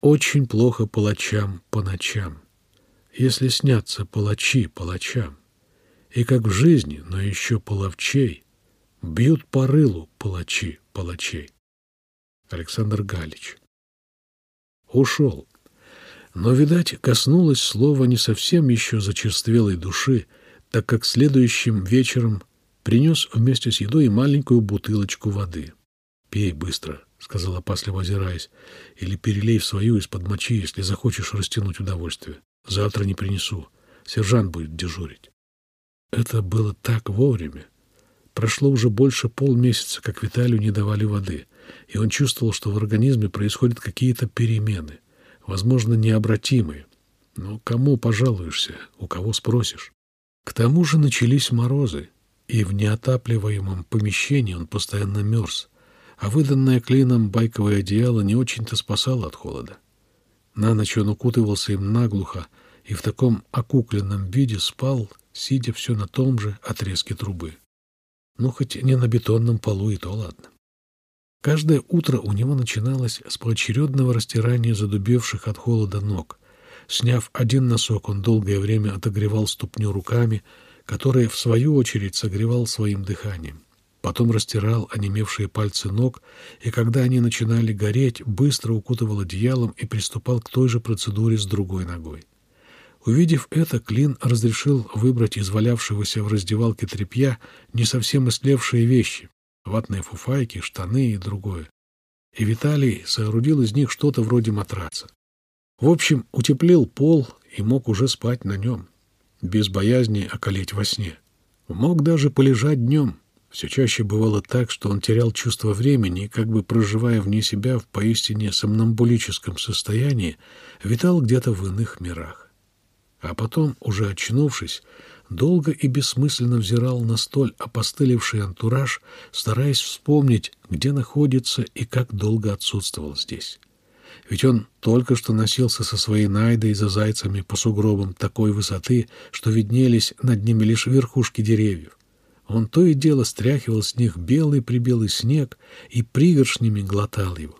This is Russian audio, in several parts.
Очень плохо палачам по ночам, если снятся палачи палачам. И как в жизни, но еще половчей, бьют по рылу палачи палачей. Александр Галич. Ушел. Но, видать, коснулось слова не совсем еще зачерствелой души, так как следующим вечером принес вместе с едой маленькую бутылочку воды. «Пей быстро», — сказал опасливо озираясь, — «или перелей в свою из-под мочи, если захочешь растянуть удовольствие. Завтра не принесу. Сержант будет дежурить». Это было так вовремя. Прошло уже больше полмесяца, как Виталию не давали воды, и он чувствовал, что в организме происходят какие-то перемены, возможно, необратимые. Но кому пожалуешься, у кого спросишь? К тому же начались морозы, и в неотапливаемом помещении он постоянно мерз, а выданное клином байковое одеяло не очень-то спасало от холода. На ночь он укутывался им наглухо и в таком окукленном виде спал, сидя все на том же отрезке трубы. Ну, хоть не на бетонном полу, и то ладно. Каждое утро у него начиналось с поочередного растирания задубевших от холода ног. Сняв один носок, он долгое время отогревал ступню руками, которые, в свою очередь, согревал своим дыханием. Потом растирал онемевшие пальцы ног, и когда они начинали гореть, быстро укутывал одеялом и приступал к той же процедуре с другой ногой. Увидев это, Клин разрешил выбрать из валявшегося в раздевалке тряпья не совсем истлевшие вещи — ватные фуфайки, штаны и другое. И Виталий соорудил из них что-то вроде матраца. В общем, утеплил пол и мог уже спать на нем, без боязни околеть во сне. Мог даже полежать днем, все чаще бывало так, что он терял чувство времени как бы проживая вне себя в поистине сомнамбулическом состоянии, витал где-то в иных мирах. А потом, уже очнувшись, долго и бессмысленно взирал на столь опостылевший антураж, стараясь вспомнить, где находится и как долго отсутствовал здесь. Ведь он только что носился со своей Найдой за зайцами по сугробам такой высоты, что виднелись над ними лишь верхушки деревьев. Он то и дело стряхивал с них белый-прибелый снег и пригоршнями глотал его.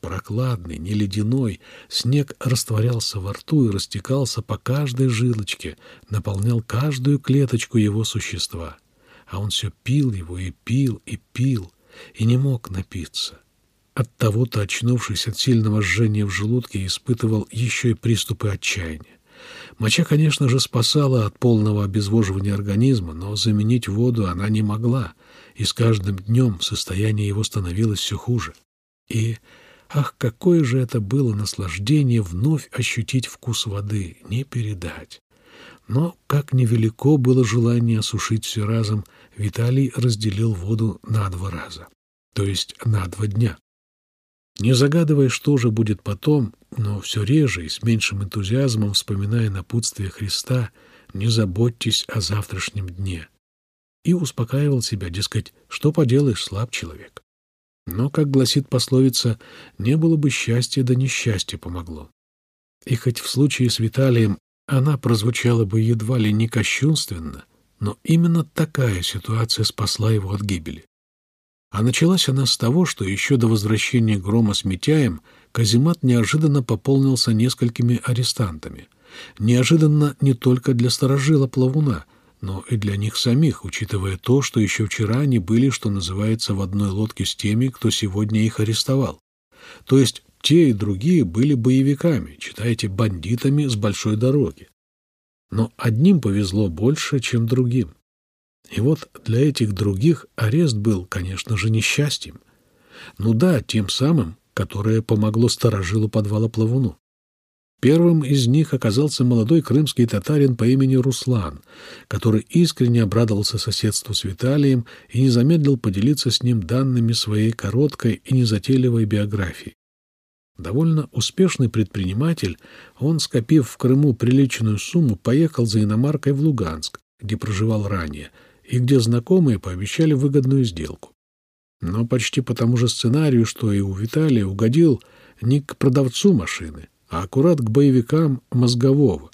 Прокладный, не ледяной, снег растворялся во рту и растекался по каждой жилочке, наполнял каждую клеточку его существа. А он все пил его и пил, и пил, и не мог напиться. От того-то, очнувшись от сильного жжения в желудке, испытывал еще и приступы отчаяния. Моча, конечно же, спасала от полного обезвоживания организма, но заменить воду она не могла, и с каждым днем состояние его становилось все хуже. И, ах, какое же это было наслаждение вновь ощутить вкус воды, не передать. Но, как невелико было желание осушить все разом, Виталий разделил воду на два раза, то есть на два дня. Не загадывая, что же будет потом, но все реже и с меньшим энтузиазмом вспоминая напутствие Христа, не заботьтесь о завтрашнем дне. И успокаивал себя, дескать, что поделаешь, слаб человек. Но, как гласит пословица, не было бы счастья, да несчастье помогло. И хоть в случае с Виталием она прозвучала бы едва ли не кощунственно, но именно такая ситуация спасла его от гибели. А началась она с того, что еще до возвращения Грома с Митяем каземат неожиданно пополнился несколькими арестантами. Неожиданно не только для сторожила Плавуна, но и для них самих, учитывая то, что еще вчера они были, что называется, в одной лодке с теми, кто сегодня их арестовал. То есть те и другие были боевиками, читайте, бандитами с большой дороги. Но одним повезло больше, чем другим. И вот для этих других арест был, конечно же, несчастьем. Ну да, тем самым, которое помогло сторожилу подвала Плавуну. Первым из них оказался молодой крымский татарин по имени Руслан, который искренне обрадовался соседству с Виталием и не замедлил поделиться с ним данными своей короткой и незатейливой биографии. Довольно успешный предприниматель, он, скопив в Крыму приличную сумму, поехал за иномаркой в Луганск, где проживал ранее – и где знакомые пообещали выгодную сделку. Но почти по тому же сценарию, что и у Виталия, угодил не к продавцу машины, а аккурат к боевикам мозгового.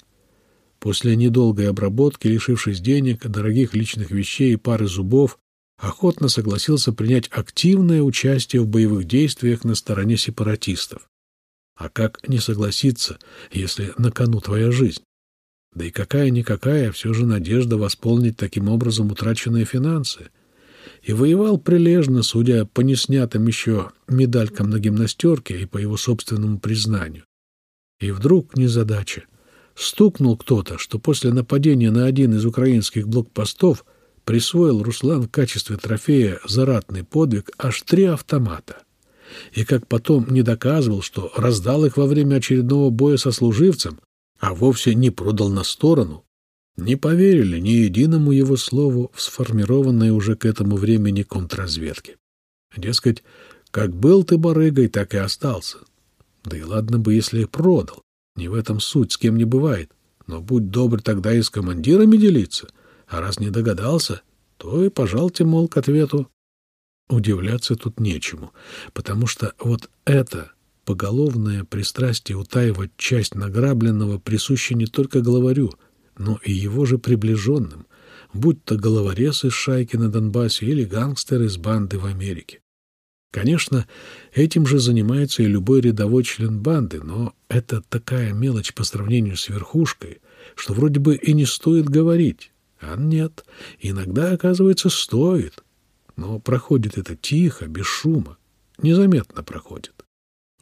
После недолгой обработки, лишившись денег, дорогих личных вещей и пары зубов, охотно согласился принять активное участие в боевых действиях на стороне сепаратистов. А как не согласиться, если на кону твоя жизнь? Да и какая-никакая все же надежда восполнить таким образом утраченные финансы. И воевал прилежно, судя по неснятым еще медалькам на гимнастерке и по его собственному признанию. И вдруг незадача. Стукнул кто-то, что после нападения на один из украинских блокпостов присвоил Руслан в качестве трофея за ратный подвиг аж три автомата. И как потом не доказывал, что раздал их во время очередного боя со служивцем, а вовсе не продал на сторону, не поверили ни единому его слову в сформированной уже к этому времени контрразведке. Дескать, как был ты барыгой, так и остался. Да и ладно бы, если продал. Не в этом суть, с кем не бывает. Но будь добр тогда и с командирами делиться. А раз не догадался, то и пожалуйте, мол, к ответу. Удивляться тут нечему, потому что вот это поголовное пристрастие утаивать часть награбленного присуще не только главарю, но и его же приближенным, будь то головорез из шайки на Донбассе или гангстер из банды в Америке. Конечно, этим же занимается и любой рядовой член банды, но это такая мелочь по сравнению с верхушкой, что вроде бы и не стоит говорить. А нет, иногда, оказывается, стоит. Но проходит это тихо, без шума, незаметно проходит.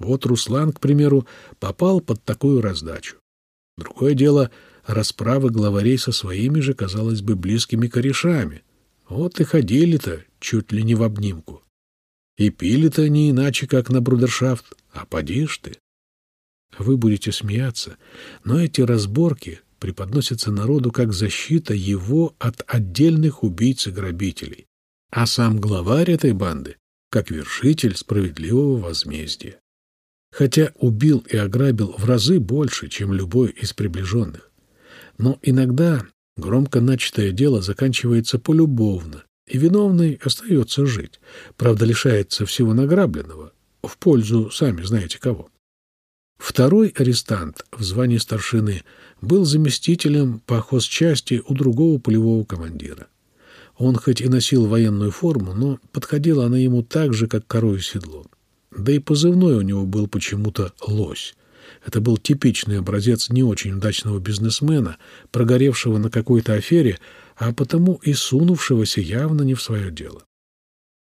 Вот Руслан, к примеру, попал под такую раздачу. Другое дело — расправы главарей со своими же, казалось бы, близкими корешами. Вот и ходили-то чуть ли не в обнимку. И пили-то не иначе, как на брудершафт, а подишь ты. Вы будете смеяться, но эти разборки преподносятся народу как защита его от отдельных убийц и грабителей, а сам главарь этой банды как вершитель справедливого возмездия. Хотя убил и ограбил в разы больше, чем любой из приближенных. Но иногда громко начатое дело заканчивается полюбовно, и виновный остается жить, правда, лишается всего награбленного, в пользу сами знаете кого. Второй арестант в звании старшины был заместителем по хозчасти у другого полевого командира. Он хоть и носил военную форму, но подходила она ему так же, как корою седло. Да и позывной у него был почему-то «лось». Это был типичный образец не очень удачного бизнесмена, прогоревшего на какой-то афере, а потому и сунувшегося явно не в свое дело.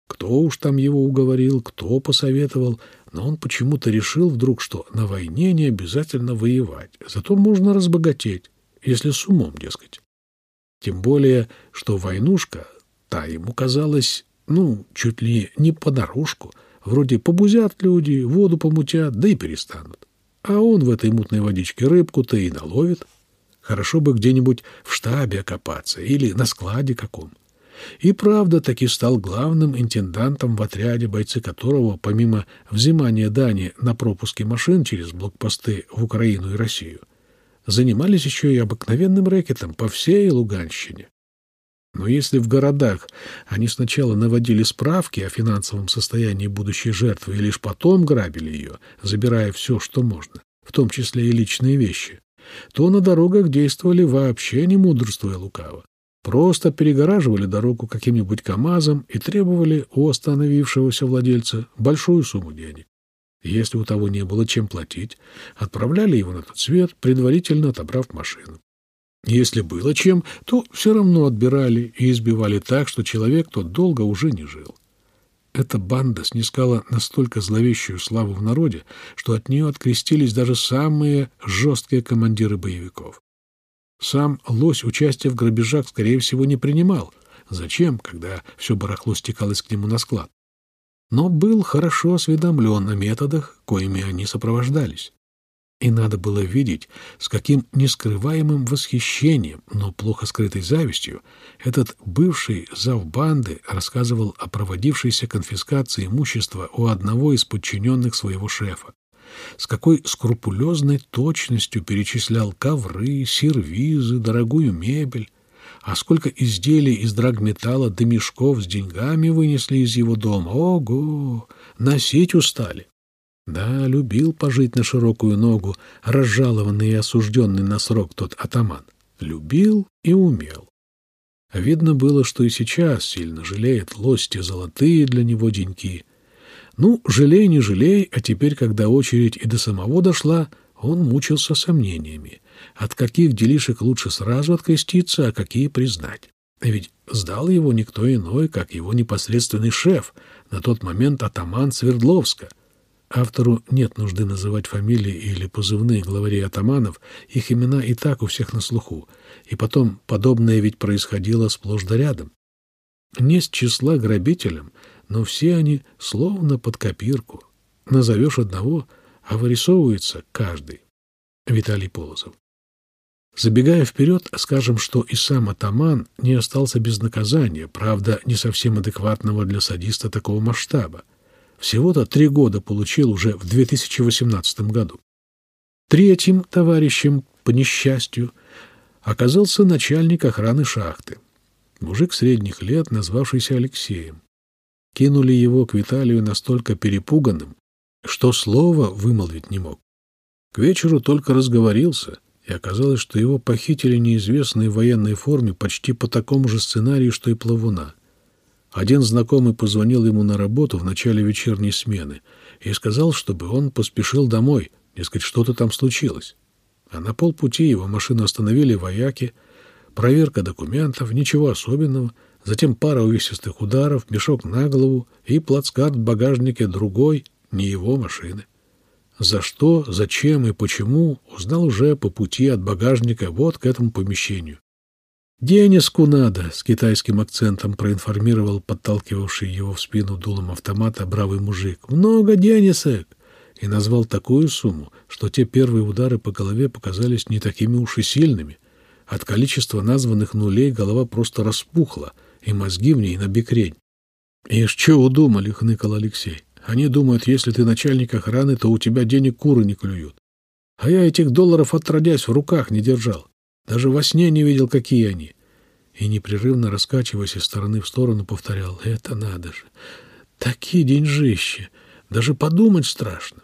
Кто уж там его уговорил, кто посоветовал, но он почему-то решил вдруг, что на войне не обязательно воевать, зато можно разбогатеть, если с умом, дескать. Тем более, что войнушка, та ему казалась, ну, чуть ли не по дорожку, вроде побузят люди, воду помутят, да и перестанут. А он в этой мутной водичке рыбку-то и наловит. Хорошо бы где-нибудь в штабе окопаться или на складе каком. И правда таки стал главным интендантом в отряде, бойцы которого, помимо взимания дани на пропуске машин через блокпосты в Украину и Россию, занимались еще и обыкновенным рэкетом по всей Луганщине. Но если в городах они сначала наводили справки о финансовом состоянии будущей жертвы и лишь потом грабили ее, забирая все, что можно, в том числе и личные вещи, то на дорогах действовали вообще не мудрствуя лукаво. Просто перегораживали дорогу каким-нибудь КАМАЗом и требовали у остановившегося владельца большую сумму денег. Если у того не было чем платить, отправляли его на тот свет, предварительно отобрав машину. Если было чем, то все равно отбирали и избивали так, что человек тот долго уже не жил. Эта банда снискала настолько зловещую славу в народе, что от нее открестились даже самые жесткие командиры боевиков. Сам лось участия в грабежах, скорее всего, не принимал. Зачем, когда все барахло стекалось к нему на склад? Но был хорошо осведомлен о методах, коими они сопровождались. И надо было видеть, с каким нескрываемым восхищением, но плохо скрытой завистью, этот бывший завбанды рассказывал о проводившейся конфискации имущества у одного из подчиненных своего шефа. С какой скрупулезной точностью перечислял ковры, сервизы, дорогую мебель, а сколько изделий из драгметалла до мешков с деньгами вынесли из его дома. Ого! Носить устали. Да, любил пожить на широкую ногу, разжалованный и осужденный на срок тот атаман. Любил и умел. Видно было, что и сейчас сильно жалеет лости золотые для него деньки. Ну, жалей, не жалей, а теперь, когда очередь и до самого дошла, он мучился сомнениями. От каких делишек лучше сразу откреститься, а какие признать? Ведь сдал его никто иной, как его непосредственный шеф, на тот момент атаман Свердловска. Автору нет нужды называть фамилии или позывные главарей атаманов, их имена и так у всех на слуху. И потом, подобное ведь происходило сплошь да рядом. Не с числа грабителям, но все они словно под копирку. Назовешь одного, а вырисовывается каждый. Виталий Полозов. Забегая вперед, скажем, что и сам атаман не остался без наказания, правда, не совсем адекватного для садиста такого масштаба. Всего-то три года получил уже в 2018 году. Третьим товарищем, по несчастью, оказался начальник охраны шахты. Мужик средних лет, назвавшийся Алексеем. Кинули его к Виталию настолько перепуганным, что слова вымолвить не мог. К вечеру только разговорился, и оказалось, что его похитили неизвестные в военной форме почти по такому же сценарию, что и Плавуна. Один знакомый позвонил ему на работу в начале вечерней смены и сказал, чтобы он поспешил домой, дескать, что-то там случилось. А на полпути его машину остановили вояки, проверка документов, ничего особенного, затем пара увесистых ударов, мешок на голову и плацкарт в багажнике другой, не его машины. За что, зачем и почему узнал уже по пути от багажника вот к этому помещению. «Денежку надо», — с китайским акцентом проинформировал подталкивавший его в спину дулом автомата бравый мужик. «Много денесек!» И назвал такую сумму, что те первые удары по голове показались не такими уж и сильными. От количества названных нулей голова просто распухла, и мозги в ней набекрень. «Ишь, что удумали?» — хныкал Алексей. «Они думают, если ты начальник охраны, то у тебя денег куры не клюют. А я этих долларов отродясь в руках не держал. Даже во сне не видел, какие они. И непрерывно раскачиваясь из стороны в сторону, повторял «Это надо же! Такие деньжища! Даже подумать страшно!»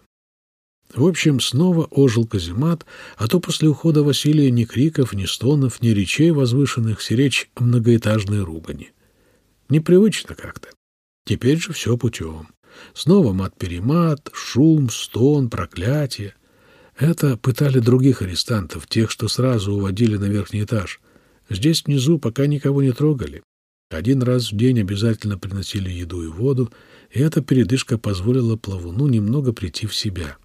В общем, снова ожил каземат, а то после ухода Василия ни криков, ни стонов, ни речей возвышенных сиречь многоэтажной ругани. Непривычно как-то. Теперь же все путем. Снова мат-перемат, шум, стон, проклятие — это пытали других арестантов, тех, что сразу уводили на верхний этаж. Здесь внизу пока никого не трогали. Один раз в день обязательно приносили еду и воду, и эта передышка позволила плавуну немного прийти в себя.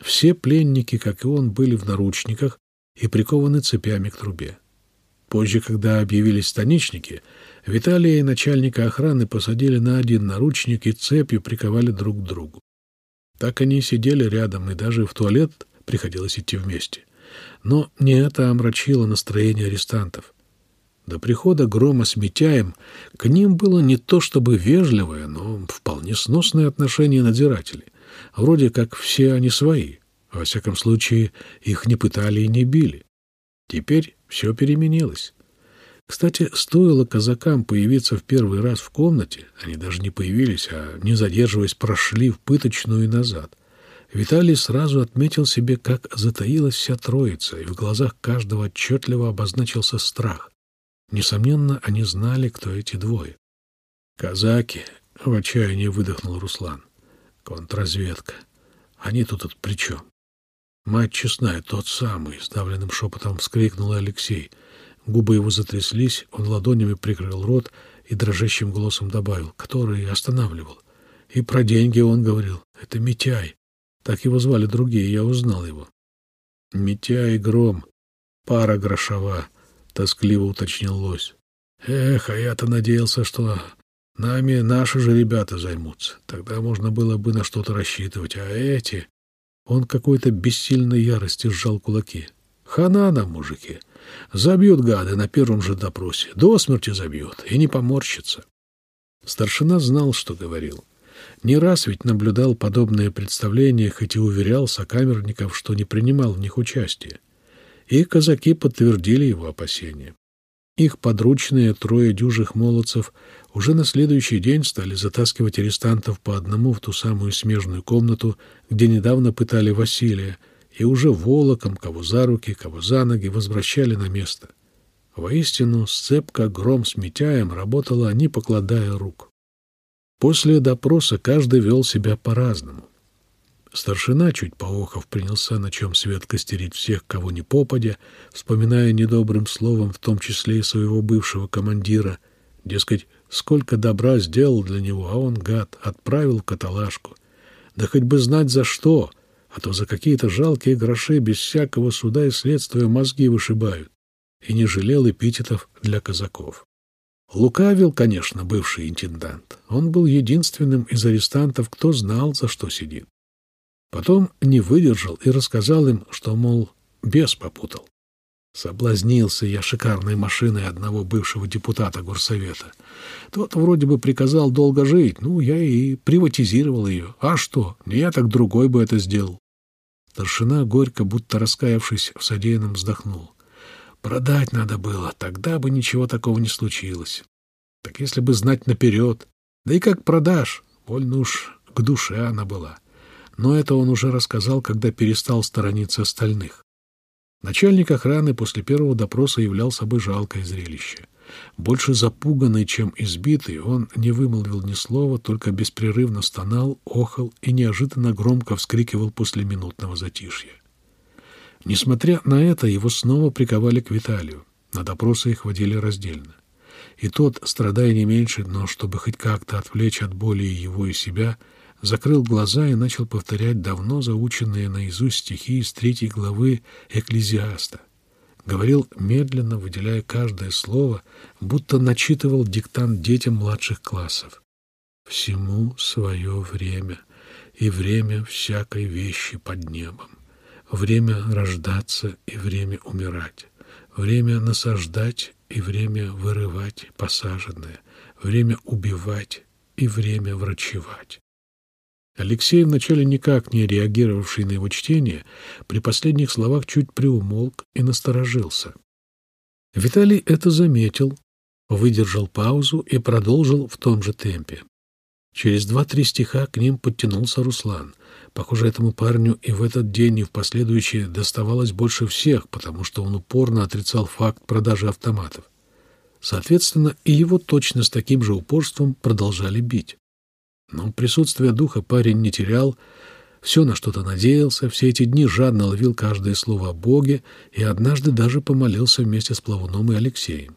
Все пленники, как и он, были в наручниках и прикованы цепями к трубе. Позже, когда объявились станичники, Виталия и начальника охраны посадили на один наручник и цепью приковали друг к другу. Так они сидели рядом и даже в туалет приходилось идти вместе. Но не это омрачило настроение арестантов. До прихода грома с Митяем к ним было не то чтобы вежливое, но вполне сносное отношение надзирателей. Вроде как все они свои. Во всяком случае, их не пытали и не били. Теперь все переменилось. Кстати, стоило казакам появиться в первый раз в комнате, они даже не появились, а, не задерживаясь, прошли в пыточную и назад. Виталий сразу отметил себе, как затаилась вся троица, и в глазах каждого отчетливо обозначился страх. Несомненно, они знали, кто эти двое. «Казаки!» — в отчаянии выдохнул Руслан. «Контрразведка. Они тут от при чем?» «Мать честная, тот самый!» — сдавленным шепотом вскрикнул Алексей. Губы его затряслись, он ладонями прикрыл рот и дрожащим голосом добавил, который останавливал. И про деньги он говорил. «Это Митяй. Так его звали другие, я узнал его. Митя и Гром, пара грошова, тоскливо уточнил лось. Эх, а я-то надеялся, что нами наши же ребята займутся. Тогда можно было бы на что-то рассчитывать, а эти... Он какой-то бессильной ярости сжал кулаки. Хана нам, мужики. Забьют гады на первом же допросе. До смерти забьют. И не поморщится. Старшина знал, что говорил. Не раз ведь наблюдал подобные представления, хоть и уверял сокамерников, что не принимал в них участия. И казаки подтвердили его опасения. Их подручные трое дюжих молодцев уже на следующий день стали затаскивать арестантов по одному в ту самую смежную комнату, где недавно пытали Василия, и уже волоком, кого за руки, кого за ноги, возвращали на место. Воистину, сцепка гром с Митяем работала, не покладая рук. После допроса каждый вел себя по-разному. Старшина, чуть поохов, принялся, на чем свет костерить всех, кого не попадя, вспоминая недобрым словом, в том числе и своего бывшего командира. Дескать, сколько добра сделал для него, а он, гад, отправил в каталажку. Да хоть бы знать за что, а то за какие-то жалкие гроши без всякого суда и следствия мозги вышибают. И не жалел эпитетов для казаков. Лукавил, конечно, бывший интендант. Он был единственным из арестантов, кто знал, за что сидит. Потом не выдержал и рассказал им, что, мол, бес попутал. Соблазнился я шикарной машиной одного бывшего депутата горсовета. Тот вроде бы приказал долго жить, ну, я и приватизировал ее. А что, не я, так другой бы это сделал. Старшина, горько, будто раскаявшись в содеянном, вздохнул. Продать надо было, тогда бы ничего такого не случилось. Так если бы знать наперед. Да и как продашь, больно уж к душе она была. Но это он уже рассказал, когда перестал сторониться остальных. Начальник охраны после первого допроса являл собой жалкое зрелище. Больше запуганный, чем избитый, он не вымолвил ни слова, только беспрерывно стонал, охал и неожиданно громко вскрикивал после минутного затишья. Несмотря на это, его снова приковали к Виталию. На допросы их водили раздельно. И тот, страдая не меньше, но чтобы хоть как-то отвлечь от боли его и себя, закрыл глаза и начал повторять давно заученные наизусть стихи из третьей главы «Экклезиаста». Говорил медленно, выделяя каждое слово, будто начитывал диктант детям младших классов. «Всему свое время, и время всякой вещи под небом. Время рождаться и время умирать. Время насаждать и время вырывать посаженное. Время убивать и время врачевать. Алексей, вначале никак не реагировавший на его чтение, при последних словах чуть приумолк и насторожился. Виталий это заметил, выдержал паузу и продолжил в том же темпе. Через два-три стиха к ним подтянулся Руслан. Похоже, этому парню и в этот день, и в последующие доставалось больше всех, потому что он упорно отрицал факт продажи автоматов. Соответственно, и его точно с таким же упорством продолжали бить. Но присутствие духа парень не терял, все на что-то надеялся, все эти дни жадно ловил каждое слово о Боге и однажды даже помолился вместе с Плавуном и Алексеем.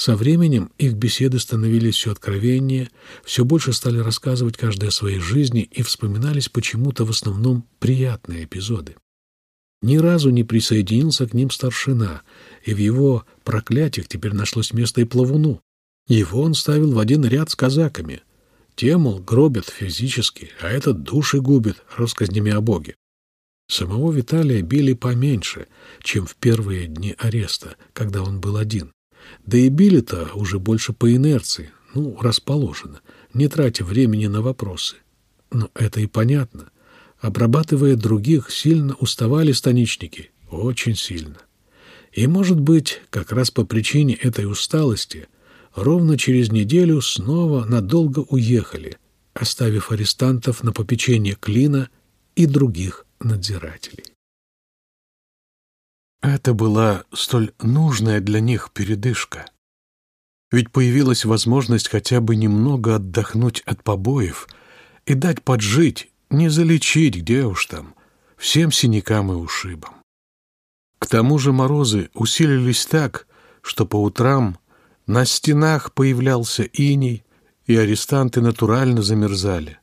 Со временем их беседы становились все откровеннее, все больше стали рассказывать каждый о своей жизни и вспоминались почему-то в основном приятные эпизоды. Ни разу не присоединился к ним старшина, и в его проклятиях теперь нашлось место и плавуну. Его он ставил в один ряд с казаками — те, мол, гробят физически, а этот души губит россказнями о Боге. Самого Виталия били поменьше, чем в первые дни ареста, когда он был один. Да и били-то уже больше по инерции, ну, расположено, не тратя времени на вопросы. Но это и понятно. Обрабатывая других, сильно уставали станичники, очень сильно. И, может быть, как раз по причине этой усталости – ровно через неделю снова надолго уехали, оставив арестантов на попечение Клина и других надзирателей. Это была столь нужная для них передышка. Ведь появилась возможность хотя бы немного отдохнуть от побоев и дать поджить, не залечить, где уж там, всем синякам и ушибам. К тому же морозы усилились так, что по утрам на стенах появлялся иней, и арестанты натурально замерзали.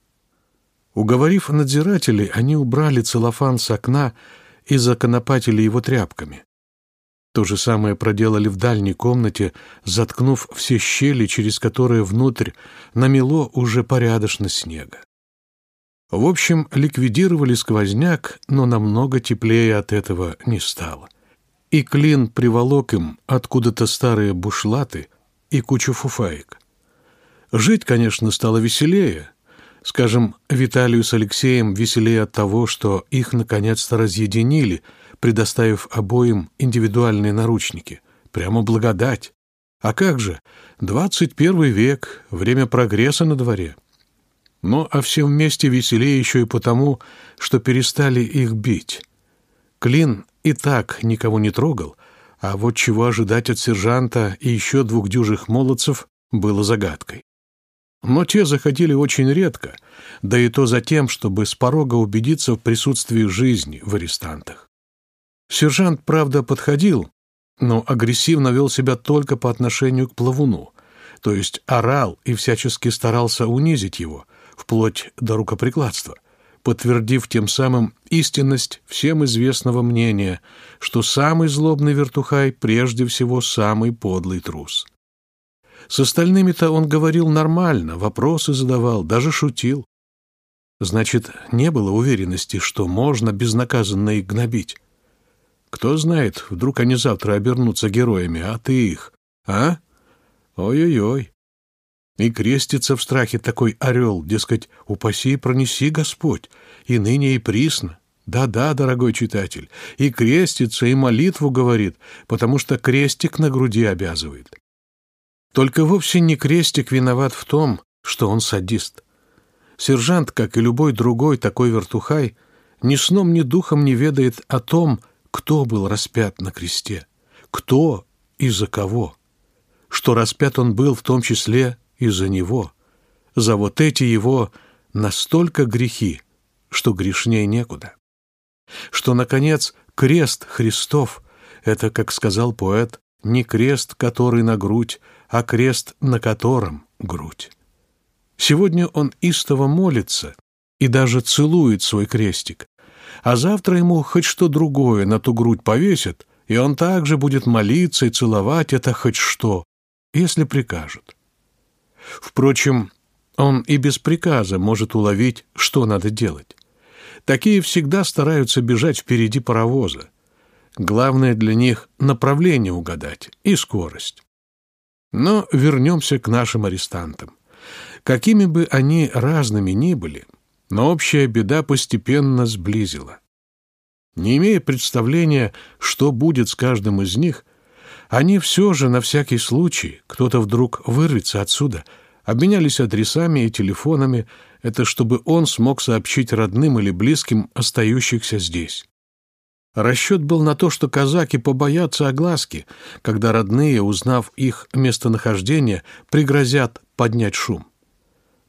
Уговорив надзирателей, они убрали целлофан с окна и законопатили его тряпками. То же самое проделали в дальней комнате, заткнув все щели, через которые внутрь намело уже порядочно снега. В общем, ликвидировали сквозняк, но намного теплее от этого не стало. И Клин приволок им откуда-то старые бушлаты, и кучу фуфаек. Жить, конечно, стало веселее. Скажем, Виталию с Алексеем веселее от того, что их наконец-то разъединили, предоставив обоим индивидуальные наручники. Прямо благодать. А как же? 21 век, время прогресса на дворе. Ну, а все вместе веселее еще и потому, что перестали их бить. Клин и так никого не трогал, а вот чего ожидать от сержанта и еще двух дюжих молодцев было загадкой. Но те заходили очень редко, да и то за тем, чтобы с порога убедиться в присутствии жизни в арестантах. Сержант, правда, подходил, но агрессивно вел себя только по отношению к плавуну, то есть орал и всячески старался унизить его, вплоть до рукоприкладства, подтвердив тем самым истинность всем известного мнения, что самый злобный вертухай прежде всего самый подлый трус. С остальными-то он говорил нормально, вопросы задавал, даже шутил. Значит, не было уверенности, что можно безнаказанно их гнобить. Кто знает, вдруг они завтра обернутся героями, а ты их, а? Ой-ой-ой. И крестится в страхе такой орел, дескать, упаси и пронеси Господь, и ныне и присно. Да-да, дорогой читатель, и крестится, и молитву говорит, потому что крестик на груди обязывает. Только вовсе не крестик виноват в том, что он садист. Сержант, как и любой другой такой вертухай, ни сном, ни духом не ведает о том, кто был распят на кресте, кто и за кого, что распят он был в том числе и за него, за вот эти его настолько грехи, что грешнее некуда, что, наконец, крест Христов — это, как сказал поэт, не крест, который на грудь, а крест, на котором грудь. Сегодня он истово молится и даже целует свой крестик, а завтра ему хоть что другое на ту грудь повесят, и он также будет молиться и целовать это хоть что, если прикажут. Впрочем, он и без приказа может уловить, что надо делать. Такие всегда стараются бежать впереди паровоза. Главное для них — направление угадать и скорость. Но вернемся к нашим арестантам. Какими бы они разными ни были, но общая беда постепенно сблизила. Не имея представления, что будет с каждым из них, они все же на всякий случай, кто-то вдруг вырвется отсюда, обменялись адресами и телефонами, это чтобы он смог сообщить родным или близким остающихся здесь. Расчет был на то, что казаки побоятся огласки, когда родные, узнав их местонахождение, пригрозят поднять шум.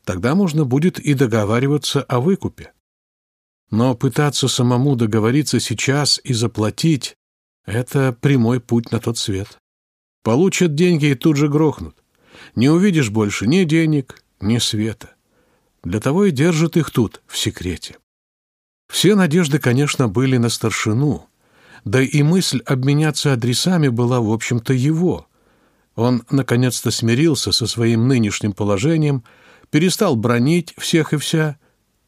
Тогда можно будет и договариваться о выкупе. Но пытаться самому договориться сейчас и заплатить — это прямой путь на тот свет. Получат деньги и тут же грохнут. Не увидишь больше ни денег, ни света. Для того и держат их тут, в секрете. Все надежды, конечно, были на старшину, да и мысль обменяться адресами была, в общем-то, его. Он, наконец-то, смирился со своим нынешним положением, перестал бронить всех и вся,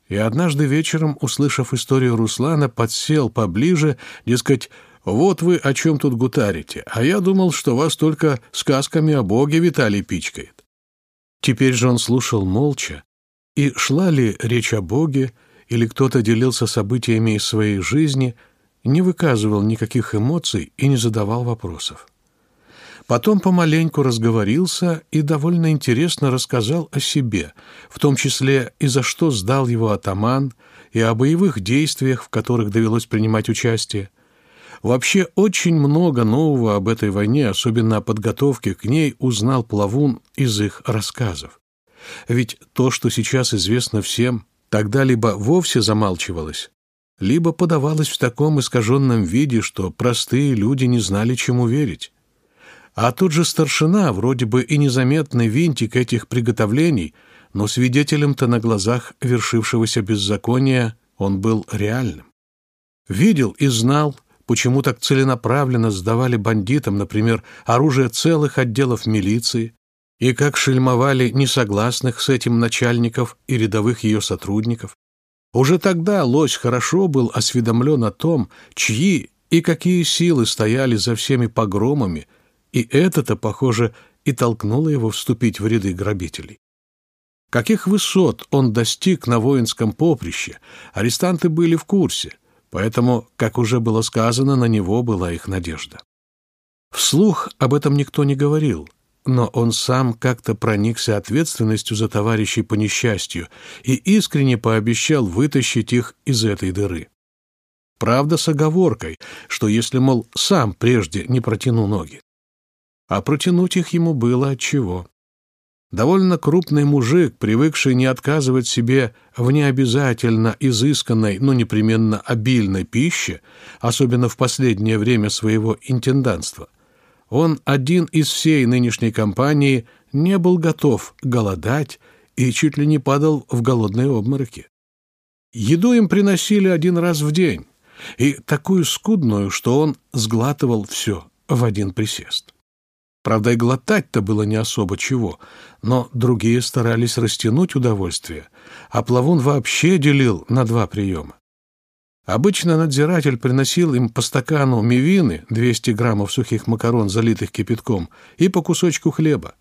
и однажды вечером, услышав историю Руслана, подсел поближе, дескать, «Вот вы о чем тут гутарите, а я думал, что вас только сказками о Боге Виталий пичкает». Теперь же он слушал молча, и шла ли речь о Боге, или кто-то делился событиями из своей жизни, не выказывал никаких эмоций и не задавал вопросов. Потом помаленьку разговорился и довольно интересно рассказал о себе, в том числе и за что сдал его атаман, и о боевых действиях, в которых довелось принимать участие. Вообще очень много нового об этой войне, особенно о подготовке к ней, узнал Плавун из их рассказов. Ведь то, что сейчас известно всем, тогда либо вовсе замалчивалось, либо подавалось в таком искаженном виде, что простые люди не знали, чему верить. А тот же старшина, вроде бы и незаметный винтик этих приготовлений, но свидетелем-то на глазах вершившегося беззакония он был реальным. Видел и знал, почему так целенаправленно сдавали бандитам, например, оружие целых отделов милиции, и как шельмовали несогласных с этим начальников и рядовых ее сотрудников. Уже тогда лось хорошо был осведомлен о том, чьи и какие силы стояли за всеми погромами, и это-то, похоже, и толкнуло его вступить в ряды грабителей. Каких высот он достиг на воинском поприще, арестанты были в курсе, поэтому, как уже было сказано, на него была их надежда. Вслух об этом никто не говорил — но он сам как-то проникся ответственностью за товарищей по несчастью и искренне пообещал вытащить их из этой дыры. Правда, с оговоркой, что если, мол, сам прежде не протянул ноги. А протянуть их ему было отчего. Довольно крупный мужик, привыкший не отказывать себе в необязательно изысканной, но непременно обильной пище, особенно в последнее время своего интендантства. Он один из всей нынешней компании не был готов голодать и чуть ли не падал в голодные обмороки. Еду им приносили один раз в день, и такую скудную, что он сглатывал все в один присест. Правда, и глотать-то было не особо чего, но другие старались растянуть удовольствие, а плавун вообще делил на два приема. Обычно надзиратель приносил им по стакану мивины, 200 граммов сухих макарон, залитых кипятком, и по кусочку хлеба.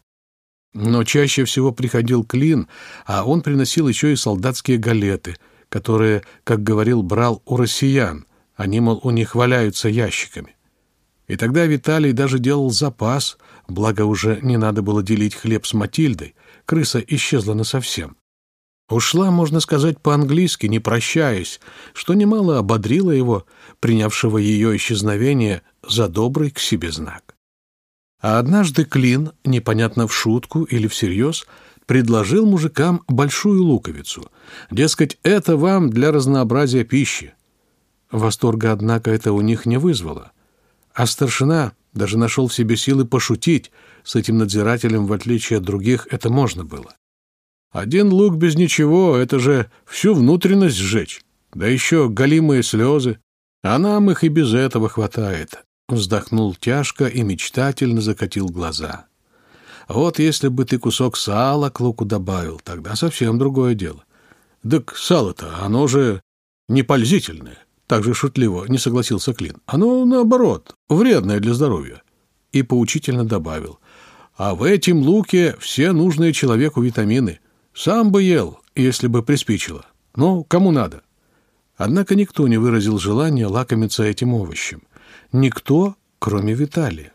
Но чаще всего приходил клин, а он приносил еще и солдатские галеты, которые, как говорил, брал у россиян. Они, мол, у них валяются ящиками. И тогда Виталий даже делал запас, благо уже не надо было делить хлеб с Матильдой, крыса исчезла насовсем. Ушла, можно сказать, по-английски, не прощаясь, что немало ободрило его, принявшего ее исчезновение за добрый к себе знак. А однажды Клин, непонятно в шутку или всерьез, предложил мужикам большую луковицу. Дескать, это вам для разнообразия пищи. Восторга, однако, это у них не вызвало. А старшина даже нашел в себе силы пошутить. С этим надзирателем, в отличие от других, это можно было. Один лук без ничего — это же всю внутренность сжечь. Да еще голимые слезы. А нам их и без этого хватает. Вздохнул тяжко и мечтательно закатил глаза. Вот если бы ты кусок сала к луку добавил, тогда совсем другое дело. Так сало-то, оно же не пользительное. Так же шутливо не согласился Клин. Оно, наоборот, вредное для здоровья. И поучительно добавил. А в этом луке все нужные человеку витамины. Сам бы ел, если бы приспичило. Ну, кому надо. Однако никто не выразил желания лакомиться этим овощем. Никто, кроме Виталия.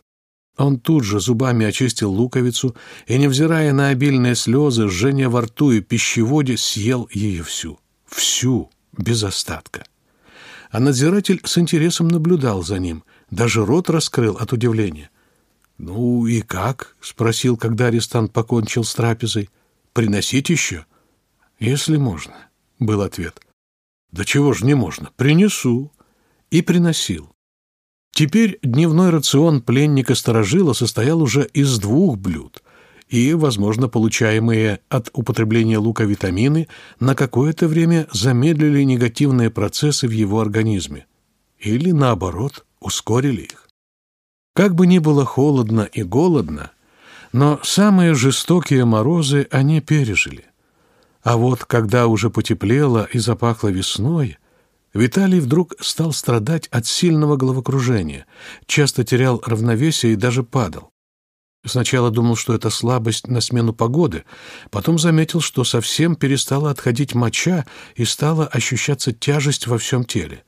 Он тут же зубами очистил луковицу и, невзирая на обильные слезы, жжение во рту и пищеводе, съел ее всю. Всю, без остатка а надзиратель с интересом наблюдал за ним, даже рот раскрыл от удивления. «Ну и как?» — спросил, когда арестант покончил с трапезой. «Приносить еще?» «Если можно», — был ответ. «Да чего ж не можно? Принесу». И приносил. Теперь дневной рацион пленника-сторожила состоял уже из двух блюд — и, возможно, получаемые от употребления лука витамины на какое-то время замедлили негативные процессы в его организме или, наоборот, ускорили их. Как бы ни было холодно и голодно, но самые жестокие морозы они пережили. А вот когда уже потеплело и запахло весной, Виталий вдруг стал страдать от сильного головокружения, часто терял равновесие и даже падал. Сначала думал, что это слабость на смену погоды, потом заметил, что совсем перестала отходить моча и стала ощущаться тяжесть во всем теле.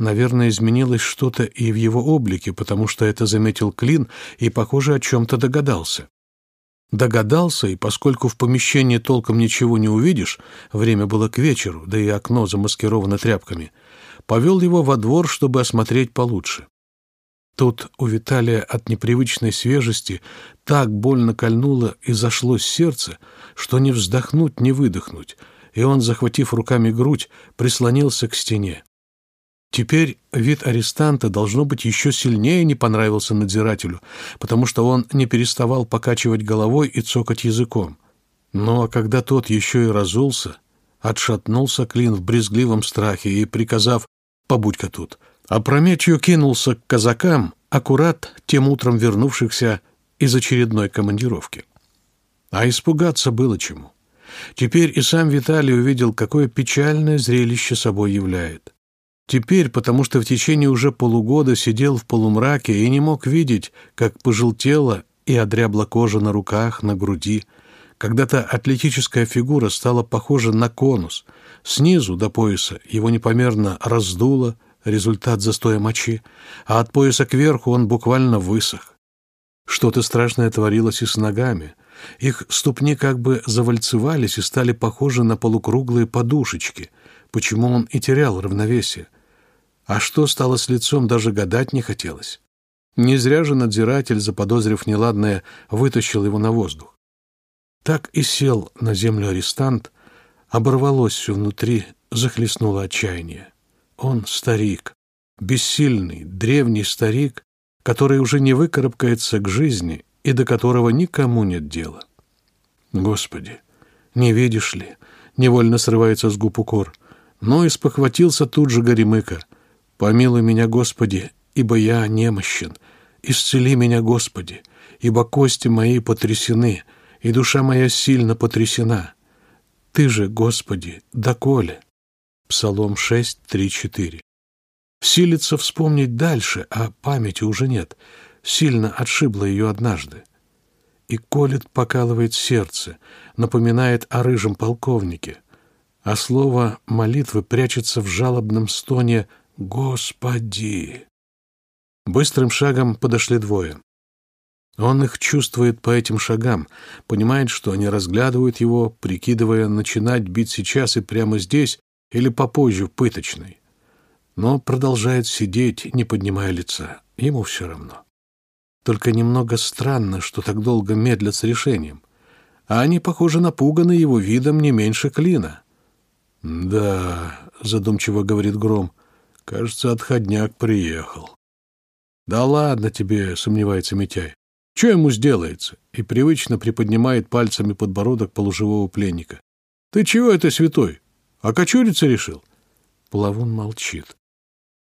Наверное, изменилось что-то и в его облике, потому что это заметил Клин и, похоже, о чем-то догадался. Догадался, и поскольку в помещении толком ничего не увидишь, время было к вечеру, да и окно замаскировано тряпками, повел его во двор, чтобы осмотреть получше. Тут у Виталия от непривычной свежести так больно кольнуло и зашлось сердце, что не вздохнуть, не выдохнуть, и он, захватив руками грудь, прислонился к стене. Теперь вид арестанта, должно быть, еще сильнее не понравился надзирателю, потому что он не переставал покачивать головой и цокать языком. Ну а когда тот еще и разулся, отшатнулся Клин в брезгливом страхе и, приказав «побудь-ка тут», опрометью кинулся к казакам, аккурат тем утром вернувшихся из очередной командировки. А испугаться было чему. Теперь и сам Виталий увидел, какое печальное зрелище собой являет. Теперь, потому что в течение уже полугода сидел в полумраке и не мог видеть, как пожелтела и одрябла кожа на руках, на груди. Когда-то атлетическая фигура стала похожа на конус. Снизу до пояса его непомерно раздуло, результат застоя мочи, а от пояса кверху он буквально высох. Что-то страшное творилось и с ногами. Их ступни как бы завальцевались и стали похожи на полукруглые подушечки, почему он и терял равновесие. А что стало с лицом, даже гадать не хотелось. Не зря же надзиратель, заподозрив неладное, вытащил его на воздух. Так и сел на землю арестант, оборвалось все внутри, захлестнуло отчаяние. Он старик, бессильный, древний старик, который уже не выкарабкается к жизни и до которого никому нет дела. Господи, не видишь ли, невольно срывается с губ укор, но и спохватился тут же Горемыка. Помилуй меня, Господи, ибо я немощен. Исцели меня, Господи, ибо кости мои потрясены, и душа моя сильно потрясена. Ты же, Господи, доколе? Псалом 6, 3, 4. Силится вспомнить дальше, а памяти уже нет. Сильно отшибло ее однажды. И колет, покалывает сердце, напоминает о рыжем полковнике. А слово молитвы прячется в жалобном стоне «Господи!». Быстрым шагом подошли двое. Он их чувствует по этим шагам, понимает, что они разглядывают его, прикидывая, начинать бить сейчас и прямо здесь или попозже в пыточной. Но продолжает сидеть, не поднимая лица. Ему все равно. Только немного странно, что так долго медлят с решением. А они, похоже, напуганы его видом не меньше клина. «Да», — задумчиво говорит Гром, — «кажется, отходняк приехал». «Да ладно тебе», — сомневается Митяй. «Че ему сделается?» И привычно приподнимает пальцами подбородок полуживого пленника. «Ты чего это, святой? Окочуриться решил?» Плавун молчит.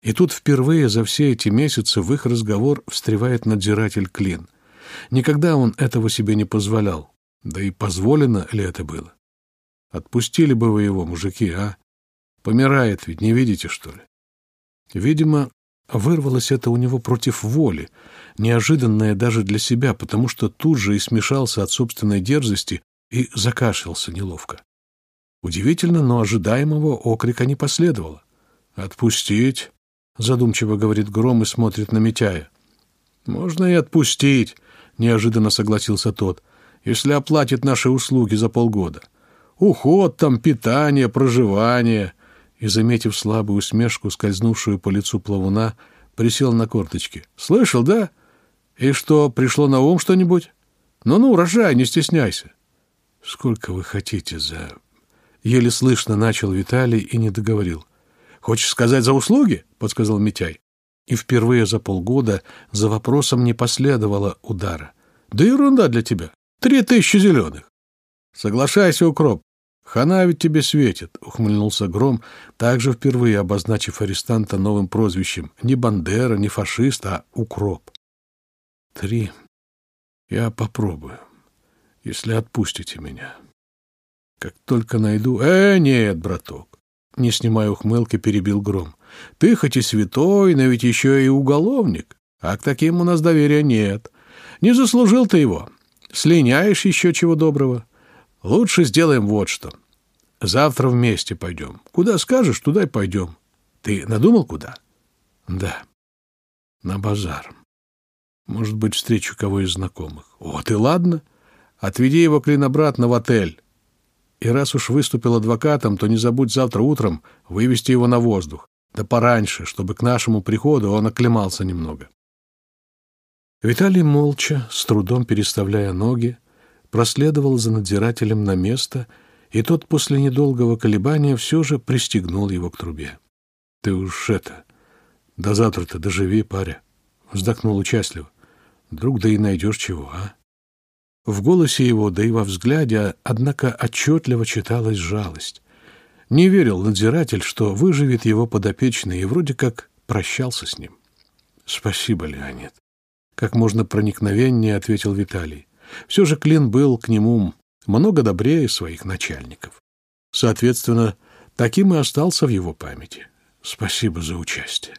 И тут впервые за все эти месяцы в их разговор встревает надзиратель Клин. Никогда он этого себе не позволял. Да и позволено ли это было? Отпустили бы вы его, мужики, а? Помирает ведь, не видите, что ли? Видимо, Вырвалось это у него против воли, неожиданное даже для себя, потому что тут же и смешался от собственной дерзости и закашлялся неловко. Удивительно, но ожидаемого окрика не последовало. «Отпустить?» — задумчиво говорит Гром и смотрит на Митяя. «Можно и отпустить», — неожиданно согласился тот, «если оплатит наши услуги за полгода. Уход там, питание, проживание и, заметив слабую усмешку, скользнувшую по лицу плавуна, присел на корточки. «Слышал, да? И что, пришло на ум что-нибудь? Ну-ну, рожай, не стесняйся». «Сколько вы хотите за...» Еле слышно начал Виталий и не договорил. «Хочешь сказать за услуги?» — подсказал Митяй. И впервые за полгода за вопросом не последовало удара. «Да ерунда для тебя. Три тысячи зеленых». «Соглашайся, укроп. «Хана ведь тебе светит», — ухмыльнулся Гром, также впервые обозначив арестанта новым прозвищем. Не Бандера, не фашист, а Укроп. «Три. Я попробую, если отпустите меня. Как только найду...» «Э, нет, браток!» Не снимая ухмылки, перебил Гром. «Ты хоть и святой, но ведь еще и уголовник, а к таким у нас доверия нет. Не заслужил ты его. Слиняешь еще чего доброго». Лучше сделаем вот что. Завтра вместе пойдем. Куда скажешь, туда и пойдем. Ты надумал, куда? Да. На базар. Может быть, встречу кого из знакомых. Вот и ладно. Отведи его, Клин, обратно в отель. И раз уж выступил адвокатом, то не забудь завтра утром вывести его на воздух. Да пораньше, чтобы к нашему приходу он оклемался немного. Виталий молча, с трудом переставляя ноги, проследовал за надзирателем на место, и тот после недолгого колебания все же пристегнул его к трубе. — Ты уж это... До завтра-то доживи, паря. Вздохнул участливо. Вдруг да и найдешь чего, а? В голосе его, да и во взгляде, однако отчетливо читалась жалость. Не верил надзиратель, что выживет его подопечный, и вроде как прощался с ним. — Спасибо, Леонид. Как можно проникновеннее ответил Виталий. Все же Клин был к нему много добрее своих начальников. Соответственно, таким и остался в его памяти. Спасибо за участие.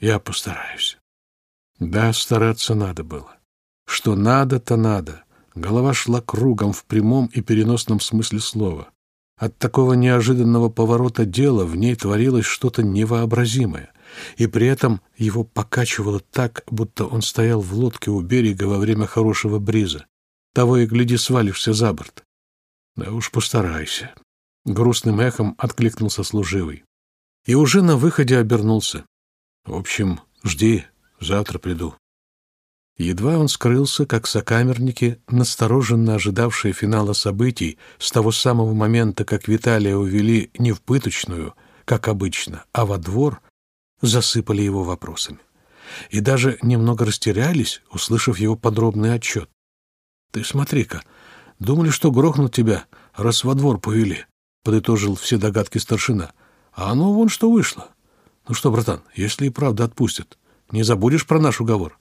Я постараюсь. Да, стараться надо было. Что надо, то надо. Голова шла кругом в прямом и переносном смысле слова. От такого неожиданного поворота дела в ней творилось что-то невообразимое, и при этом его покачивало так, будто он стоял в лодке у берега во время хорошего бриза. Того и гляди, свалишься за борт. Да уж постарайся. Грустным эхом откликнулся служивый. И уже на выходе обернулся. В общем, жди, завтра приду. Едва он скрылся, как сокамерники, настороженно ожидавшие финала событий с того самого момента, как Виталия увели не в пыточную, как обычно, а во двор, засыпали его вопросами. И даже немного растерялись, услышав его подробный отчет. «Ты смотри-ка, думали, что грохнут тебя, раз во двор повели», — подытожил все догадки старшина. «А оно вон что вышло. Ну что, братан, если и правда отпустят, не забудешь про наш уговор?»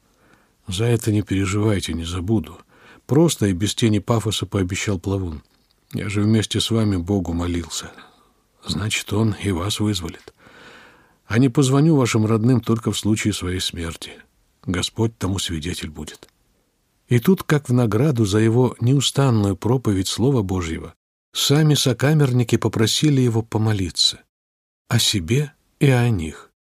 «За это не переживайте, не забуду. Просто и без тени пафоса пообещал Плавун. Я же вместе с вами Богу молился. Значит, он и вас вызволит. А не позвоню вашим родным только в случае своей смерти. Господь тому свидетель будет». И тут, как в награду за его неустанную проповедь Слова Божьего, сами сокамерники попросили его помолиться о себе и о них.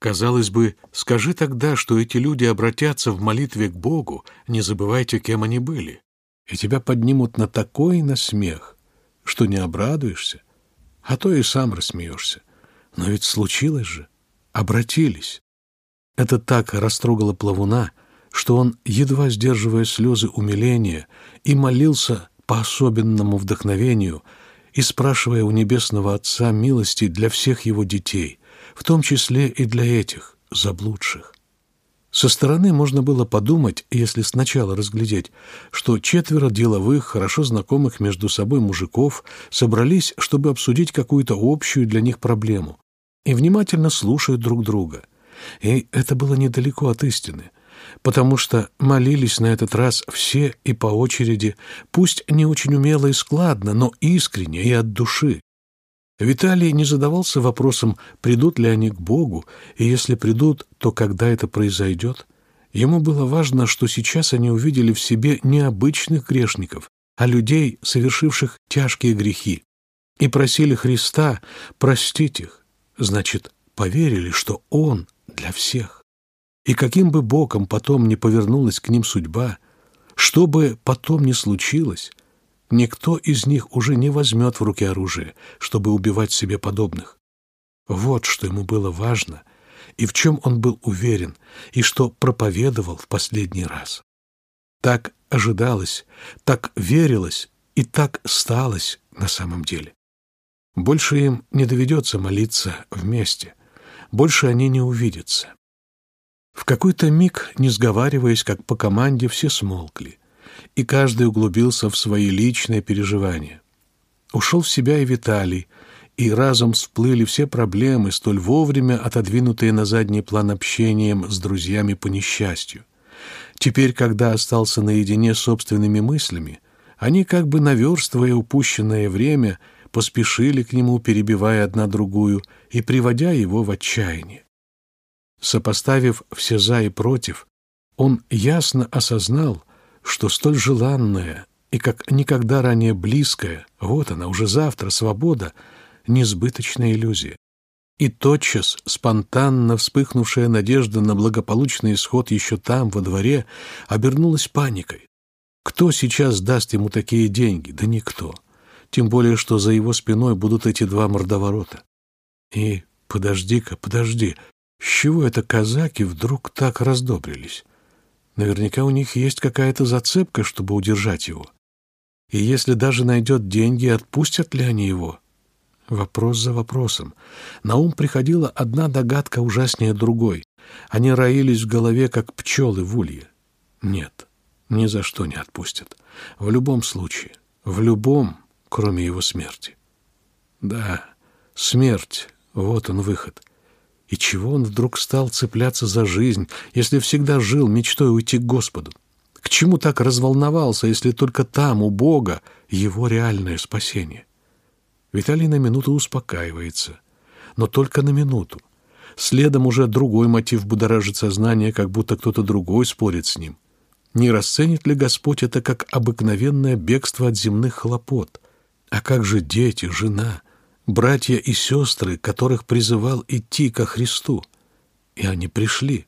Казалось бы, скажи тогда, что эти люди обратятся в молитве к Богу, не забывайте, кем они были, и тебя поднимут на такой насмех, что не обрадуешься, а то и сам рассмеешься. Но ведь случилось же, обратились. Это так растрогало плавуна, что он, едва сдерживая слезы умиления, и молился по особенному вдохновению и спрашивая у Небесного Отца милости для всех его детей, в том числе и для этих заблудших. Со стороны можно было подумать, если сначала разглядеть, что четверо деловых, хорошо знакомых между собой мужиков собрались, чтобы обсудить какую-то общую для них проблему, и внимательно слушают друг друга. И это было недалеко от истины, потому что молились на этот раз все и по очереди, пусть не очень умело и складно, но искренне и от души. Виталий не задавался вопросом, придут ли они к Богу, и если придут, то когда это произойдет. Ему было важно, что сейчас они увидели в себе не обычных грешников, а людей, совершивших тяжкие грехи, и просили Христа простить их. Значит, поверили, что Он для всех. И каким бы боком потом ни повернулась к ним судьба, что бы потом ни случилось, Никто из них уже не возьмет в руки оружие, чтобы убивать себе подобных. Вот что ему было важно, и в чем он был уверен, и что проповедовал в последний раз. Так ожидалось, так верилось и так сталось на самом деле. Больше им не доведется молиться вместе, больше они не увидятся. В какой-то миг, не сговариваясь, как по команде, все смолкли и каждый углубился в свои личные переживания. Ушел в себя и Виталий, и разом всплыли все проблемы, столь вовремя отодвинутые на задний план общением с друзьями по несчастью. Теперь, когда остался наедине с собственными мыслями, они, как бы наверстывая упущенное время, поспешили к нему, перебивая одна другую и приводя его в отчаяние. Сопоставив все «за» и «против», он ясно осознал, что столь желанная и как никогда ранее близкая, вот она, уже завтра, свобода, несбыточная иллюзия. И тотчас спонтанно вспыхнувшая надежда на благополучный исход еще там, во дворе, обернулась паникой. Кто сейчас даст ему такие деньги? Да никто. Тем более, что за его спиной будут эти два мордоворота. И подожди-ка, подожди, с чего это казаки вдруг так раздобрились? Наверняка у них есть какая-то зацепка, чтобы удержать его. И если даже найдет деньги, отпустят ли они его? Вопрос за вопросом. На ум приходила одна догадка ужаснее другой. Они роились в голове, как пчелы в улье. Нет, ни за что не отпустят. В любом случае, в любом, кроме его смерти. Да, смерть, вот он выход. И чего он вдруг стал цепляться за жизнь, если всегда жил мечтой уйти к Господу? К чему так разволновался, если только там, у Бога, его реальное спасение? Виталий на минуту успокаивается, но только на минуту. Следом уже другой мотив будоражит сознание, как будто кто-то другой спорит с ним. Не расценит ли Господь это как обыкновенное бегство от земных хлопот? А как же дети, жена, братья и сестры, которых призывал идти ко Христу. И они пришли.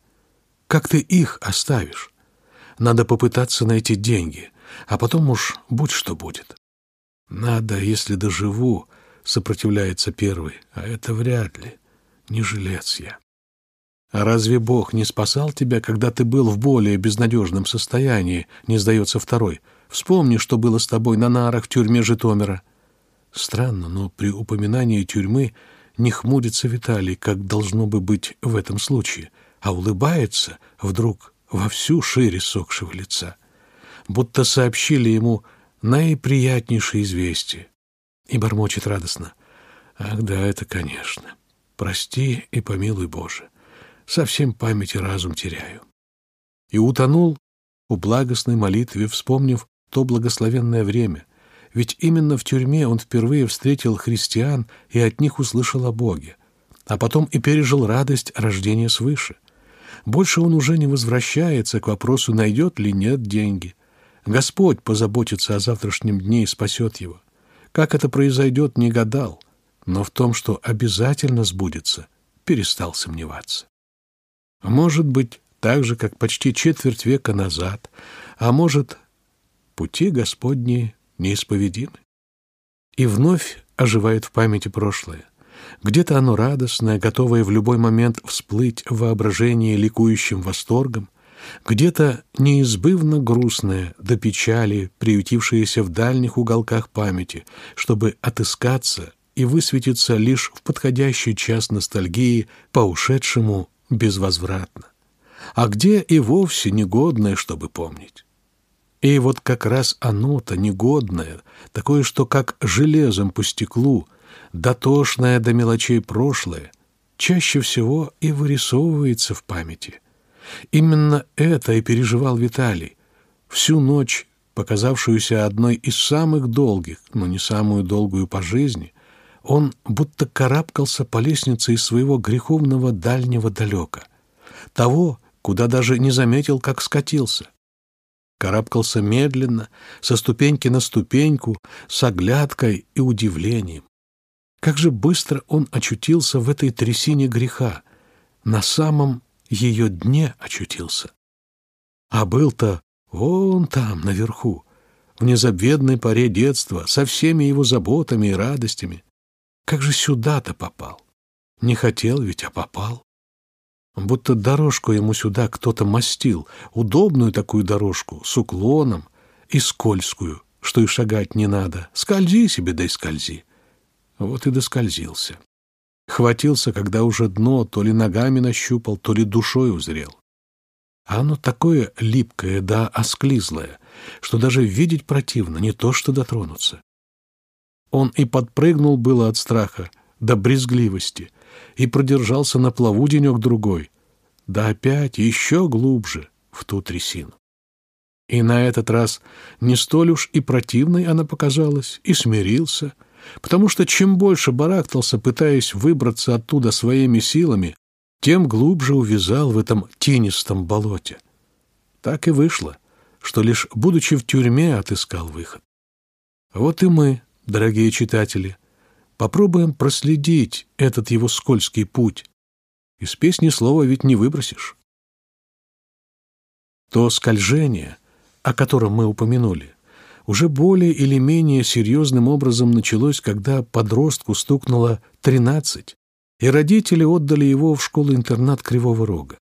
Как ты их оставишь? Надо попытаться найти деньги, а потом уж будь что будет. Надо, если доживу, сопротивляется первый, а это вряд ли. Не жилец я. А разве Бог не спасал тебя, когда ты был в более безнадежном состоянии, не сдается второй? Вспомни, что было с тобой на нарах в тюрьме Житомира. Странно, но при упоминании тюрьмы не хмурится Виталий, как должно бы быть в этом случае, а улыбается вдруг во всю шире сохшего лица, будто сообщили ему наиприятнейшее известие. И бормочет радостно. «Ах да, это конечно. Прости и помилуй Боже. Совсем память и разум теряю». И утонул у благостной молитве, вспомнив то благословенное время, ведь именно в тюрьме он впервые встретил христиан и от них услышал о Боге, а потом и пережил радость рождения свыше. Больше он уже не возвращается к вопросу, найдет ли нет деньги. Господь позаботится о завтрашнем дне и спасет его. Как это произойдет, не гадал, но в том, что обязательно сбудется, перестал сомневаться. Может быть, так же, как почти четверть века назад, а может, пути Господни неисповедимы. И вновь оживает в памяти прошлое. Где-то оно радостное, готовое в любой момент всплыть в воображении ликующим восторгом, где-то неизбывно грустное до печали, приютившееся в дальних уголках памяти, чтобы отыскаться и высветиться лишь в подходящий час ностальгии по ушедшему безвозвратно. А где и вовсе негодное, чтобы помнить. И вот как раз оно-то негодное, такое, что как железом по стеклу, дотошное до мелочей прошлое, чаще всего и вырисовывается в памяти. Именно это и переживал Виталий. Всю ночь, показавшуюся одной из самых долгих, но не самую долгую по жизни, он будто карабкался по лестнице из своего греховного дальнего далека, того, куда даже не заметил, как скатился карабкался медленно, со ступеньки на ступеньку, с оглядкой и удивлением. Как же быстро он очутился в этой трясине греха, на самом ее дне очутился. А был-то вон там, наверху, в незабведной поре детства, со всеми его заботами и радостями. Как же сюда-то попал? Не хотел ведь, а попал будто дорожку ему сюда кто-то мастил, удобную такую дорожку, с уклоном и скользкую, что и шагать не надо. Скользи себе, да и скользи. Вот и доскользился. Хватился, когда уже дно то ли ногами нащупал, то ли душой узрел. А оно такое липкое да осклизлое, что даже видеть противно, не то что дотронуться. Он и подпрыгнул было от страха, до брезгливости — и продержался на плаву денек-другой, да опять еще глубже в ту трясину. И на этот раз не столь уж и противной она показалась, и смирился, потому что чем больше барахтался, пытаясь выбраться оттуда своими силами, тем глубже увязал в этом тенистом болоте. Так и вышло, что лишь будучи в тюрьме отыскал выход. Вот и мы, дорогие читатели, Попробуем проследить этот его скользкий путь. Из песни слова ведь не выбросишь. То скольжение, о котором мы упомянули, уже более или менее серьезным образом началось, когда подростку стукнуло 13, и родители отдали его в школу-интернат Кривого Рога.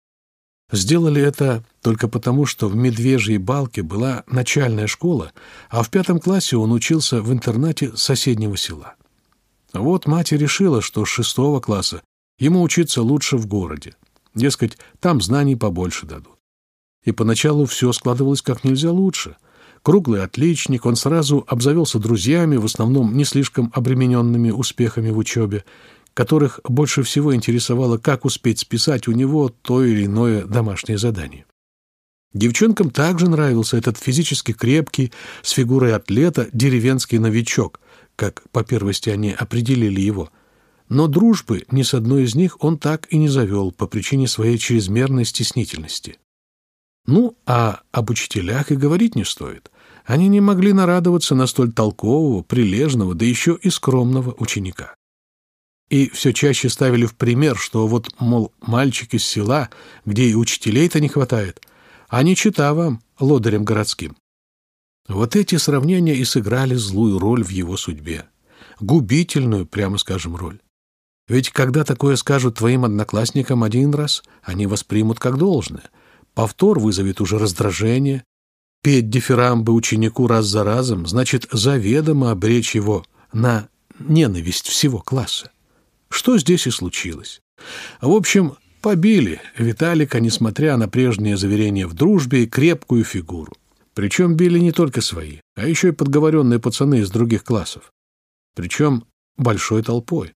Сделали это только потому, что в Медвежьей Балке была начальная школа, а в пятом классе он учился в интернате соседнего села. Вот мать решила, что с шестого класса ему учиться лучше в городе. Дескать, там знаний побольше дадут. И поначалу все складывалось как нельзя лучше. Круглый отличник, он сразу обзавелся друзьями, в основном не слишком обремененными успехами в учебе, которых больше всего интересовало, как успеть списать у него то или иное домашнее задание. Девчонкам также нравился этот физически крепкий, с фигурой атлета, деревенский новичок, как по первости они определили его. Но дружбы ни с одной из них он так и не завел по причине своей чрезмерной стеснительности. Ну, а об учителях и говорить не стоит. Они не могли нарадоваться на столь толкового, прилежного, да еще и скромного ученика. И все чаще ставили в пример, что вот, мол, мальчик из села, где и учителей-то не хватает, а не чита вам, лодырям городским. Вот эти сравнения и сыграли злую роль в его судьбе. Губительную, прямо скажем, роль. Ведь когда такое скажут твоим одноклассникам один раз, они воспримут как должное. Повтор вызовет уже раздражение. Петь дифирамбы ученику раз за разом значит заведомо обречь его на ненависть всего класса. Что здесь и случилось. В общем, побили Виталика, несмотря на прежние заверения в дружбе и крепкую фигуру. Причем били не только свои, а еще и подговоренные пацаны из других классов. Причем большой толпой.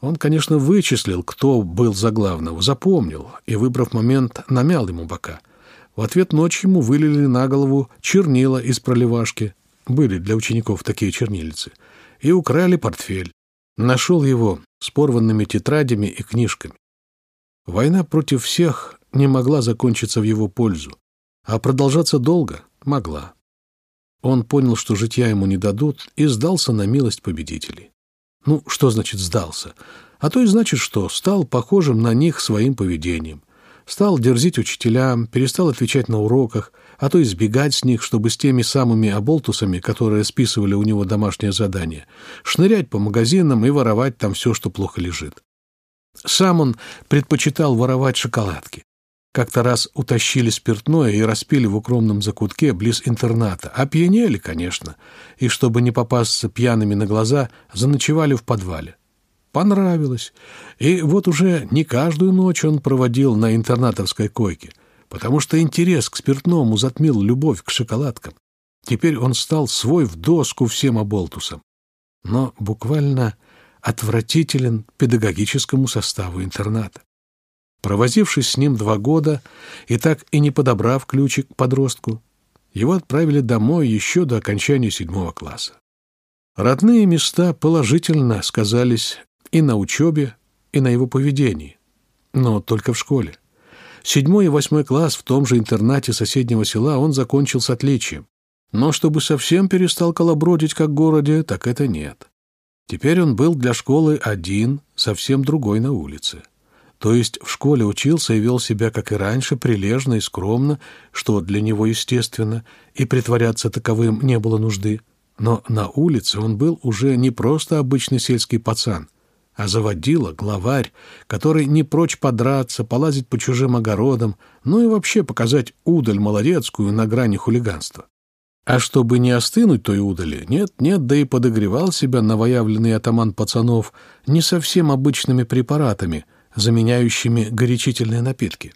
Он, конечно, вычислил, кто был за главного, запомнил и, выбрав момент, намял ему бока. В ответ ночью ему вылили на голову чернила из проливашки, были для учеников такие чернильницы, и украли портфель. Нашел его с порванными тетрадями и книжками. Война против всех не могла закончиться в его пользу, а продолжаться долго могла. Он понял, что житья ему не дадут, и сдался на милость победителей. Ну, что значит «сдался»? А то и значит, что стал похожим на них своим поведением. Стал дерзить учителям, перестал отвечать на уроках, а то избегать с них, чтобы с теми самыми оболтусами, которые списывали у него домашнее задание, шнырять по магазинам и воровать там все, что плохо лежит. Сам он предпочитал воровать шоколадки. Как-то раз утащили спиртное и распили в укромном закутке близ интерната. Опьянели, конечно, и, чтобы не попасться пьяными на глаза, заночевали в подвале. Понравилось. И вот уже не каждую ночь он проводил на интернатовской койке, потому что интерес к спиртному затмил любовь к шоколадкам. Теперь он стал свой в доску всем оболтусам. Но буквально отвратителен педагогическому составу интерната. Провозившись с ним два года и так и не подобрав ключик к подростку, его отправили домой еще до окончания седьмого класса. Родные места положительно сказались и на учебе, и на его поведении, но только в школе. Седьмой и восьмой класс в том же интернате соседнего села он закончил с отличием. Но чтобы совсем перестал колобродить как в городе, так это нет. Теперь он был для школы один, совсем другой на улице. То есть в школе учился и вел себя, как и раньше, прилежно и скромно, что для него естественно, и притворяться таковым не было нужды. Но на улице он был уже не просто обычный сельский пацан, а заводила, главарь, который не прочь подраться, полазить по чужим огородам, ну и вообще показать удаль молодецкую на грани хулиганства. А чтобы не остынуть той удали, нет-нет, да и подогревал себя новоявленный атаман пацанов не совсем обычными препаратами — заменяющими горячительные напитки.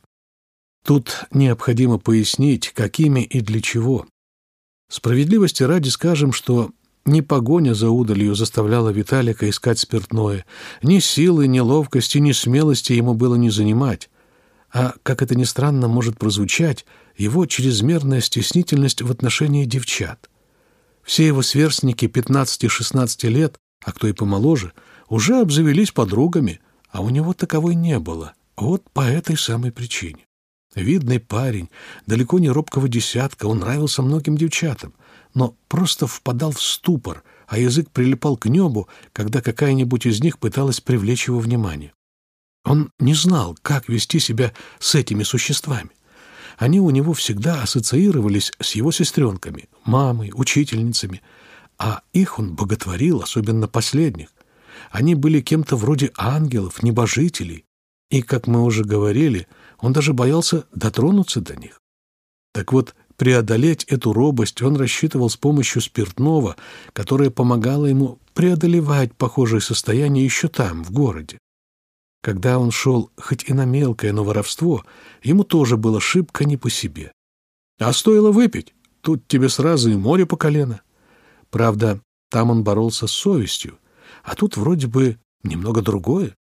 Тут необходимо пояснить, какими и для чего. Справедливости ради скажем, что ни погоня за удалью заставляла Виталика искать спиртное, ни силы, ни ловкости, ни смелости ему было не занимать. А, как это ни странно может прозвучать, его чрезмерная стеснительность в отношении девчат. Все его сверстники 15-16 лет, а кто и помоложе, уже обзавелись подругами – а у него таковой не было. Вот по этой самой причине. Видный парень, далеко не робкого десятка, он нравился многим девчатам, но просто впадал в ступор, а язык прилипал к небу, когда какая-нибудь из них пыталась привлечь его внимание. Он не знал, как вести себя с этими существами. Они у него всегда ассоциировались с его сестренками, мамой, учительницами, а их он боготворил, особенно последних. Они были кем-то вроде ангелов, небожителей, и, как мы уже говорили, он даже боялся дотронуться до них. Так вот, преодолеть эту робость он рассчитывал с помощью спиртного, которое помогало ему преодолевать похожие состояния еще там, в городе. Когда он шел хоть и на мелкое, но воровство, ему тоже было шибко не по себе. А стоило выпить, тут тебе сразу и море по колено. Правда, там он боролся с совестью, а тут вроде бы немного другое.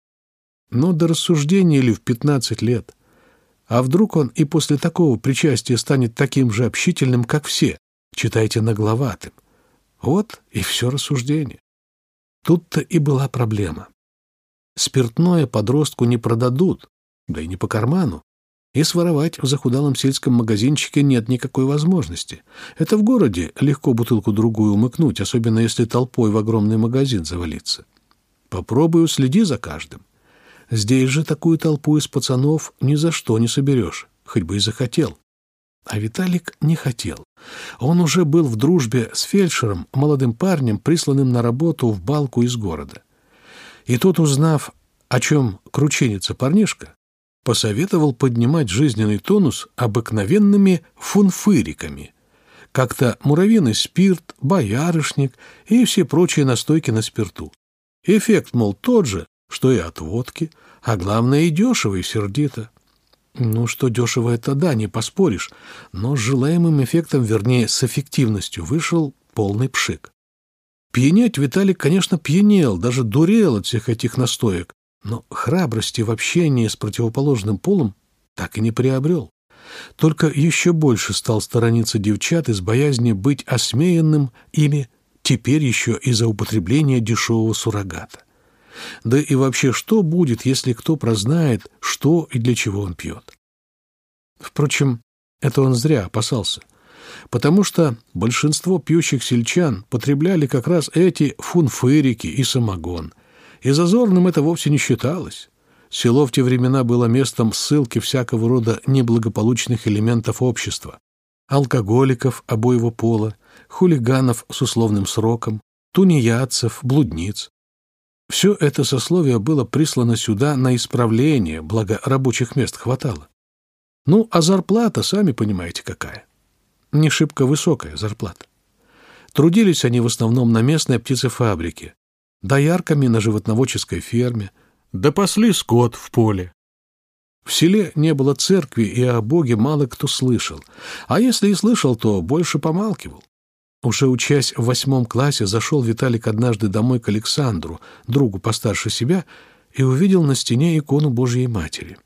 Но до рассуждения ли в пятнадцать лет? А вдруг он и после такого причастия станет таким же общительным, как все, читайте нагловатым? Вот и все рассуждение. Тут-то и была проблема. Спиртное подростку не продадут, да и не по карману. И своровать в захудалом сельском магазинчике нет никакой возможности. Это в городе легко бутылку-другую умыкнуть, особенно если толпой в огромный магазин завалиться. Попробуй следи за каждым. Здесь же такую толпу из пацанов ни за что не соберешь, хоть бы и захотел. А Виталик не хотел. Он уже был в дружбе с фельдшером, молодым парнем, присланным на работу в балку из города. И тот, узнав о чем крученица парнишка, посоветовал поднимать жизненный тонус обыкновенными фунфыриками, как-то муравьиный спирт, боярышник и все прочие настойки на спирту. Эффект, мол, тот же, что и от водки, а главное и дешево, и сердито. Ну, что дешево это да, не поспоришь, но с желаемым эффектом, вернее, с эффективностью, вышел полный пшик. Пьянеть Виталик, конечно, пьянел, даже дурел от всех этих настоек, но храбрости в общении с противоположным полом так и не приобрел. Только еще больше стал сторониться девчат из боязни быть осмеянным ими теперь еще из-за употребления дешевого суррогата. Да и вообще, что будет, если кто прознает, что и для чего он пьет? Впрочем, это он зря опасался, потому что большинство пьющих сельчан потребляли как раз эти фунфырики и самогон, и зазорным это вовсе не считалось. Село в те времена было местом ссылки всякого рода неблагополучных элементов общества, алкоголиков обоего пола, хулиганов с условным сроком, тунеядцев, блудниц. Все это сословие было прислано сюда на исправление, благо рабочих мест хватало. Ну, а зарплата, сами понимаете, какая. Не шибко высокая зарплата. Трудились они в основном на местной птицефабрике, доярками на животноводческой ферме, да пасли скот в поле. В селе не было церкви, и о Боге мало кто слышал, а если и слышал, то больше помалкивал. Уже учась в восьмом классе, зашел Виталик однажды домой к Александру, другу постарше себя, и увидел на стене икону Божьей Матери.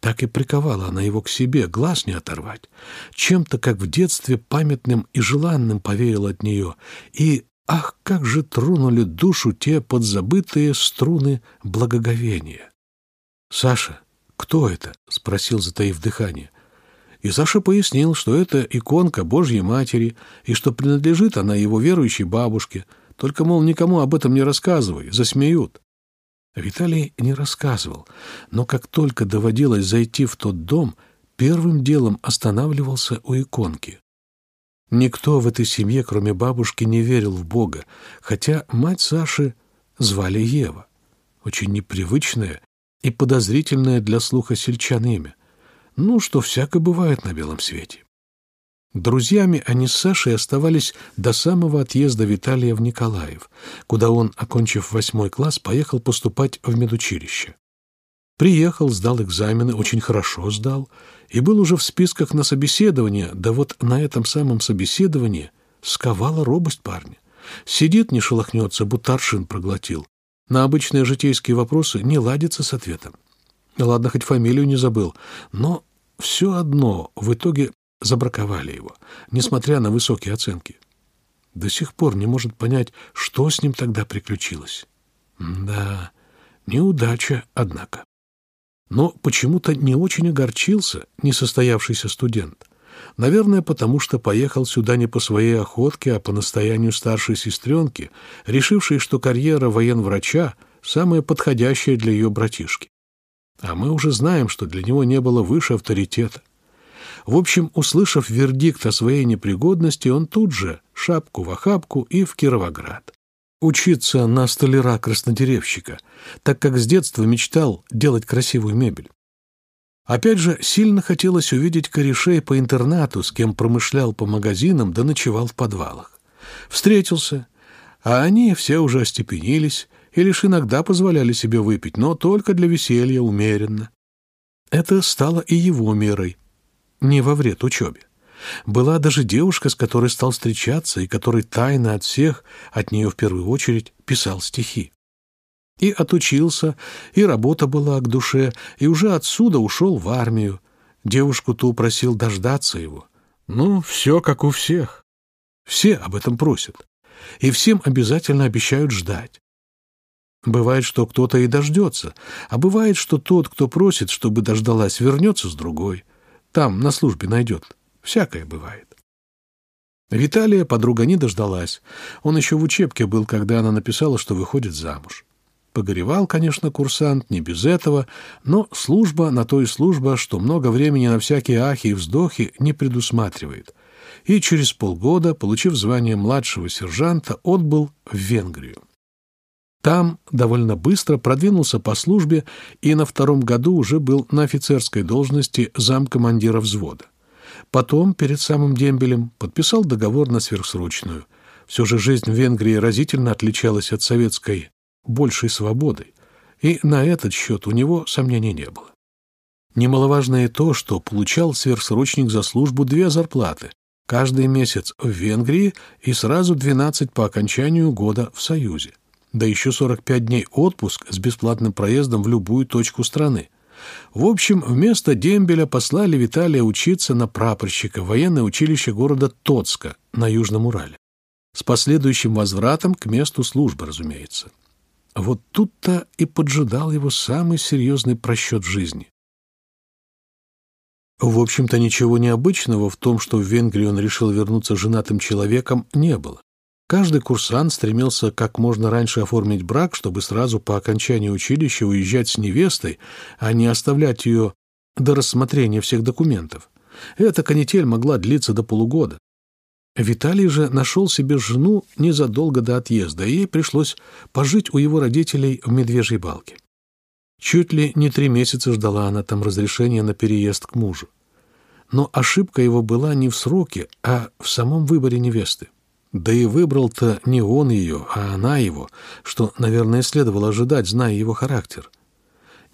Так и приковала она его к себе, глаз не оторвать. Чем-то, как в детстве, памятным и желанным повеял от нее. И, ах, как же тронули душу те подзабытые струны благоговения! «Саша, кто это?» — спросил, затаив дыхание. — и Саша пояснил, что это иконка Божьей Матери, и что принадлежит она его верующей бабушке. Только, мол, никому об этом не рассказывай, засмеют. Виталий не рассказывал, но как только доводилось зайти в тот дом, первым делом останавливался у иконки. Никто в этой семье, кроме бабушки, не верил в Бога, хотя мать Саши звали Ева. Очень непривычное и подозрительное для слуха сельчан имя. Ну, что всяко бывает на белом свете. Друзьями они с Сашей оставались до самого отъезда Виталия в Николаев, куда он, окончив восьмой класс, поехал поступать в медучилище. Приехал, сдал экзамены, очень хорошо сдал, и был уже в списках на собеседование, да вот на этом самом собеседовании сковала робость парня. Сидит, не шелохнется, будто аршин проглотил. На обычные житейские вопросы не ладится с ответом. Ладно, хоть фамилию не забыл, но все одно в итоге забраковали его, несмотря на высокие оценки. До сих пор не может понять, что с ним тогда приключилось. Да, неудача, однако. Но почему-то не очень огорчился несостоявшийся студент. Наверное, потому что поехал сюда не по своей охотке, а по настоянию старшей сестренки, решившей, что карьера военврача самая подходящая для ее братишки. А мы уже знаем, что для него не было выше авторитета. В общем, услышав вердикт о своей непригодности, он тут же шапку в охапку и в Кировоград. Учиться на столяра-краснодеревщика, так как с детства мечтал делать красивую мебель. Опять же, сильно хотелось увидеть корешей по интернату, с кем промышлял по магазинам да ночевал в подвалах. Встретился, а они все уже остепенились, и лишь иногда позволяли себе выпить, но только для веселья, умеренно. Это стало и его мерой, не во вред учебе. Была даже девушка, с которой стал встречаться и который тайно от всех, от нее в первую очередь, писал стихи. И отучился, и работа была к душе, и уже отсюда ушел в армию. Девушку-то упросил дождаться его. Ну, все как у всех. Все об этом просят. И всем обязательно обещают ждать. Бывает, что кто-то и дождется, а бывает, что тот, кто просит, чтобы дождалась, вернется с другой. Там, на службе, найдет. Всякое бывает. Виталия подруга не дождалась. Он еще в учебке был, когда она написала, что выходит замуж. Погоревал, конечно, курсант, не без этого, но служба на то и служба, что много времени на всякие ахи и вздохи не предусматривает. И через полгода, получив звание младшего сержанта, отбыл в Венгрию. Там довольно быстро продвинулся по службе и на втором году уже был на офицерской должности замкомандира взвода. Потом, перед самым дембелем, подписал договор на сверхсрочную. Все же жизнь в Венгрии разительно отличалась от советской большей свободой, и на этот счет у него сомнений не было. Немаловажно и то, что получал сверхсрочник за службу две зарплаты, каждый месяц в Венгрии и сразу 12 по окончанию года в Союзе да еще 45 дней отпуск с бесплатным проездом в любую точку страны. В общем, вместо дембеля послали Виталия учиться на прапорщика в военное училище города Тоцка на Южном Урале. С последующим возвратом к месту службы, разумеется. Вот тут-то и поджидал его самый серьезный просчет жизни. В общем-то, ничего необычного в том, что в Венгрии он решил вернуться женатым человеком, не было. Каждый курсант стремился как можно раньше оформить брак, чтобы сразу по окончании училища уезжать с невестой, а не оставлять ее до рассмотрения всех документов. Эта канитель могла длиться до полугода. Виталий же нашел себе жену незадолго до отъезда, и ей пришлось пожить у его родителей в Медвежьей Балке. Чуть ли не три месяца ждала она там разрешения на переезд к мужу. Но ошибка его была не в сроке, а в самом выборе невесты. Да и выбрал-то не он ее, а она его, что, наверное, следовало ожидать, зная его характер.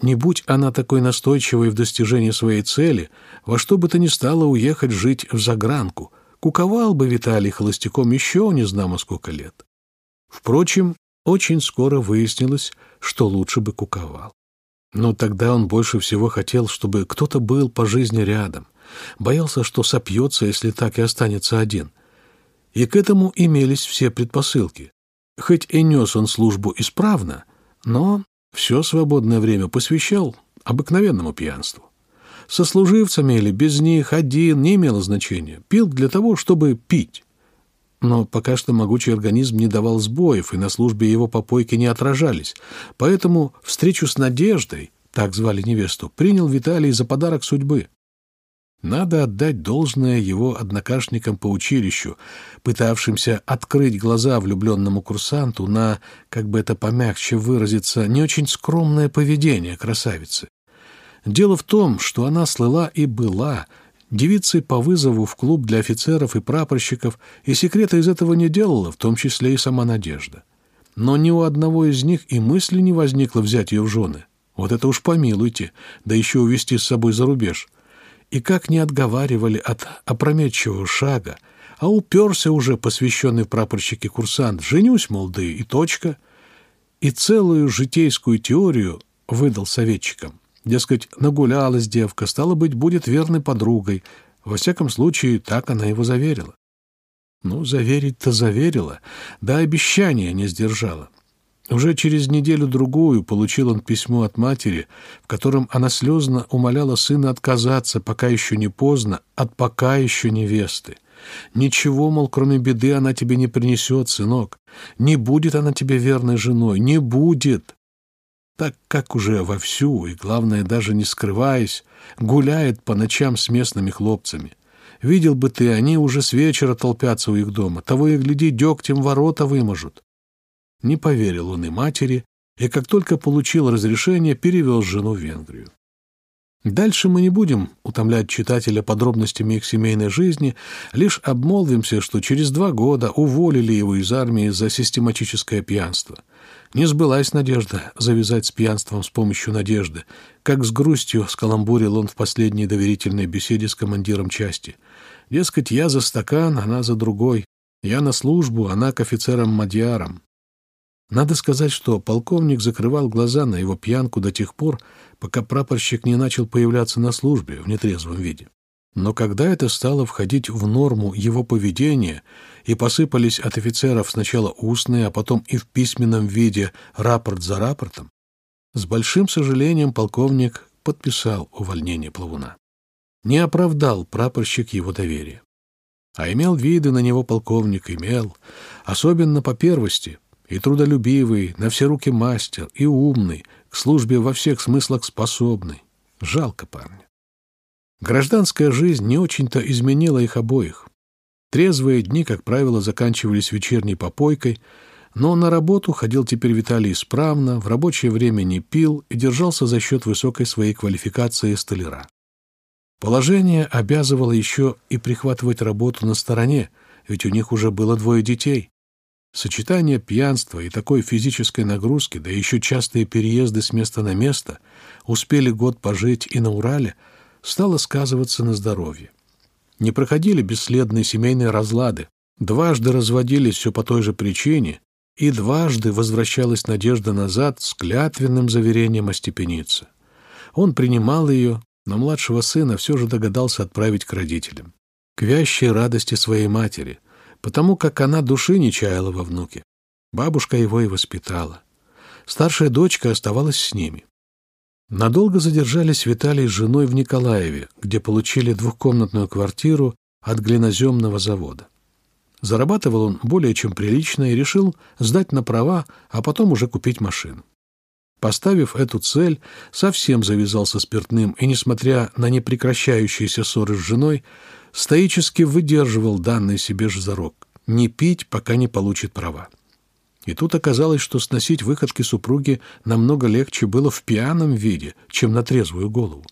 Не будь она такой настойчивой в достижении своей цели, во что бы то ни стало уехать жить в загранку, куковал бы Виталий холостяком еще не знамо сколько лет. Впрочем, очень скоро выяснилось, что лучше бы куковал. Но тогда он больше всего хотел, чтобы кто-то был по жизни рядом. Боялся, что сопьется, если так и останется один и к этому имелись все предпосылки. Хоть и нес он службу исправно, но все свободное время посвящал обыкновенному пьянству. Со служивцами или без них один не имело значения. Пил для того, чтобы пить. Но пока что могучий организм не давал сбоев, и на службе его попойки не отражались. Поэтому встречу с Надеждой, так звали невесту, принял Виталий за подарок судьбы. Надо отдать должное его однокашникам по училищу, пытавшимся открыть глаза влюбленному курсанту на, как бы это помягче выразиться, не очень скромное поведение красавицы. Дело в том, что она слыла и была девицей по вызову в клуб для офицеров и прапорщиков, и секрета из этого не делала, в том числе и сама Надежда. Но ни у одного из них и мысли не возникло взять ее в жены. Вот это уж помилуйте, да еще увезти с собой за рубеж — и как не отговаривали от опрометчивого шага, а уперся уже посвященный в прапорщике курсант, женюсь, мол, да и точка, и целую житейскую теорию выдал советчикам. Дескать, нагулялась девка, стало быть, будет верной подругой. Во всяком случае, так она его заверила. Ну, заверить-то заверила, да обещания не сдержала. Уже через неделю-другую получил он письмо от матери, в котором она слезно умоляла сына отказаться, пока еще не поздно, от пока еще невесты. Ничего, мол, кроме беды она тебе не принесет, сынок. Не будет она тебе верной женой, не будет. Так как уже вовсю, и, главное, даже не скрываясь, гуляет по ночам с местными хлопцами. Видел бы ты, они уже с вечера толпятся у их дома, того и гляди, дегтем ворота выможут. Не поверил он и матери, и как только получил разрешение, перевел жену в Венгрию. Дальше мы не будем утомлять читателя подробностями их семейной жизни, лишь обмолвимся, что через два года уволили его из армии за систематическое пьянство. Не сбылась надежда завязать с пьянством с помощью надежды, как с грустью скаламбурил он в последней доверительной беседе с командиром части. Дескать, я за стакан, она за другой. Я на службу, она к офицерам-мадьярам. Надо сказать, что полковник закрывал глаза на его пьянку до тех пор, пока прапорщик не начал появляться на службе в нетрезвом виде. Но когда это стало входить в норму его поведения и посыпались от офицеров сначала устные, а потом и в письменном виде рапорт за рапортом, с большим сожалением полковник подписал увольнение плавуна. Не оправдал прапорщик его доверия. А имел виды на него полковник, имел, особенно по первости — и трудолюбивый, на все руки мастер, и умный, к службе во всех смыслах способный. Жалко парня. Гражданская жизнь не очень-то изменила их обоих. Трезвые дни, как правило, заканчивались вечерней попойкой, Но на работу ходил теперь Виталий исправно, в рабочее время не пил и держался за счет высокой своей квалификации столяра. Положение обязывало еще и прихватывать работу на стороне, ведь у них уже было двое детей. Сочетание пьянства и такой физической нагрузки, да еще частые переезды с места на место, успели год пожить и на Урале, стало сказываться на здоровье. Не проходили бесследные семейные разлады, дважды разводились все по той же причине, и дважды возвращалась надежда назад с клятвенным заверением остепениться. Он принимал ее, но младшего сына все же догадался отправить к родителям. К вящей радости своей матери — потому как она души не чаяла во внуке. Бабушка его и воспитала. Старшая дочка оставалась с ними. Надолго задержались Виталий с женой в Николаеве, где получили двухкомнатную квартиру от глиноземного завода. Зарабатывал он более чем прилично и решил сдать на права, а потом уже купить машину. Поставив эту цель, совсем завязался спиртным и, несмотря на непрекращающиеся ссоры с женой, стоически выдерживал данный себе же зарок — не пить, пока не получит права. И тут оказалось, что сносить выходки супруги намного легче было в пьяном виде, чем на трезвую голову.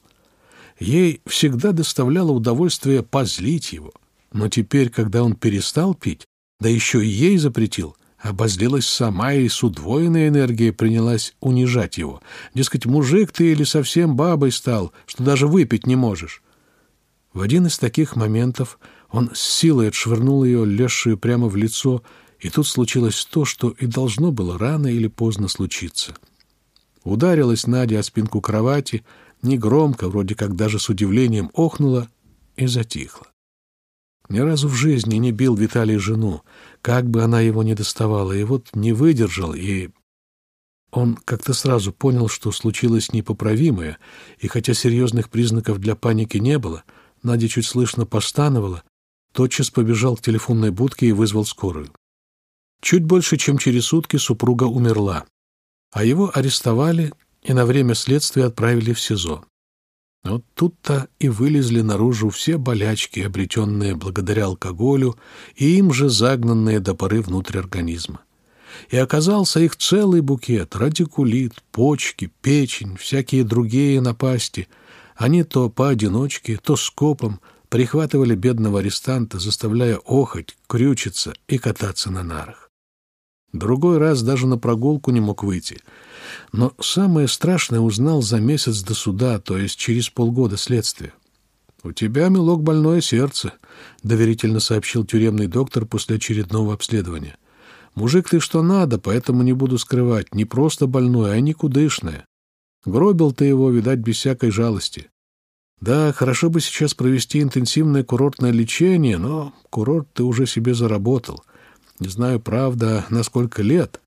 Ей всегда доставляло удовольствие позлить его, но теперь, когда он перестал пить, да еще и ей запретил, обозлилась сама и с удвоенной энергией принялась унижать его. Дескать, мужик ты или совсем бабой стал, что даже выпить не можешь. В один из таких моментов он с силой отшвырнул ее, лезшую прямо в лицо, и тут случилось то, что и должно было рано или поздно случиться. Ударилась Надя о спинку кровати, негромко, вроде как даже с удивлением охнула и затихла. Ни разу в жизни не бил Виталий жену, как бы она его ни доставала, и вот не выдержал, и... Он как-то сразу понял, что случилось непоправимое, и хотя серьезных признаков для паники не было — Надя чуть слышно постановала, тотчас побежал к телефонной будке и вызвал скорую. Чуть больше, чем через сутки, супруга умерла, а его арестовали и на время следствия отправили в СИЗО. Вот тут-то и вылезли наружу все болячки, обретенные благодаря алкоголю и им же загнанные до поры внутрь организма. И оказался их целый букет — радикулит, почки, печень, всякие другие напасти — они то поодиночке, то скопом прихватывали бедного арестанта, заставляя охоть, крючиться и кататься на нарах. Другой раз даже на прогулку не мог выйти. Но самое страшное узнал за месяц до суда, то есть через полгода следствия. «У тебя, милок, больное сердце», — доверительно сообщил тюремный доктор после очередного обследования. «Мужик ты что надо, поэтому не буду скрывать. Не просто больное, а никудышное. Гробил ты его, видать, без всякой жалости. Да, хорошо бы сейчас провести интенсивное курортное лечение, но курорт ты уже себе заработал. Не знаю, правда, на сколько лет,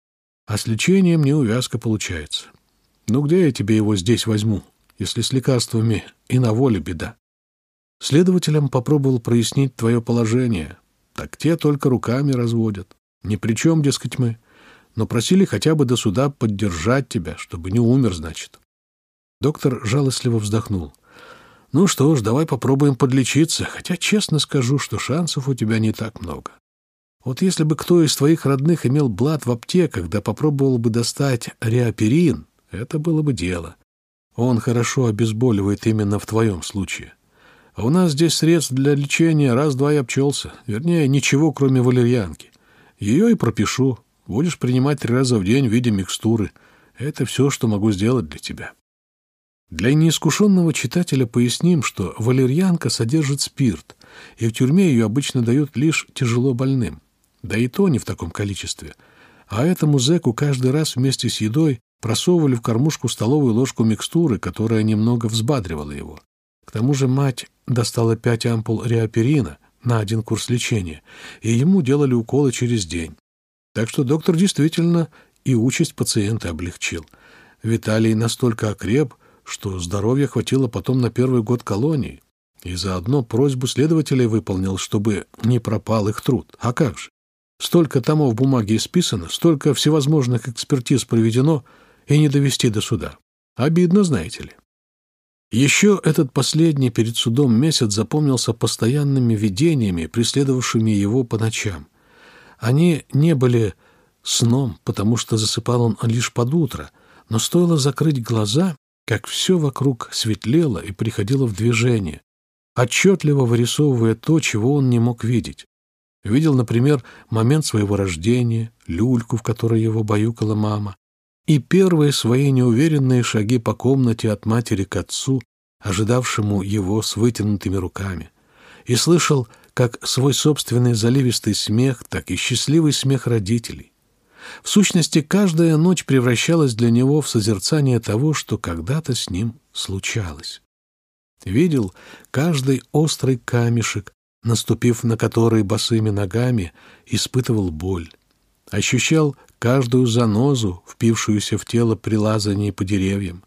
а с лечением неувязка получается. Ну где я тебе его здесь возьму, если с лекарствами и на воле беда? Следователям попробовал прояснить твое положение. Так те только руками разводят. Ни при чем, дескать, мы. Но просили хотя бы до суда поддержать тебя, чтобы не умер, значит. Доктор жалостливо вздохнул. «Ну что ж, давай попробуем подлечиться, хотя честно скажу, что шансов у тебя не так много. Вот если бы кто из твоих родных имел блат в аптеках, да попробовал бы достать реаперин, это было бы дело. Он хорошо обезболивает именно в твоем случае. А у нас здесь средств для лечения раз-два и обчелся. Вернее, ничего, кроме валерьянки. Ее и пропишу. Будешь принимать три раза в день в виде микстуры. Это все, что могу сделать для тебя». Для неискушенного читателя поясним, что валерьянка содержит спирт, и в тюрьме ее обычно дают лишь тяжело больным. Да и то не в таком количестве. А этому зэку каждый раз вместе с едой просовывали в кормушку столовую ложку микстуры, которая немного взбадривала его. К тому же мать достала пять ампул реаперина на один курс лечения, и ему делали уколы через день. Так что доктор действительно и участь пациента облегчил. Виталий настолько окреп, что здоровья хватило потом на первый год колонии, и заодно просьбу следователей выполнил, чтобы не пропал их труд. А как же? Столько томов бумаги исписано, столько всевозможных экспертиз проведено, и не довести до суда. Обидно, знаете ли. Еще этот последний перед судом месяц запомнился постоянными видениями, преследовавшими его по ночам. Они не были сном, потому что засыпал он лишь под утро, но стоило закрыть глаза, как все вокруг светлело и приходило в движение, отчетливо вырисовывая то, чего он не мог видеть. Видел, например, момент своего рождения, люльку, в которой его баюкала мама, и первые свои неуверенные шаги по комнате от матери к отцу, ожидавшему его с вытянутыми руками, и слышал как свой собственный заливистый смех, так и счастливый смех родителей. В сущности, каждая ночь превращалась для него в созерцание того, что когда-то с ним случалось. Видел каждый острый камешек, наступив на который босыми ногами, испытывал боль. Ощущал каждую занозу, впившуюся в тело при лазании по деревьям.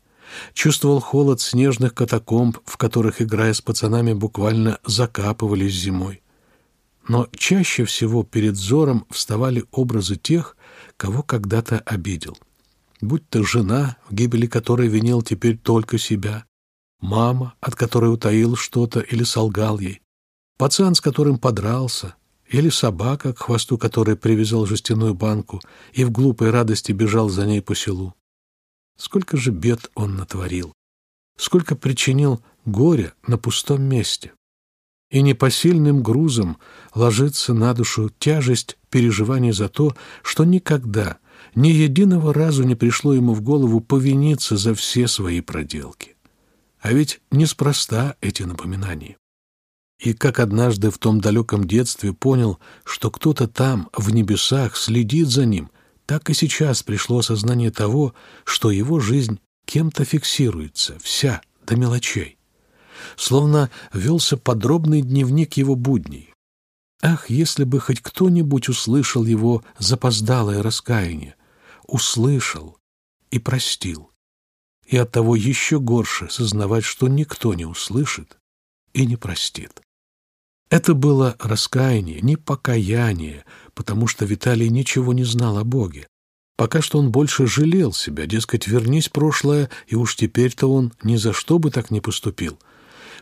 Чувствовал холод снежных катакомб, в которых, играя с пацанами, буквально закапывались зимой. Но чаще всего перед взором вставали образы тех, кого когда-то обидел. Будь то жена, в гибели которой винил теперь только себя, мама, от которой утаил что-то или солгал ей, пацан, с которым подрался, или собака, к хвосту которой привязал жестяную банку и в глупой радости бежал за ней по селу. Сколько же бед он натворил, сколько причинил горя на пустом месте. И непосильным грузом ложится на душу тяжесть переживаний за то, что никогда, ни единого разу не пришло ему в голову повиниться за все свои проделки. А ведь неспроста эти напоминания. И как однажды в том далеком детстве понял, что кто-то там, в небесах, следит за ним — так и сейчас пришло осознание того, что его жизнь кем-то фиксируется, вся, до мелочей. Словно велся подробный дневник его будней. Ах, если бы хоть кто-нибудь услышал его запоздалое раскаяние, услышал и простил. И оттого еще горше сознавать, что никто не услышит и не простит. Это было раскаяние, не покаяние, потому что Виталий ничего не знал о Боге. Пока что он больше жалел себя, дескать, вернись прошлое, и уж теперь-то он ни за что бы так не поступил.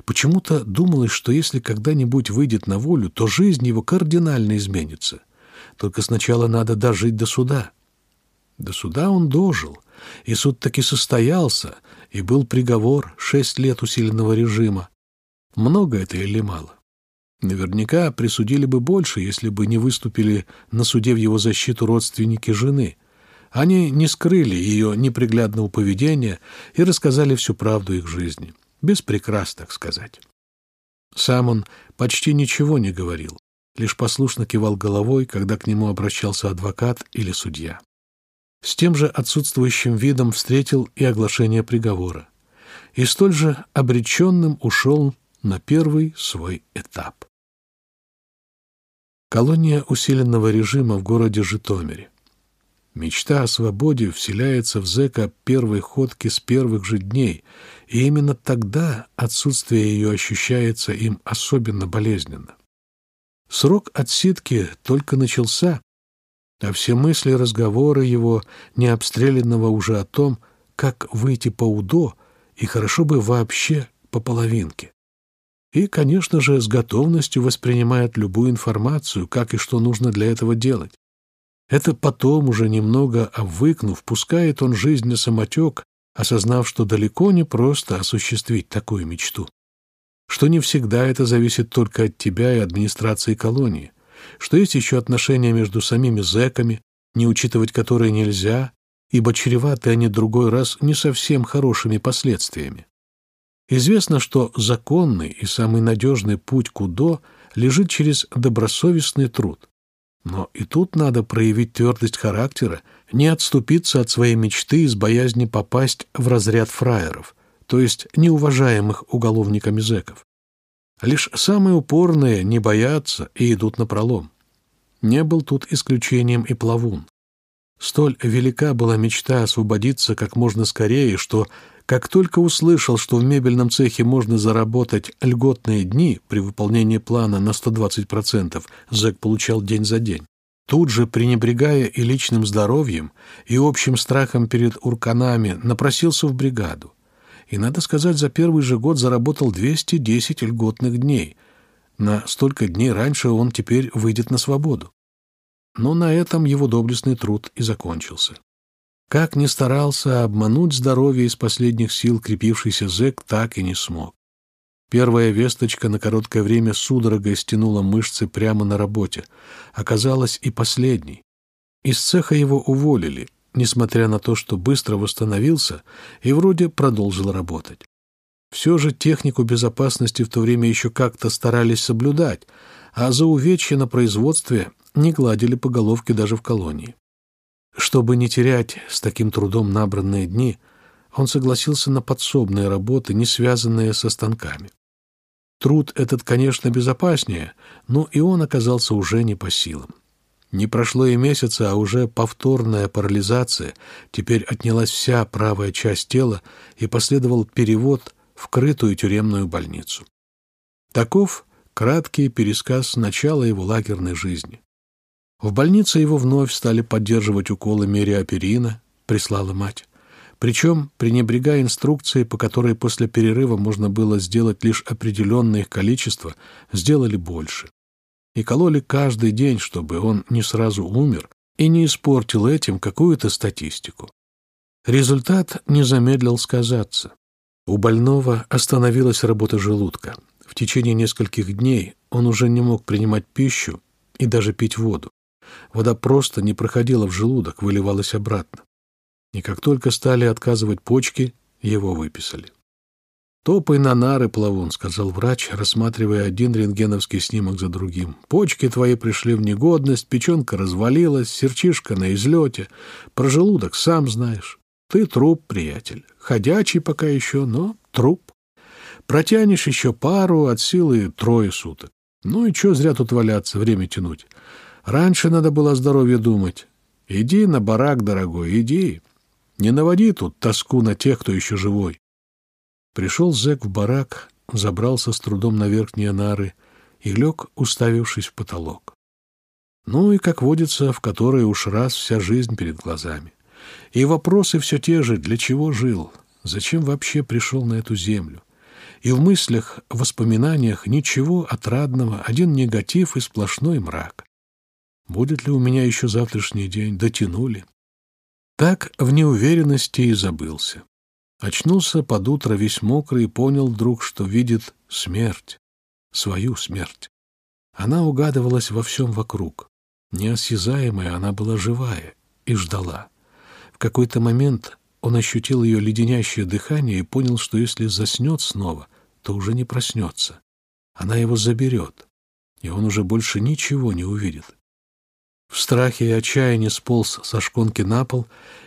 Почему-то думалось, что если когда-нибудь выйдет на волю, то жизнь его кардинально изменится. Только сначала надо дожить до суда. До суда он дожил, и суд таки состоялся, и был приговор шесть лет усиленного режима. Много это или мало? Наверняка присудили бы больше, если бы не выступили на суде в его защиту родственники жены. Они не скрыли ее неприглядного поведения и рассказали всю правду их жизни. Без прикрас, так сказать. Сам он почти ничего не говорил, лишь послушно кивал головой, когда к нему обращался адвокат или судья. С тем же отсутствующим видом встретил и оглашение приговора. И столь же обреченным ушел на первый свой этап. Колония усиленного режима в городе Житомире. Мечта о свободе вселяется в зэка первой ходки с первых же дней, и именно тогда отсутствие ее ощущается им особенно болезненно. Срок отсидки только начался, а все мысли, разговоры его, не обстрелянного уже о том, как выйти по УДО, и хорошо бы вообще по половинке и, конечно же, с готовностью воспринимает любую информацию, как и что нужно для этого делать. Это потом, уже немного обвыкнув, пускает он жизнь на самотек, осознав, что далеко не просто осуществить такую мечту. Что не всегда это зависит только от тебя и администрации колонии, что есть еще отношения между самими зэками, не учитывать которые нельзя, ибо чреваты они другой раз не совсем хорошими последствиями. Известно, что законный и самый надежный путь к УДО лежит через добросовестный труд. Но и тут надо проявить твердость характера, не отступиться от своей мечты из боязни попасть в разряд фраеров, то есть неуважаемых уголовниками зэков. Лишь самые упорные не боятся и идут на пролом. Не был тут исключением и плавун. Столь велика была мечта освободиться как можно скорее, что как только услышал, что в мебельном цехе можно заработать льготные дни при выполнении плана на 120%, зэк получал день за день. Тут же, пренебрегая и личным здоровьем, и общим страхом перед урканами, напросился в бригаду. И, надо сказать, за первый же год заработал 210 льготных дней. На столько дней раньше он теперь выйдет на свободу. Но на этом его доблестный труд и закончился. Как ни старался обмануть здоровье из последних сил крепившийся зэк, так и не смог. Первая весточка на короткое время судорогой стянула мышцы прямо на работе. Оказалось и последней. Из цеха его уволили, несмотря на то, что быстро восстановился и вроде продолжил работать. Все же технику безопасности в то время еще как-то старались соблюдать, а за увечья на производстве не гладили по головке даже в колонии. Чтобы не терять с таким трудом набранные дни, он согласился на подсобные работы, не связанные со станками. Труд этот, конечно, безопаснее, но и он оказался уже не по силам. Не прошло и месяца, а уже повторная парализация, теперь отнялась вся правая часть тела и последовал перевод в крытую тюремную больницу. Таков краткий пересказ начала его лагерной жизни. В больнице его вновь стали поддерживать уколы мериаперина, прислала мать. Причем, пренебрегая инструкцией, по которой после перерыва можно было сделать лишь определенное их количество, сделали больше. И кололи каждый день, чтобы он не сразу умер и не испортил этим какую-то статистику. Результат не замедлил сказаться. У больного остановилась работа желудка. В течение нескольких дней он уже не мог принимать пищу и даже пить воду. Вода просто не проходила в желудок, выливалась обратно. И как только стали отказывать почки, его выписали. «Топай на нары, плавун», — сказал врач, рассматривая один рентгеновский снимок за другим. «Почки твои пришли в негодность, печенка развалилась, серчишка на излете. Про желудок сам знаешь. Ты труп, приятель. Ходячий пока еще, но труп. Протянешь еще пару, от силы трое суток. Ну и что зря тут валяться, время тянуть. Раньше надо было о здоровье думать. Иди на барак, дорогой, иди. Не наводи тут тоску на тех, кто еще живой. Пришел зэк в барак, забрался с трудом на верхние нары и лег, уставившись в потолок. Ну и, как водится, в которой уж раз вся жизнь перед глазами. И вопросы все те же, для чего жил, зачем вообще пришел на эту землю. И в мыслях, воспоминаниях ничего отрадного, один негатив и сплошной мрак. Будет ли у меня еще завтрашний день? Дотянули. Так в неуверенности и забылся. Очнулся под утро весь мокрый и понял вдруг, что видит смерть, свою смерть. Она угадывалась во всем вокруг. Неосязаемая она была живая и ждала. В какой-то момент он ощутил ее леденящее дыхание и понял, что если заснет снова, то уже не проснется. Она его заберет, и он уже больше ничего не увидит. В страхе и отчаянии сполз со шконки на пол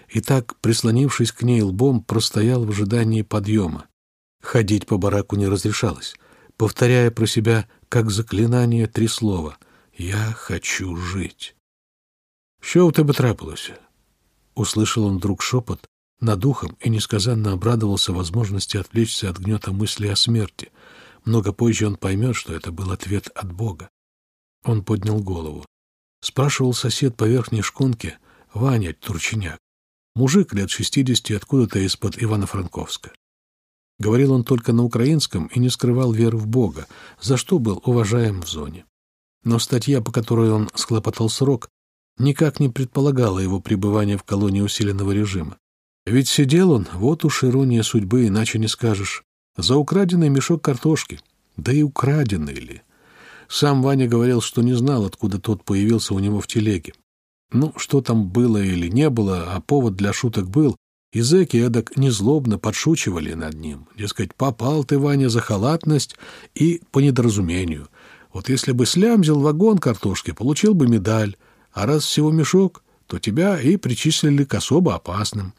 и так, прислонившись к ней лбом, простоял в ожидании подъема. Ходить по бараку не разрешалось, повторяя про себя, как заклинание, три слова «Я хочу жить». «Що у тебе трапилося?» Услышал он вдруг шепот над ухом и несказанно обрадовался возможности отвлечься от гнета мысли о смерти. Много позже он поймет, что это был ответ от Бога. Он поднял голову. Спрашивал сосед по верхней шконке, Ваня Турчиняк. Мужик лет шестидесяти откуда-то из-под Ивано-Франковска. Говорил он только на украинском и не скрывал веры в Бога, за что был уважаем в зоне. Но статья, по которой он схлопотал срок, никак не предполагала его пребывания в колонии усиленного режима. Ведь сидел он, вот уж ирония судьбы, иначе не скажешь, за украденный мешок картошки. Да и украденный ли? Сам Ваня говорил, что не знал, откуда тот появился у него в телеге. Ну, что там было или не было, а повод для шуток был, и зэки эдак незлобно подшучивали над ним. Дескать, попал ты, Ваня, за халатность и по недоразумению. Вот если бы слямзил вагон картошки, получил бы медаль, а раз всего мешок, то тебя и причислили к особо опасным.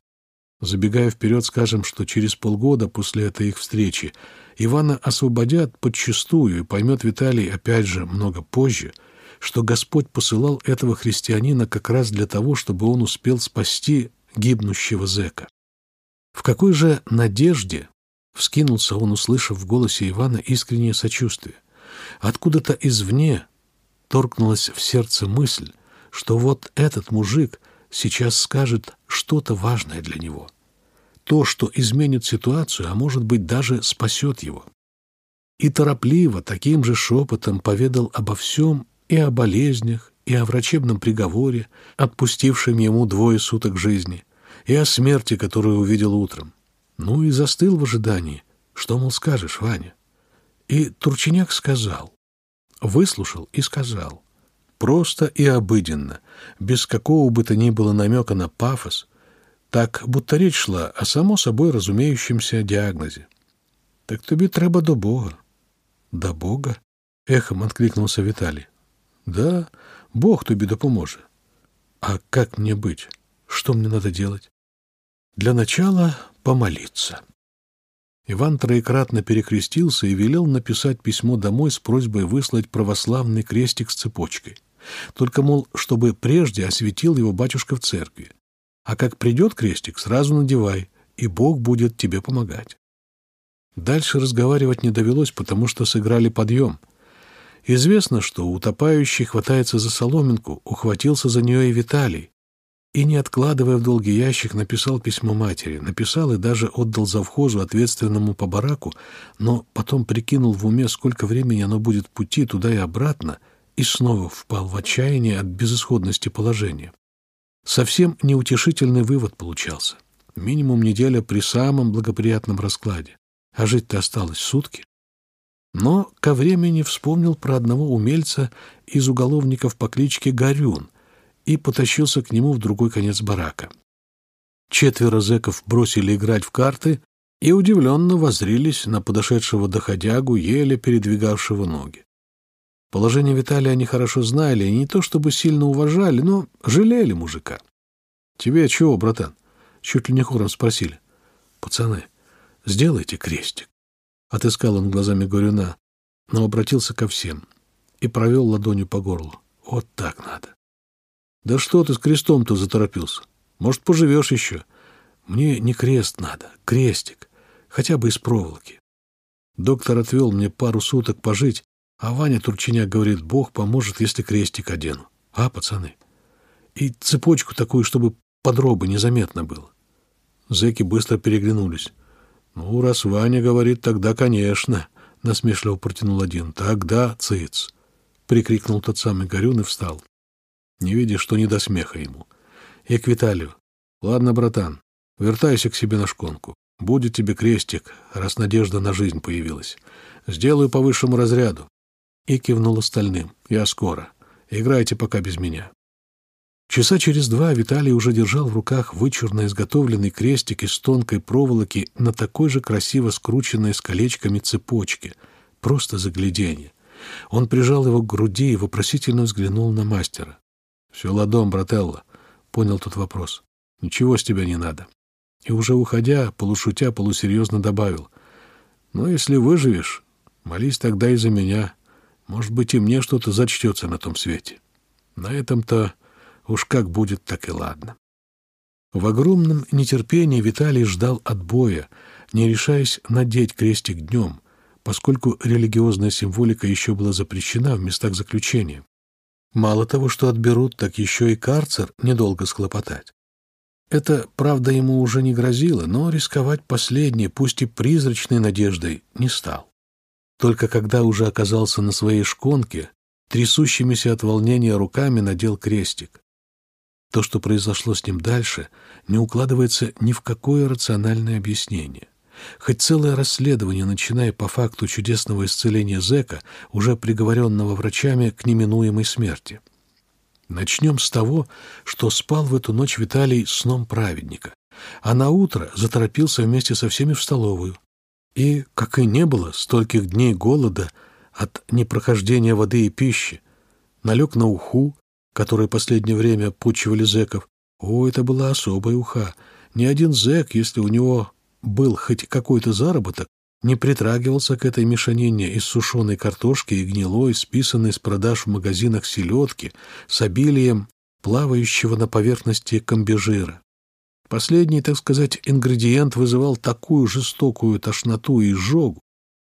Забегая вперед, скажем, что через полгода после этой их встречи Ивана освободят подчистую, и поймет Виталий опять же много позже, что Господь посылал этого христианина как раз для того, чтобы он успел спасти гибнущего зэка. В какой же надежде вскинулся он, услышав в голосе Ивана искреннее сочувствие. Откуда-то извне торкнулась в сердце мысль, что вот этот мужик сейчас скажет что-то важное для него то, что изменит ситуацию, а может быть даже спасет его. И торопливо, таким же шепотом поведал обо всем и о болезнях, и о врачебном приговоре, отпустившем ему двое суток жизни, и о смерти, которую увидел утром. Ну и застыл в ожидании. Что, мол, скажешь, Ваня? И Турчиняк сказал. Выслушал и сказал. Просто и обыденно, без какого бы то ни было намека на пафос, так, будто речь шла о само собой разумеющемся диагнозе. Так тобі треба до Бога. До Бога? Эхом откликнулся Виталий. Да, Бог тобі допоможе. А как мне быть? Что мне надо делать? Для начала помолиться. Иван троекратно перекрестился и велел написать письмо домой с просьбой выслать православный крестик с цепочкой. Только, мол, чтобы прежде осветил его батюшка в церкви. А как придет крестик, сразу надевай, и Бог будет тебе помогать. Дальше разговаривать не довелось, потому что сыграли подъем. Известно, что утопающий хватается за соломинку, ухватился за нее и Виталий. И, не откладывая в долгий ящик, написал письмо матери. Написал и даже отдал завхозу, ответственному по бараку, но потом прикинул в уме, сколько времени оно будет пути туда и обратно, и снова впал в отчаяние от безысходности положения. Совсем неутешительный вывод получался. Минимум неделя при самом благоприятном раскладе а жить-то осталось сутки. Но ко времени вспомнил про одного умельца из уголовников по кличке Горюн и потащился к нему в другой конец барака. Четверо зэков бросили играть в карты и удивленно воззрились на подошедшего доходягу, еле передвигавшего ноги. Положение Виталия они хорошо знали и не то чтобы сильно уважали, но жалели мужика. — Тебе чего, братан? — чуть ли не хором спросили. — Пацаны, Сделайте крестик. Отыскал он глазами Горюна, но обратился ко всем и провел ладонью по горлу. Вот так надо. Да что ты с крестом-то заторопился? Может, поживешь еще? Мне не крест надо, крестик, хотя бы из проволоки. Доктор отвел мне пару суток пожить, а Ваня Турчиняк говорит, Бог поможет, если крестик одену. А, пацаны? И цепочку такую, чтобы подробы незаметно было. Зэки быстро переглянулись. «Ну, раз Ваня говорит, тогда, конечно», — насмешливо протянул один. «Тогда цыц!» — прикрикнул тот самый Горюн и встал. Не видя, что не до смеха ему. И к Виталию. «Ладно, братан, вертайся к себе на шконку. Будет тебе крестик, раз надежда на жизнь появилась. Сделаю по высшему разряду». И кивнул остальным. «Я скоро. Играйте пока без меня». Часа через два Виталий уже держал в руках вычурно изготовленный крестик из тонкой проволоки на такой же красиво скрученной с колечками цепочке. Просто загляденье. Он прижал его к груди и вопросительно взглянул на мастера. — Все ладом, брателло, — понял тот вопрос. — Ничего с тебя не надо. И уже уходя, полушутя, полусерьезно добавил. — Ну, если выживешь, молись тогда и за меня. Может быть, и мне что-то зачтется на том свете. На этом-то Уж как будет, так и ладно. В огромном нетерпении Виталий ждал отбоя, не решаясь надеть крестик днем, поскольку религиозная символика еще была запрещена в местах заключения. Мало того, что отберут, так еще и карцер недолго схлопотать. Это, правда, ему уже не грозило, но рисковать последней, пусть и призрачной надеждой, не стал. Только когда уже оказался на своей шконке, трясущимися от волнения руками надел крестик. То, что произошло с ним дальше, не укладывается ни в какое рациональное объяснение. Хоть целое расследование, начиная по факту чудесного исцеления зэка, уже приговоренного врачами к неминуемой смерти. Начнем с того, что спал в эту ночь Виталий сном праведника, а на утро заторопился вместе со всеми в столовую. И, как и не было стольких дней голода от непрохождения воды и пищи, налег на уху, которые последнее время пучивали зэков. О, это была особая уха. Ни один зэк, если у него был хоть какой-то заработок, не притрагивался к этой мешанине из сушеной картошки и гнилой, списанной с продаж в магазинах селедки, с обилием плавающего на поверхности комбижира. Последний, так сказать, ингредиент вызывал такую жестокую тошноту и изжогу,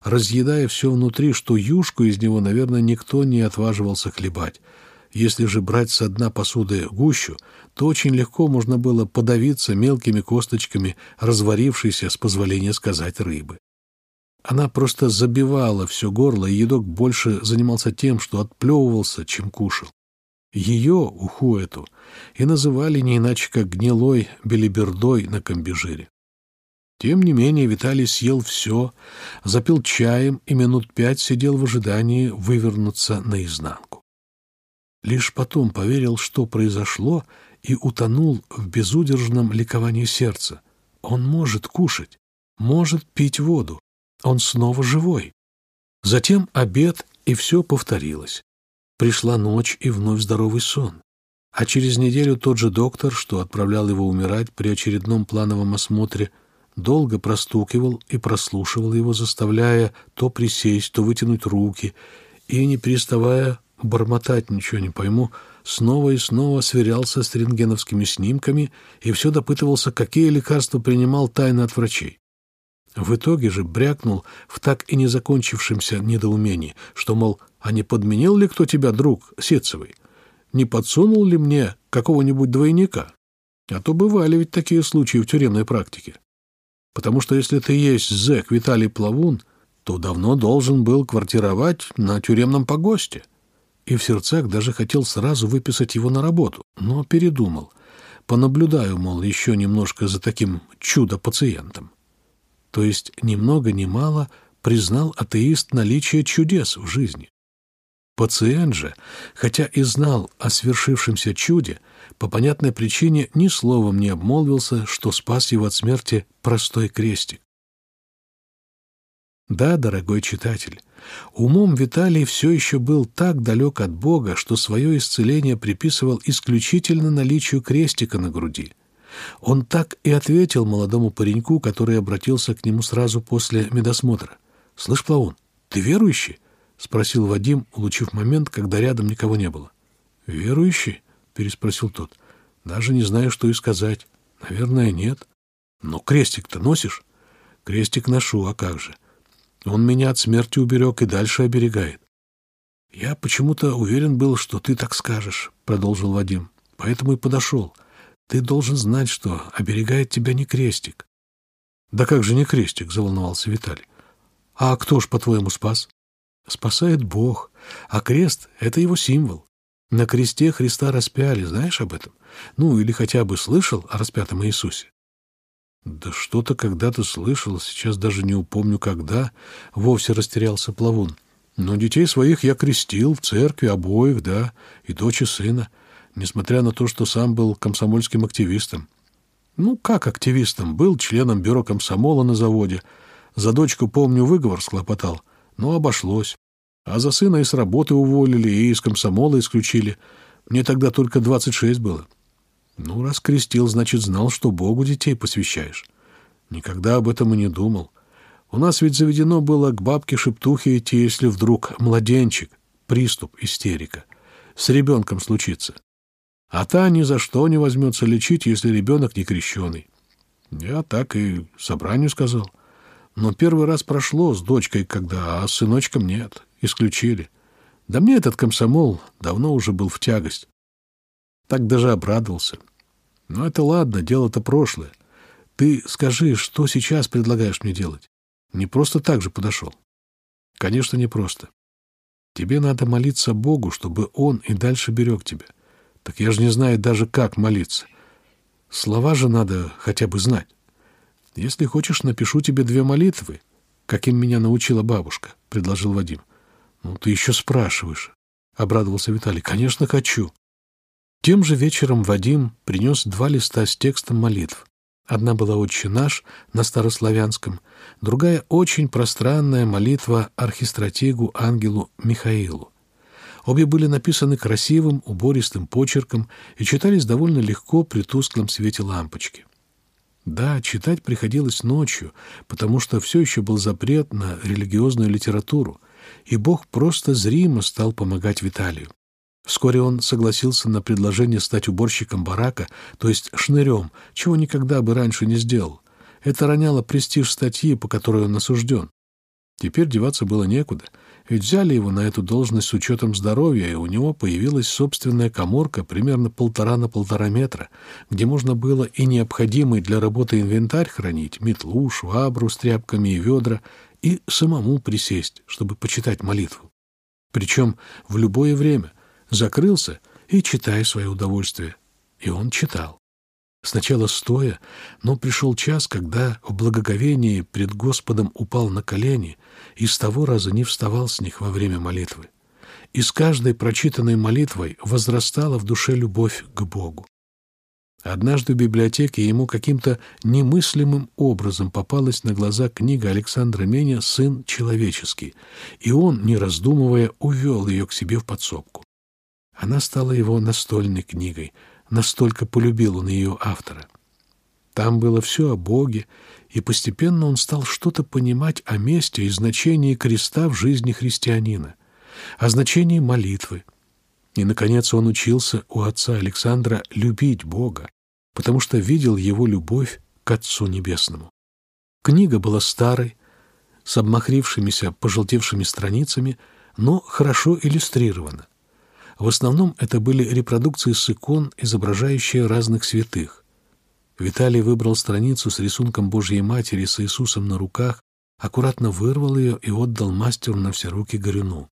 разъедая все внутри, что юшку из него, наверное, никто не отваживался хлебать. Если же брать со дна посуды гущу, то очень легко можно было подавиться мелкими косточками разварившейся, с позволения сказать, рыбы. Она просто забивала все горло, и едок больше занимался тем, что отплевывался, чем кушал. Ее, уху эту, и называли не иначе как гнилой белибердой на комбижире. Тем не менее Виталий съел все, запил чаем и минут пять сидел в ожидании вывернуться наизнанку. Лишь потом поверил, что произошло, и утонул в безудержном ликовании сердца. Он может кушать, может пить воду, он снова живой. Затем обед, и все повторилось. Пришла ночь и вновь здоровый сон. А через неделю тот же доктор, что отправлял его умирать при очередном плановом осмотре, долго простукивал и прослушивал его, заставляя то присесть, то вытянуть руки, и, не переставая бормотать ничего не пойму, снова и снова сверялся с рентгеновскими снимками и все допытывался, какие лекарства принимал тайно от врачей. В итоге же брякнул в так и не закончившемся недоумении, что, мол, а не подменил ли кто тебя, друг Сетцевый? Не подсунул ли мне какого-нибудь двойника? А то бывали ведь такие случаи в тюремной практике. Потому что если ты есть зэк Виталий Плавун, то давно должен был квартировать на тюремном погосте. И в сердцах даже хотел сразу выписать его на работу, но передумал. Понаблюдаю, мол, еще немножко за таким чудо-пациентом то есть ни много ни мало признал атеист наличие чудес в жизни. Пациент же, хотя и знал о свершившемся чуде, по понятной причине ни словом не обмолвился, что спас его от смерти простой крестик. Да, дорогой читатель, умом Виталий все еще был так далек от Бога, что свое исцеление приписывал исключительно наличию крестика на груди — он так и ответил молодому пареньку, который обратился к нему сразу после медосмотра. «Слышь, Плаун, ты верующий?» — спросил Вадим, улучив момент, когда рядом никого не было. «Верующий?» — переспросил тот. «Даже не знаю, что и сказать. Наверное, нет. Но крестик-то носишь?» «Крестик ношу, а как же? Он меня от смерти уберег и дальше оберегает». «Я почему-то уверен был, что ты так скажешь», — продолжил Вадим. «Поэтому и подошел. Ты должен знать, что оберегает тебя не крестик. — Да как же не крестик? — заволновался Виталий. — А кто ж, по-твоему, спас? — Спасает Бог, а крест — это его символ. На кресте Христа распяли, знаешь об этом? Ну, или хотя бы слышал о распятом Иисусе? Да что-то когда-то слышал, сейчас даже не упомню когда, вовсе растерялся Плавун. Но детей своих я крестил в церкви обоих, да, и дочь и сына несмотря на то, что сам был комсомольским активистом. Ну, как активистом? Был членом бюро комсомола на заводе. За дочку, помню, выговор схлопотал, но обошлось. А за сына и с работы уволили, и из комсомола исключили. Мне тогда только 26 было. Ну, раз крестил, значит, знал, что Богу детей посвящаешь. Никогда об этом и не думал. У нас ведь заведено было к бабке-шептухе идти, если вдруг младенчик, приступ, истерика, с ребенком случится. А та ни за что не возьмется лечить, если ребенок не крещеный. Я так и собранию сказал. Но первый раз прошло с дочкой, когда, а с сыночком нет. Исключили. Да мне этот комсомол давно уже был в тягость. Так даже обрадовался. Но это ладно, дело-то прошлое. Ты скажи, что сейчас предлагаешь мне делать? Не просто так же подошел. Конечно, не просто. Тебе надо молиться Богу, чтобы Он и дальше берег тебя. Так я же не знаю даже, как молиться. Слова же надо хотя бы знать. Если хочешь, напишу тебе две молитвы, каким меня научила бабушка, — предложил Вадим. Ну, ты еще спрашиваешь, — обрадовался Виталий. Конечно, хочу. Тем же вечером Вадим принес два листа с текстом молитв. Одна была «Отче наш» на старославянском, другая — очень пространная молитва архистратегу ангелу Михаилу. Обе были написаны красивым, убористым почерком и читались довольно легко при тусклом свете лампочки. Да, читать приходилось ночью, потому что все еще был запрет на религиозную литературу, и Бог просто зримо стал помогать Виталию. Вскоре он согласился на предложение стать уборщиком барака, то есть шнырем, чего никогда бы раньше не сделал. Это роняло престиж статьи, по которой он осужден. Теперь деваться было некуда — ведь взяли его на эту должность с учетом здоровья, и у него появилась собственная коморка примерно полтора на полтора метра, где можно было и необходимый для работы инвентарь хранить, метлу, швабру с тряпками и ведра, и самому присесть, чтобы почитать молитву. Причем в любое время. Закрылся и читай свое удовольствие. И он читал. Сначала стоя, но пришел час, когда в благоговении пред Господом упал на колени и с того раза не вставал с них во время молитвы. И с каждой прочитанной молитвой возрастала в душе любовь к Богу. Однажды в библиотеке ему каким-то немыслимым образом попалась на глаза книга Александра Меня «Сын человеческий», и он, не раздумывая, увел ее к себе в подсобку. Она стала его настольной книгой, настолько полюбил он ее автора. Там было все о Боге, и постепенно он стал что-то понимать о месте и значении креста в жизни христианина, о значении молитвы. И, наконец, он учился у отца Александра любить Бога, потому что видел его любовь к Отцу Небесному. Книга была старой, с обмахрившимися, пожелтевшими страницами, но хорошо иллюстрирована. В основном это были репродукции с икон, изображающие разных святых. Виталий выбрал страницу с рисунком Божьей Матери с Иисусом на руках, аккуратно вырвал ее и отдал мастеру на все руки Горюну.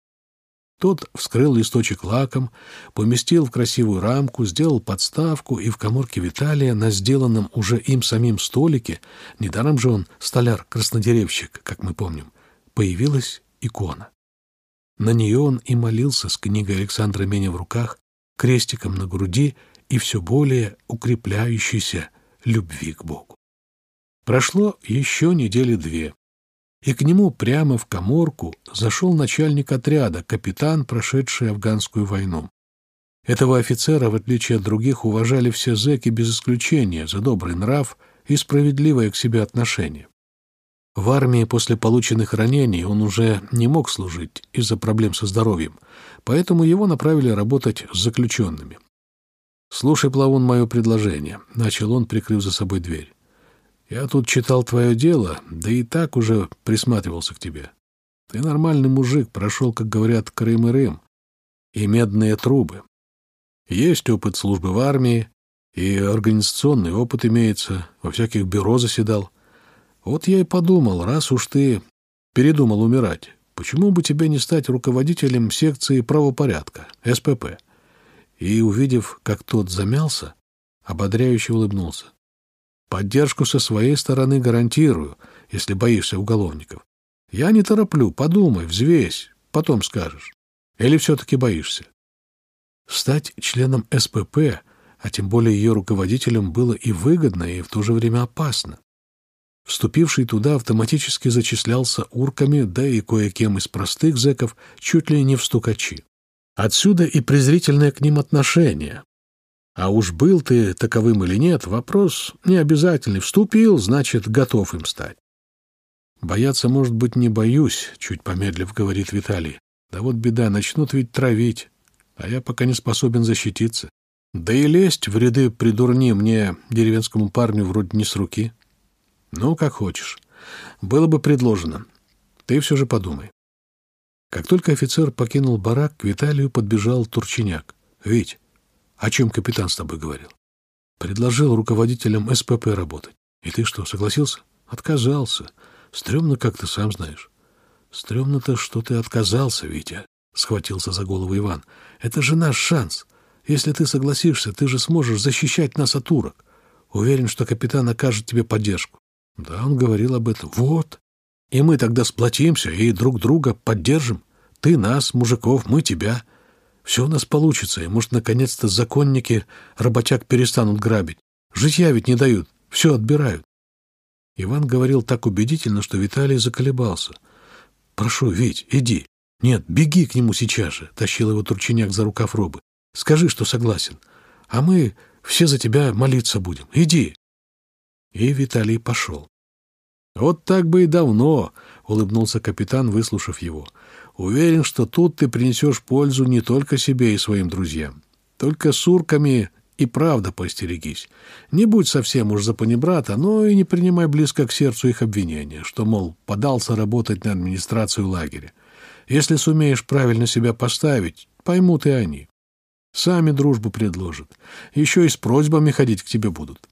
Тот вскрыл листочек лаком, поместил в красивую рамку, сделал подставку, и в коморке Виталия на сделанном уже им самим столике, недаром же он столяр-краснодеревщик, как мы помним, появилась икона. На нее он и молился с книгой Александра Меня в руках, крестиком на груди и все более укрепляющейся любви к Богу. Прошло еще недели две и к нему прямо в коморку зашел начальник отряда, капитан, прошедший афганскую войну. Этого офицера, в отличие от других, уважали все зэки без исключения за добрый нрав и справедливое к себе отношение. В армии после полученных ранений он уже не мог служить из-за проблем со здоровьем, поэтому его направили работать с заключенными. «Слушай, Плавун, мое предложение», — начал он, прикрыв за собой дверь. Я тут читал твое дело, да и так уже присматривался к тебе. Ты нормальный мужик, прошел, как говорят, Крым и Рым, и медные трубы. Есть опыт службы в армии, и организационный опыт имеется, во всяких бюро заседал. Вот я и подумал, раз уж ты передумал умирать, почему бы тебе не стать руководителем секции правопорядка, СПП? И, увидев, как тот замялся, ободряюще улыбнулся. Поддержку со своей стороны гарантирую, если боишься уголовников. Я не тороплю, подумай, взвесь, потом скажешь. Или все-таки боишься? Стать членом СПП, а тем более ее руководителем, было и выгодно, и в то же время опасно. Вступивший туда автоматически зачислялся урками, да и кое-кем из простых зэков чуть ли не в стукачи. Отсюда и презрительное к ним отношение, а уж был ты таковым или нет, вопрос не обязательный. Вступил, значит, готов им стать. Бояться, может быть, не боюсь, чуть помедлив, говорит Виталий. Да вот беда, начнут ведь травить, а я пока не способен защититься. Да и лезть в ряды придурни мне, деревенскому парню, вроде не с руки. Ну, как хочешь. Было бы предложено. Ты все же подумай. Как только офицер покинул барак, к Виталию подбежал Турчиняк. «Вить, о чем капитан с тобой говорил? Предложил руководителям СПП работать. И ты что, согласился? Отказался. Стремно как ты сам знаешь. Стремно-то, что ты отказался, Витя, — схватился за голову Иван. Это же наш шанс. Если ты согласишься, ты же сможешь защищать нас от турок. Уверен, что капитан окажет тебе поддержку. Да, он говорил об этом. Вот. И мы тогда сплотимся и друг друга поддержим. Ты нас, мужиков, мы тебя. — все у нас получится, и, может, наконец-то законники работяг перестанут грабить. Житья ведь не дают, все отбирают. Иван говорил так убедительно, что Виталий заколебался. «Прошу, Вить, иди. Нет, беги к нему сейчас же», — тащил его Турчиняк за рукав робы. «Скажи, что согласен. А мы все за тебя молиться будем. Иди». И Виталий пошел. «Вот так бы и давно», — улыбнулся капитан, выслушав его. Уверен, что тут ты принесешь пользу не только себе и своим друзьям. Только с урками и правда постерегись. Не будь совсем уж за панибрата, но и не принимай близко к сердцу их обвинения, что, мол, подался работать на администрацию лагеря. Если сумеешь правильно себя поставить, поймут и они. Сами дружбу предложат. Еще и с просьбами ходить к тебе будут.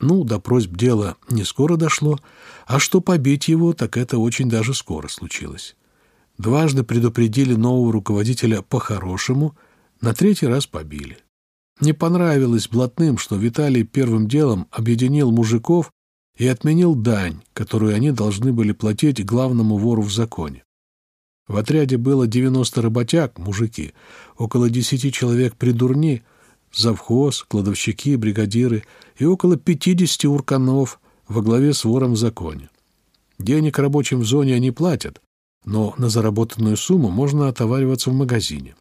Ну, до просьб дело не скоро дошло, а что побить его, так это очень даже скоро случилось. Дважды предупредили нового руководителя по-хорошему, На третий раз побили. Не понравилось блатным, что Виталий первым делом объединил мужиков и отменил дань, которую они должны были платить главному вору в законе. В отряде было 90 работяг, мужики, около 10 человек придурни, завхоз, кладовщики, бригадиры и около 50 урканов во главе с вором в законе. Денег рабочим в зоне они платят, но на заработанную сумму можно отовариваться в магазине.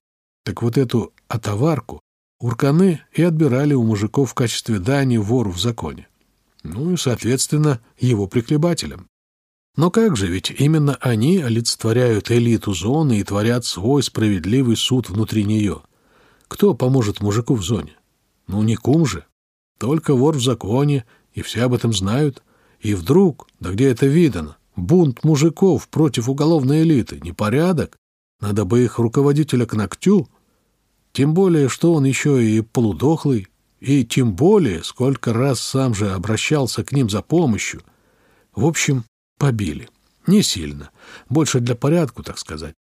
Так вот эту отоварку урканы и отбирали у мужиков в качестве дани вору в законе. Ну и, соответственно, его прихлебателям. Но как же, ведь именно они олицетворяют элиту зоны и творят свой справедливый суд внутри нее. Кто поможет мужику в зоне? Ну, не кум же. Только вор в законе, и все об этом знают. И вдруг, да где это видано, бунт мужиков против уголовной элиты, непорядок. Надо бы их руководителя к ногтю. Тем более, что он еще и полудохлый, и тем более, сколько раз сам же обращался к ним за помощью. В общем, Побили. Не сильно. Больше для порядку, так сказать.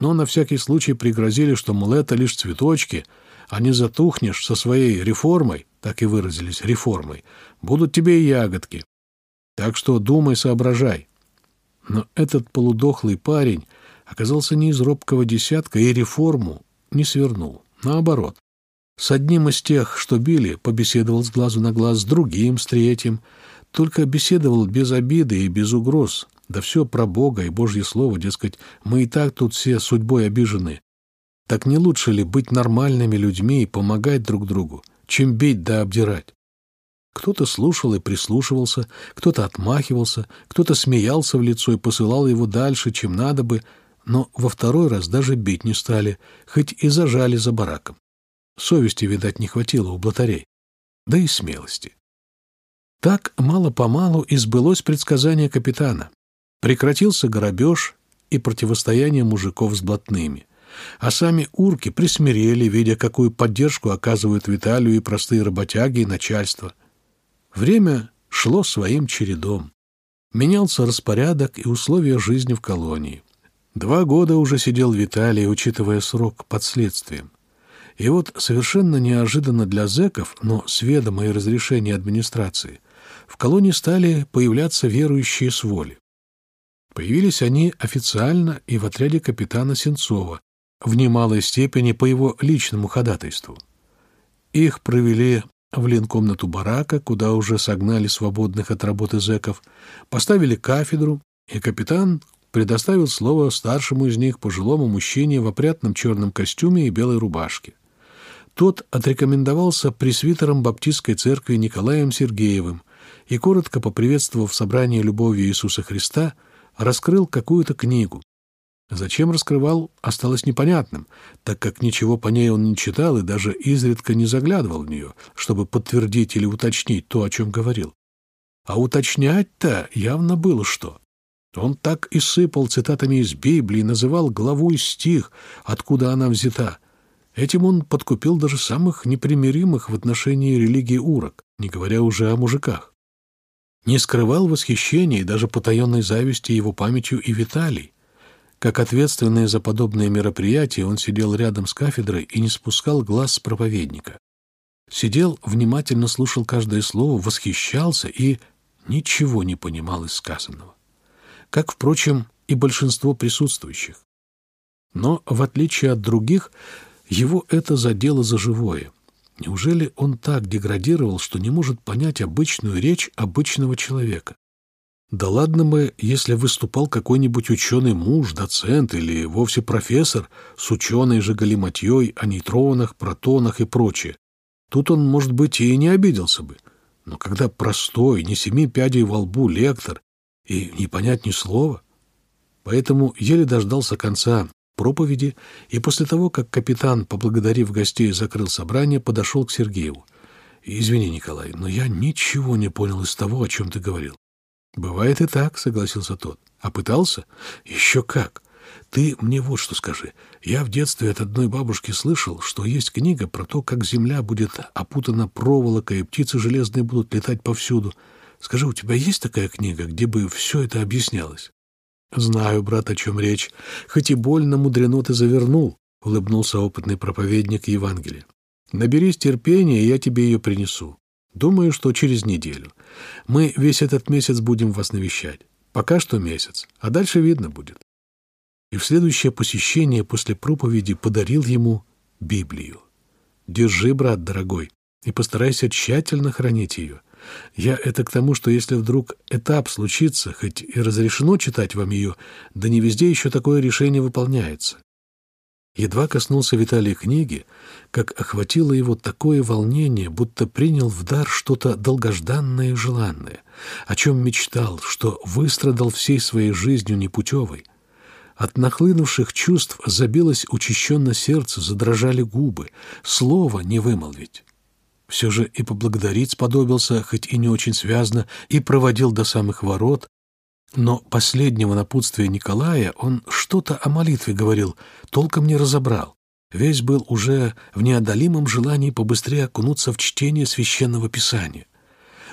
Но на всякий случай пригрозили, что, мол, это лишь цветочки, а не затухнешь со своей реформой, так и выразились, реформой, будут тебе и ягодки. Так что думай, соображай. Но этот полудохлый парень оказался не из робкого десятка и реформу не свернул. Наоборот. С одним из тех, что били, побеседовал с глазу на глаз, с другим, с третьим — только беседовал без обиды и без угроз. Да все про Бога и Божье Слово, дескать, мы и так тут все судьбой обижены. Так не лучше ли быть нормальными людьми и помогать друг другу, чем бить да обдирать? Кто-то слушал и прислушивался, кто-то отмахивался, кто-то смеялся в лицо и посылал его дальше, чем надо бы, но во второй раз даже бить не стали, хоть и зажали за бараком. Совести, видать, не хватило у блатарей. Да и смелости. Так мало-помалу избылось предсказание капитана. Прекратился грабеж и противостояние мужиков с блатными. А сами урки присмирели, видя, какую поддержку оказывают Виталию и простые работяги и начальство. Время шло своим чередом. Менялся распорядок и условия жизни в колонии. Два года уже сидел Виталий, учитывая срок под следствием. И вот совершенно неожиданно для зэков, но с ведома и разрешения администрации – в колонии стали появляться верующие с воли. Появились они официально и в отряде капитана Сенцова, в немалой степени по его личному ходатайству. Их провели в ленкомнату барака, куда уже согнали свободных от работы зэков, поставили кафедру, и капитан предоставил слово старшему из них, пожилому мужчине в опрятном черном костюме и белой рубашке. Тот отрекомендовался пресвитером Баптистской церкви Николаем Сергеевым, и, коротко поприветствовав собрание любовью Иисуса Христа, раскрыл какую-то книгу. Зачем раскрывал, осталось непонятным, так как ничего по ней он не читал и даже изредка не заглядывал в нее, чтобы подтвердить или уточнить то, о чем говорил. А уточнять-то явно было что. Он так и сыпал цитатами из Библии, называл главу и стих, откуда она взята. Этим он подкупил даже самых непримиримых в отношении религии урок, не говоря уже о мужиках. Не скрывал восхищения и даже потаенной зависти его памятью и Виталий. Как ответственный за подобные мероприятия, он сидел рядом с кафедрой и не спускал глаз с проповедника. Сидел, внимательно слушал каждое слово, восхищался и ничего не понимал из сказанного. Как, впрочем, и большинство присутствующих. Но, в отличие от других, его это задело за живое — Неужели он так деградировал, что не может понять обычную речь обычного человека? Да ладно бы, если выступал какой-нибудь ученый муж, доцент или вовсе профессор с ученой же галиматьей о нейтронах, протонах и прочее. Тут он, может быть, и не обиделся бы. Но когда простой, не семи пядей во лбу лектор и не понять ни слова... Поэтому еле дождался конца проповеди, и после того, как капитан, поблагодарив гостей, закрыл собрание, подошел к Сергееву. «Извини, Николай, но я ничего не понял из того, о чем ты говорил». «Бывает и так», — согласился тот. «А пытался?» «Еще как. Ты мне вот что скажи. Я в детстве от одной бабушки слышал, что есть книга про то, как земля будет опутана проволокой, и птицы железные будут летать повсюду. Скажи, у тебя есть такая книга, где бы все это объяснялось?» «Знаю, брат, о чем речь. Хоть и больно мудрено ты завернул. — улыбнулся опытный проповедник Евангелия. «Наберись терпения, и я тебе ее принесу. Думаю, что через неделю. Мы весь этот месяц будем вас навещать. Пока что месяц, а дальше видно будет». И в следующее посещение после проповеди подарил ему Библию. «Держи, брат дорогой, и постарайся тщательно хранить ее. Я это к тому, что если вдруг этап случится, хоть и разрешено читать вам ее, да не везде еще такое решение выполняется. Едва коснулся Виталий книги, как охватило его такое волнение, будто принял в дар что-то долгожданное и желанное, о чем мечтал, что выстрадал всей своей жизнью непутевой. От нахлынувших чувств забилось учащенно сердце, задрожали губы, слова не вымолвить. Все же и поблагодарить сподобился, хоть и не очень связно, и проводил до самых ворот, но последнего напутствия Николая он что-то о молитве говорил, толком не разобрал. Весь был уже в неодолимом желании побыстрее окунуться в чтение священного писания.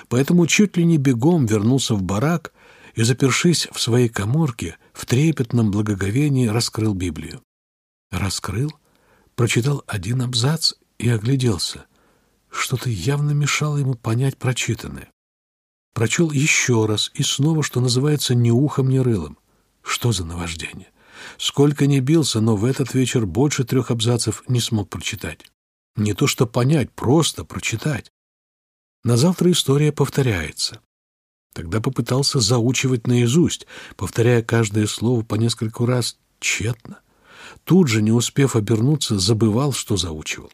Поэтому чуть ли не бегом вернулся в барак и, запершись в своей коморке, в трепетном благоговении раскрыл Библию. Раскрыл, прочитал один абзац и огляделся. Что-то явно мешало ему понять прочитанное. Прочел еще раз и снова, что называется, ни ухом, ни рылом. Что за наваждение? Сколько ни бился, но в этот вечер больше трех абзацев не смог прочитать. Не то что понять, просто прочитать. На завтра история повторяется. Тогда попытался заучивать наизусть, повторяя каждое слово по нескольку раз тщетно. Тут же, не успев обернуться, забывал, что заучивал.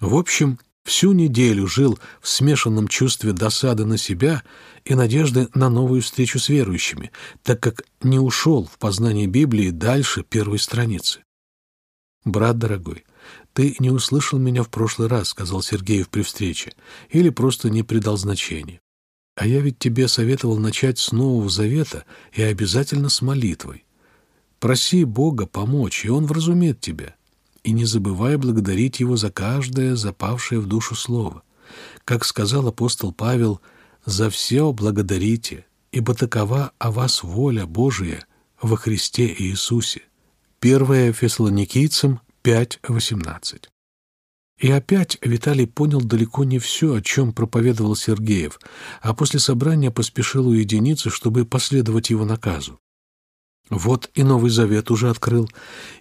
В общем, Всю неделю жил в смешанном чувстве досады на себя и надежды на новую встречу с верующими, так как не ушел в познание Библии дальше первой страницы. «Брат дорогой, ты не услышал меня в прошлый раз», — сказал Сергеев при встрече, или просто не придал значения. «А я ведь тебе советовал начать с Нового Завета и обязательно с молитвой. Проси Бога помочь, и Он вразумеет тебя и не забывай благодарить Его за каждое запавшее в душу слово. Как сказал апостол Павел, «За все благодарите, ибо такова о вас воля Божия во Христе Иисусе». 1 Фессалоникийцам 5.18 и опять Виталий понял далеко не все, о чем проповедовал Сергеев, а после собрания поспешил уединиться, чтобы последовать его наказу. Вот и Новый Завет уже открыл,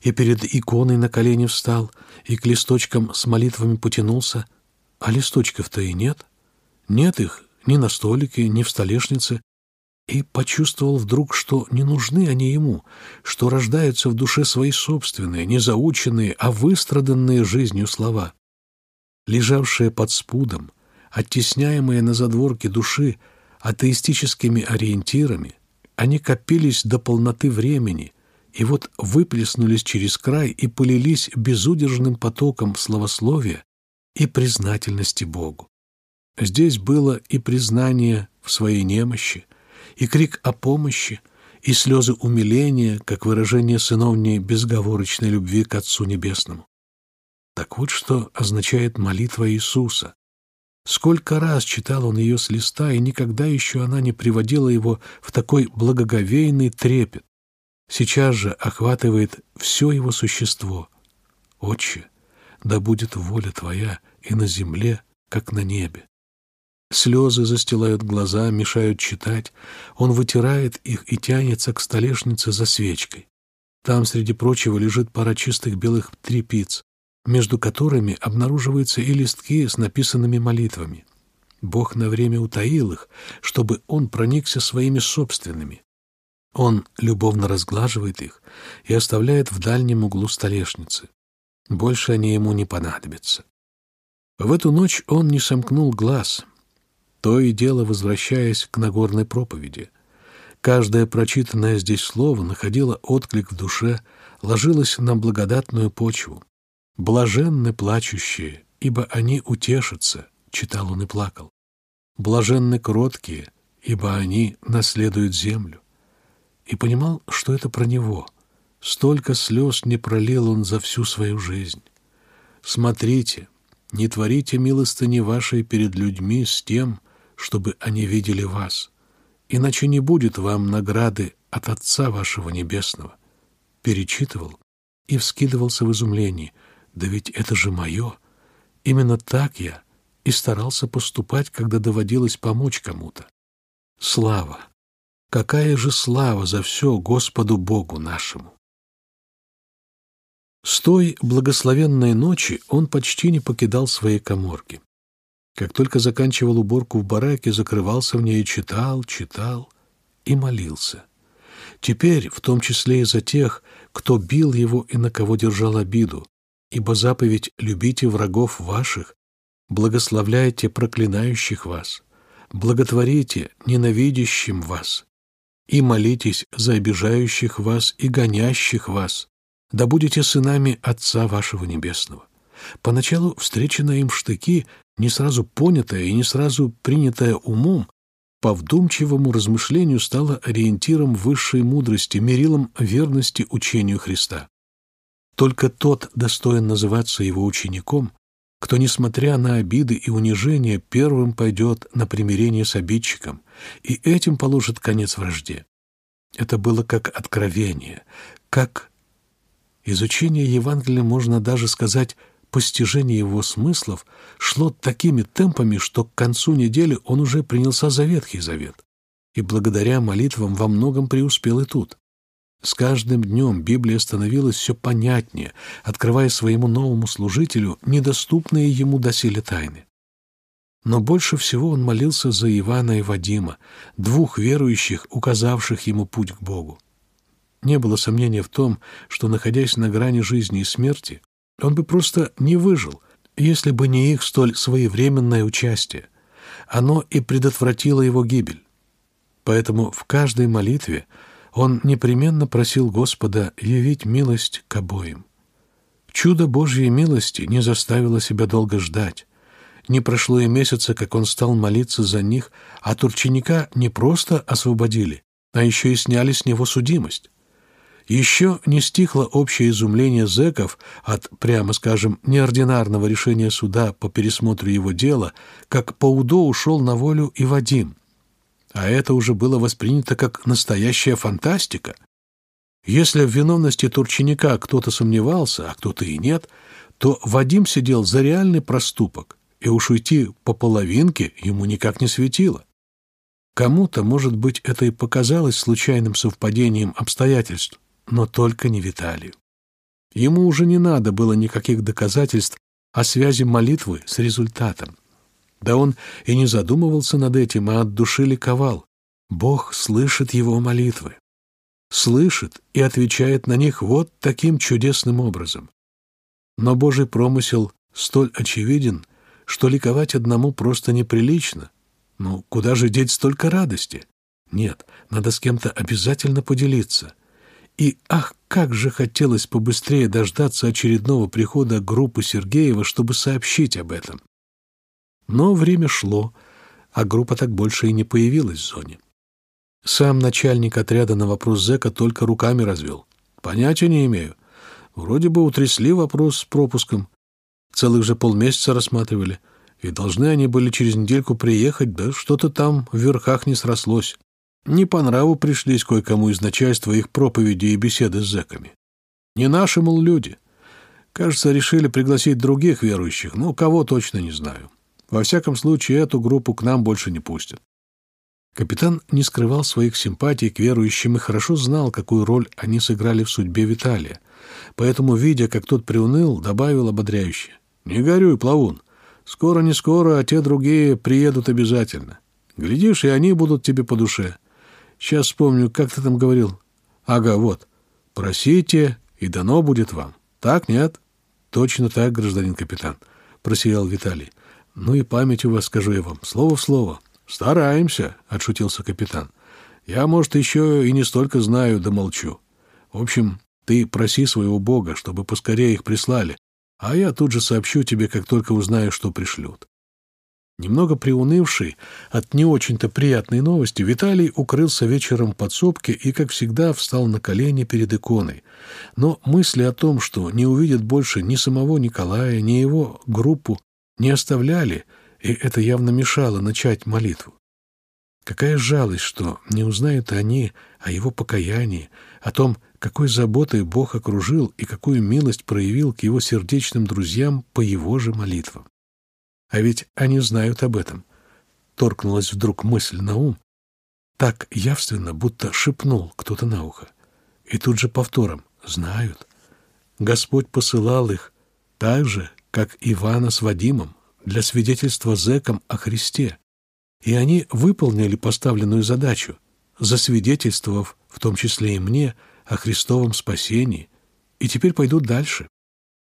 и перед иконой на колени встал, и к листочкам с молитвами потянулся, а листочков-то и нет. Нет их ни на столике, ни в столешнице, и почувствовал вдруг, что не нужны они ему, что рождаются в душе свои собственные, не заученные, а выстраданные жизнью слова. Лежавшие под спудом, оттесняемые на задворке души атеистическими ориентирами, они копились до полноты времени, и вот выплеснулись через край и полились безудержным потоком словословия и признательности Богу. Здесь было и признание в своей немощи, и крик о помощи, и слезы умиления, как выражение сыновней безговорочной любви к Отцу Небесному. Так вот что означает молитва Иисуса, Сколько раз читал он ее с листа, и никогда еще она не приводила его в такой благоговейный трепет. Сейчас же охватывает все его существо. «Отче, да будет воля Твоя и на земле, как на небе». Слезы застилают глаза, мешают читать. Он вытирает их и тянется к столешнице за свечкой. Там, среди прочего, лежит пара чистых белых трепиц между которыми обнаруживаются и листки с написанными молитвами. Бог на время утаил их, чтобы он проникся своими собственными. Он любовно разглаживает их и оставляет в дальнем углу столешницы. Больше они ему не понадобятся. В эту ночь он не сомкнул глаз, то и дело возвращаясь к Нагорной проповеди. Каждое прочитанное здесь слово находило отклик в душе, ложилось на благодатную почву. «Блаженны плачущие, ибо они утешатся», — читал он и плакал. «Блаженны кроткие, ибо они наследуют землю». И понимал, что это про него. Столько слез не пролил он за всю свою жизнь. «Смотрите, не творите милостыни вашей перед людьми с тем, чтобы они видели вас, иначе не будет вам награды от Отца вашего Небесного». Перечитывал и вскидывался в изумлении. «Да ведь это же мое! Именно так я и старался поступать, когда доводилось помочь кому-то. Слава! Какая же слава за все Господу Богу нашему!» С той благословенной ночи он почти не покидал своей коморки. Как только заканчивал уборку в бараке, закрывался в ней, читал, читал и молился. Теперь, в том числе и за тех, кто бил его и на кого держал обиду, ибо заповедь «любите врагов ваших», благословляйте проклинающих вас, благотворите ненавидящим вас и молитесь за обижающих вас и гонящих вас, да будете сынами Отца вашего Небесного. Поначалу встреченная им штыки, не сразу понятая и не сразу принятая умом, по вдумчивому размышлению стала ориентиром высшей мудрости, мерилом верности учению Христа. Только тот достоин называться его учеником, кто, несмотря на обиды и унижения, первым пойдет на примирение с обидчиком и этим положит конец вражде. Это было как откровение, как изучение Евангелия, можно даже сказать, постижение его смыслов шло такими темпами, что к концу недели он уже принялся за Ветхий Завет. И благодаря молитвам во многом преуспел и тут. С каждым днем Библия становилась все понятнее, открывая своему новому служителю недоступные ему доселе тайны. Но больше всего он молился за Ивана и Вадима, двух верующих, указавших ему путь к Богу. Не было сомнения в том, что, находясь на грани жизни и смерти, он бы просто не выжил, если бы не их столь своевременное участие. Оно и предотвратило его гибель. Поэтому в каждой молитве он непременно просил Господа явить милость к обоим. Чудо Божьей милости не заставило себя долго ждать. Не прошло и месяца, как он стал молиться за них, а Турченика не просто освободили, а еще и сняли с него судимость. Еще не стихло общее изумление зэков от, прямо скажем, неординарного решения суда по пересмотру его дела, как по УДО ушел на волю и Вадим. А это уже было воспринято как настоящая фантастика. Если в виновности Турченика кто-то сомневался, а кто-то и нет, то Вадим сидел за реальный проступок, и уж уйти по половинке ему никак не светило. Кому-то, может быть, это и показалось случайным совпадением обстоятельств, но только не Виталию. Ему уже не надо было никаких доказательств о связи молитвы с результатом. Да он и не задумывался над этим, а от души ликовал. Бог слышит его молитвы. Слышит и отвечает на них вот таким чудесным образом. Но Божий промысел столь очевиден, что ликовать одному просто неприлично. Ну, куда же деть столько радости? Нет, надо с кем-то обязательно поделиться. И ах, как же хотелось побыстрее дождаться очередного прихода группы Сергеева, чтобы сообщить об этом. Но время шло, а группа так больше и не появилась в зоне. Сам начальник отряда на вопрос зэка только руками развел. Понятия не имею. Вроде бы утрясли вопрос с пропуском. Целых же полмесяца рассматривали. И должны они были через недельку приехать, да что-то там в верхах не срослось. Не по нраву пришлись кое-кому из начальства их проповеди и беседы с зэками. Не наши, мол, люди. Кажется, решили пригласить других верующих, но кого точно не знаю. Во всяком случае, эту группу к нам больше не пустят. Капитан не скрывал своих симпатий к верующим и хорошо знал, какую роль они сыграли в судьбе Виталия. Поэтому, видя, как тот приуныл, добавил ободряюще. «Не горюй, плавун. Скоро-не скоро, а те другие приедут обязательно. Глядишь, и они будут тебе по душе. Сейчас вспомню, как ты там говорил. Ага, вот. Просите, и дано будет вам. Так, нет? Точно так, гражданин капитан, просиял Виталий. Ну и память у вас, скажу я вам, слово в слово. Стараемся, отшутился капитан. Я, может, еще и не столько знаю, да молчу. В общем, ты проси своего бога, чтобы поскорее их прислали, а я тут же сообщу тебе, как только узнаю, что пришлют. Немного приунывший от не очень-то приятной новости, Виталий укрылся вечером в подсобке и, как всегда, встал на колени перед иконой. Но мысли о том, что не увидит больше ни самого Николая, ни его группу, не оставляли, и это явно мешало начать молитву. Какая жалость, что не узнают они о его покаянии, о том, какой заботой Бог окружил и какую милость проявил к его сердечным друзьям по его же молитвам. А ведь они знают об этом. Торкнулась вдруг мысль на ум, так явственно, будто шепнул кто-то на ухо. И тут же повтором «знают». Господь посылал их так же, как Ивана с Вадимом, для свидетельства зэкам о Христе. И они выполнили поставленную задачу, засвидетельствовав, в том числе и мне, о Христовом спасении, и теперь пойдут дальше.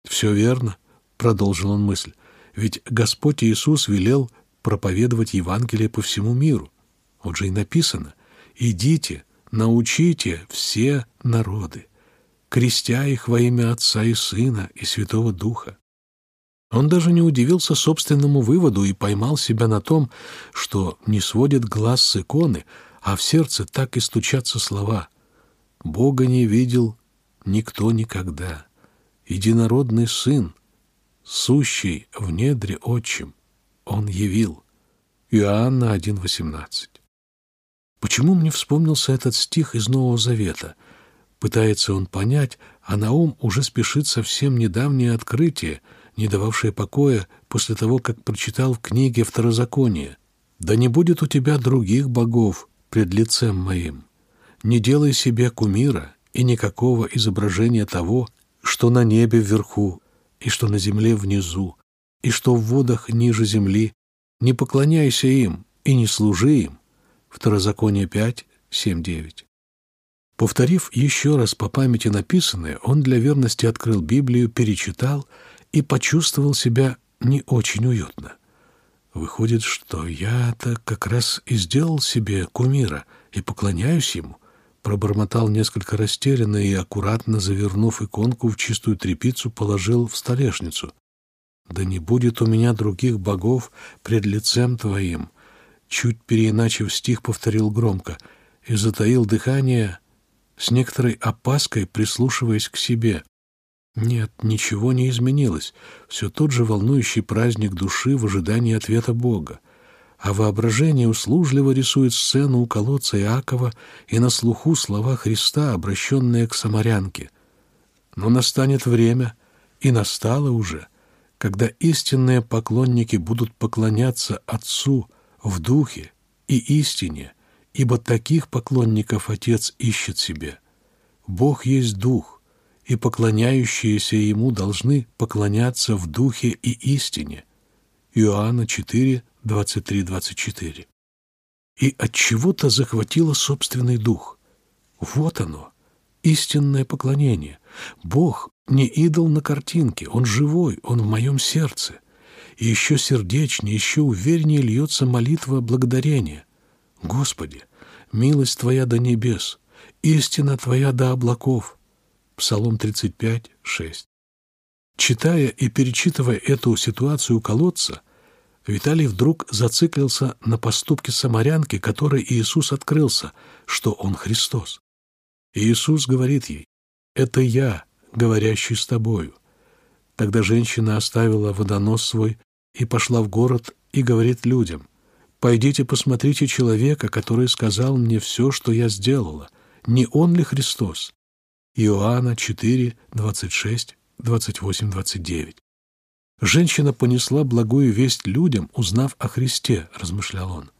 «Все верно», — продолжил он мысль, «ведь Господь Иисус велел проповедовать Евангелие по всему миру. Вот же и написано, «Идите, научите все народы, крестя их во имя Отца и Сына и Святого Духа». Он даже не удивился собственному выводу и поймал себя на том, что не сводит глаз с иконы, а в сердце так и стучатся слова «Бога не видел никто никогда, единородный Сын, сущий в недре отчим, Он явил». Иоанна 1,18 Почему мне вспомнился этот стих из Нового Завета? Пытается он понять, а на ум уже спешит совсем недавнее открытие, не дававшее покоя после того, как прочитал в книге Второзаконие. «Да не будет у тебя других богов пред лицем моим. Не делай себе кумира и никакого изображения того, что на небе вверху, и что на земле внизу, и что в водах ниже земли. Не поклоняйся им и не служи им, Второзаконие 5, 7, 9. Повторив еще раз по памяти написанное, он для верности открыл Библию, перечитал и почувствовал себя не очень уютно. Выходит, что я-то как раз и сделал себе кумира и поклоняюсь ему, пробормотал несколько растерянно и, аккуратно завернув иконку в чистую тряпицу, положил в столешницу. «Да не будет у меня других богов пред лицем твоим», чуть переиначив стих, повторил громко и затаил дыхание с некоторой опаской, прислушиваясь к себе. Нет, ничего не изменилось. Все тот же волнующий праздник души в ожидании ответа Бога. А воображение услужливо рисует сцену у колодца Иакова и на слуху слова Христа, обращенные к самарянке. Но настанет время, и настало уже, когда истинные поклонники будут поклоняться Отцу, в духе и истине, ибо таких поклонников Отец ищет себе. Бог есть Дух, и поклоняющиеся Ему должны поклоняться в Духе и истине. Иоанна 4, 23-24. И от чего-то захватило собственный дух. Вот оно, истинное поклонение. Бог не идол на картинке, Он живой, Он в моем сердце и еще сердечнее, еще увереннее льется молитва благодарения. Господи, милость Твоя до небес, истина Твоя до облаков. Псалом 35, 6. Читая и перечитывая эту ситуацию у колодца, Виталий вдруг зациклился на поступке самарянки, которой Иисус открылся, что Он Христос. Иисус говорит ей, «Это я, говорящий с тобою». Тогда женщина оставила водонос свой и пошла в город и говорит людям, «Пойдите посмотрите человека, который сказал мне все, что я сделала. Не он ли Христос?» Иоанна 4, 26, 28, 29. «Женщина понесла благую весть людям, узнав о Христе», — размышлял он.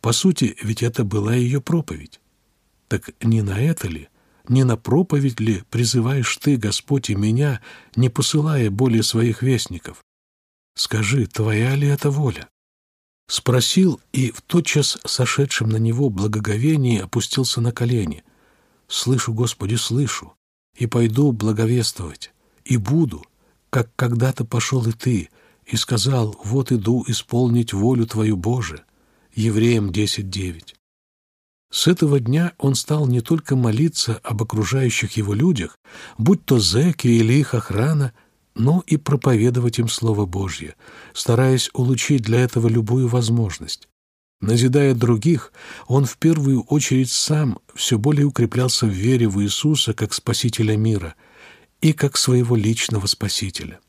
«По сути, ведь это была ее проповедь. Так не на это ли, не на проповедь ли призываешь ты, Господь, и меня, не посылая более своих вестников? Скажи, твоя ли это воля?» Спросил и в тотчас сошедшем на него благоговении опустился на колени. «Слышу, Господи, слышу, и пойду благовествовать, и буду, как когда-то пошел и ты, и сказал, вот иду исполнить волю Твою, Боже». Евреям 10.9. С этого дня он стал не только молиться об окружающих его людях, будь то зэки или их охрана, но и проповедовать им Слово Божье, стараясь улучшить для этого любую возможность. Назидая других, он в первую очередь сам все более укреплялся в вере в Иисуса как Спасителя мира и как своего личного Спасителя.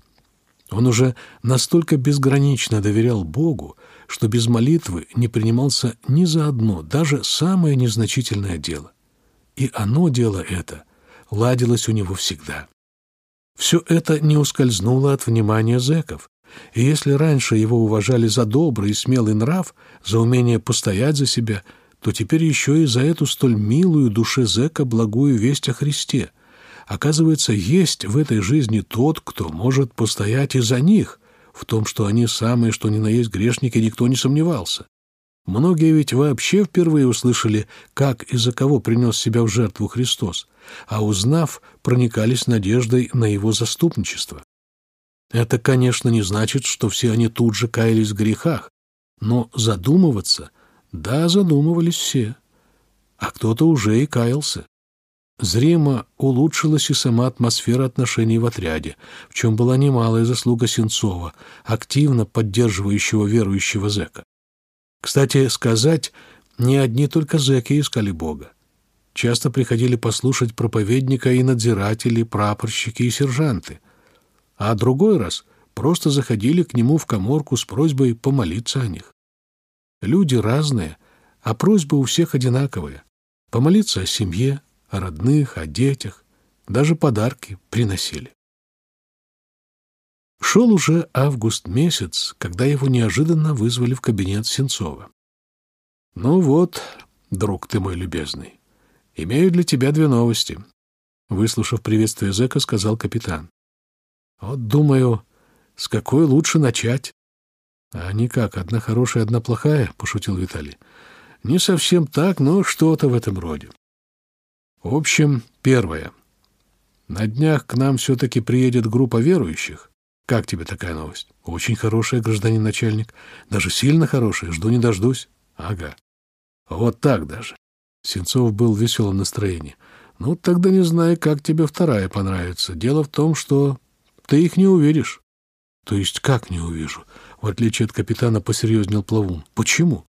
Он уже настолько безгранично доверял Богу, что без молитвы не принимался ни за одно, даже самое незначительное дело. и оно, дело это, ладилось у него всегда. Все это не ускользнуло от внимания зэков, и если раньше его уважали за добрый и смелый нрав, за умение постоять за себя, то теперь еще и за эту столь милую душе зэка благую весть о Христе. Оказывается, есть в этой жизни тот, кто может постоять и за них. В том, что они самые, что ни на есть грешники, никто не сомневался. Многие ведь вообще впервые услышали, как и за кого принес себя в жертву Христос, а узнав, проникались надеждой на его заступничество. Это, конечно, не значит, что все они тут же каялись в грехах, но задумываться, да, задумывались все, а кто-то уже и каялся. Зримо улучшилась и сама атмосфера отношений в отряде, в чем была немалая заслуга Сенцова, активно поддерживающего верующего зэка. Кстати сказать, не одни только зэки искали Бога. Часто приходили послушать проповедника и надзиратели, прапорщики и сержанты. А другой раз просто заходили к нему в коморку с просьбой помолиться о них. Люди разные, а просьбы у всех одинаковые. Помолиться о семье, о родных, о детях. Даже подарки приносили. Шел уже август месяц, когда его неожиданно вызвали в кабинет Сенцова. «Ну вот, друг ты мой любезный, имею для тебя две новости», — выслушав приветствие зэка, сказал капитан. «Вот думаю, с какой лучше начать?» «А никак, одна хорошая, одна плохая», — пошутил Виталий. «Не совсем так, но что-то в этом роде». «В общем, первое. На днях к нам все-таки приедет группа верующих, как тебе такая новость? Очень хорошая, гражданин начальник. Даже сильно хорошая. Жду не дождусь. Ага. Вот так даже. Сенцов был в веселом настроении. Ну, тогда не знаю, как тебе вторая понравится. Дело в том, что ты их не увидишь. То есть как не увижу? В отличие от капитана посерьезнел Плавун. Почему?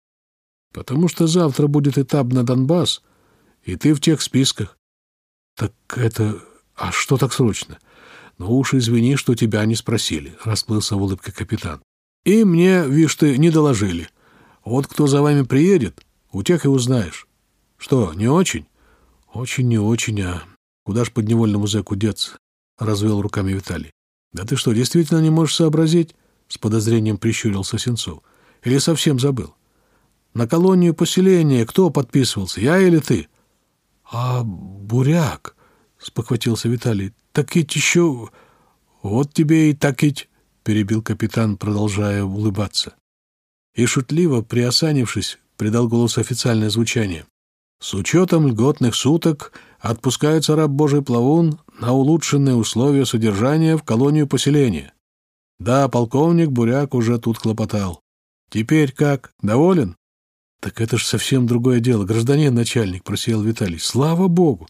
Потому что завтра будет этап на Донбасс, и ты в тех списках. Так это... А что так срочно? — «Ну уж извини, что тебя не спросили», — расплылся в улыбке капитан. «И мне, вишь ты, не доложили. Вот кто за вами приедет, у тех и узнаешь. Что, не очень?» «Очень не очень, а куда ж подневольному зэку деться?» — развел руками Виталий. «Да ты что, действительно не можешь сообразить?» — с подозрением прищурился Сенцов. «Или совсем забыл? На колонию поселения кто подписывался, я или ты?» «А буряк?» — спохватился Виталий. «Так ведь еще...» «Вот тебе и так ведь...» — перебил капитан, продолжая улыбаться. И шутливо, приосанившись, придал голосу официальное звучание. «С учетом льготных суток отпускается раб Божий плавун на улучшенные условия содержания в колонию поселения. Да, полковник Буряк уже тут хлопотал. Теперь как, доволен?» «Так это ж совсем другое дело, гражданин начальник», — просиял Виталий. «Слава Богу!»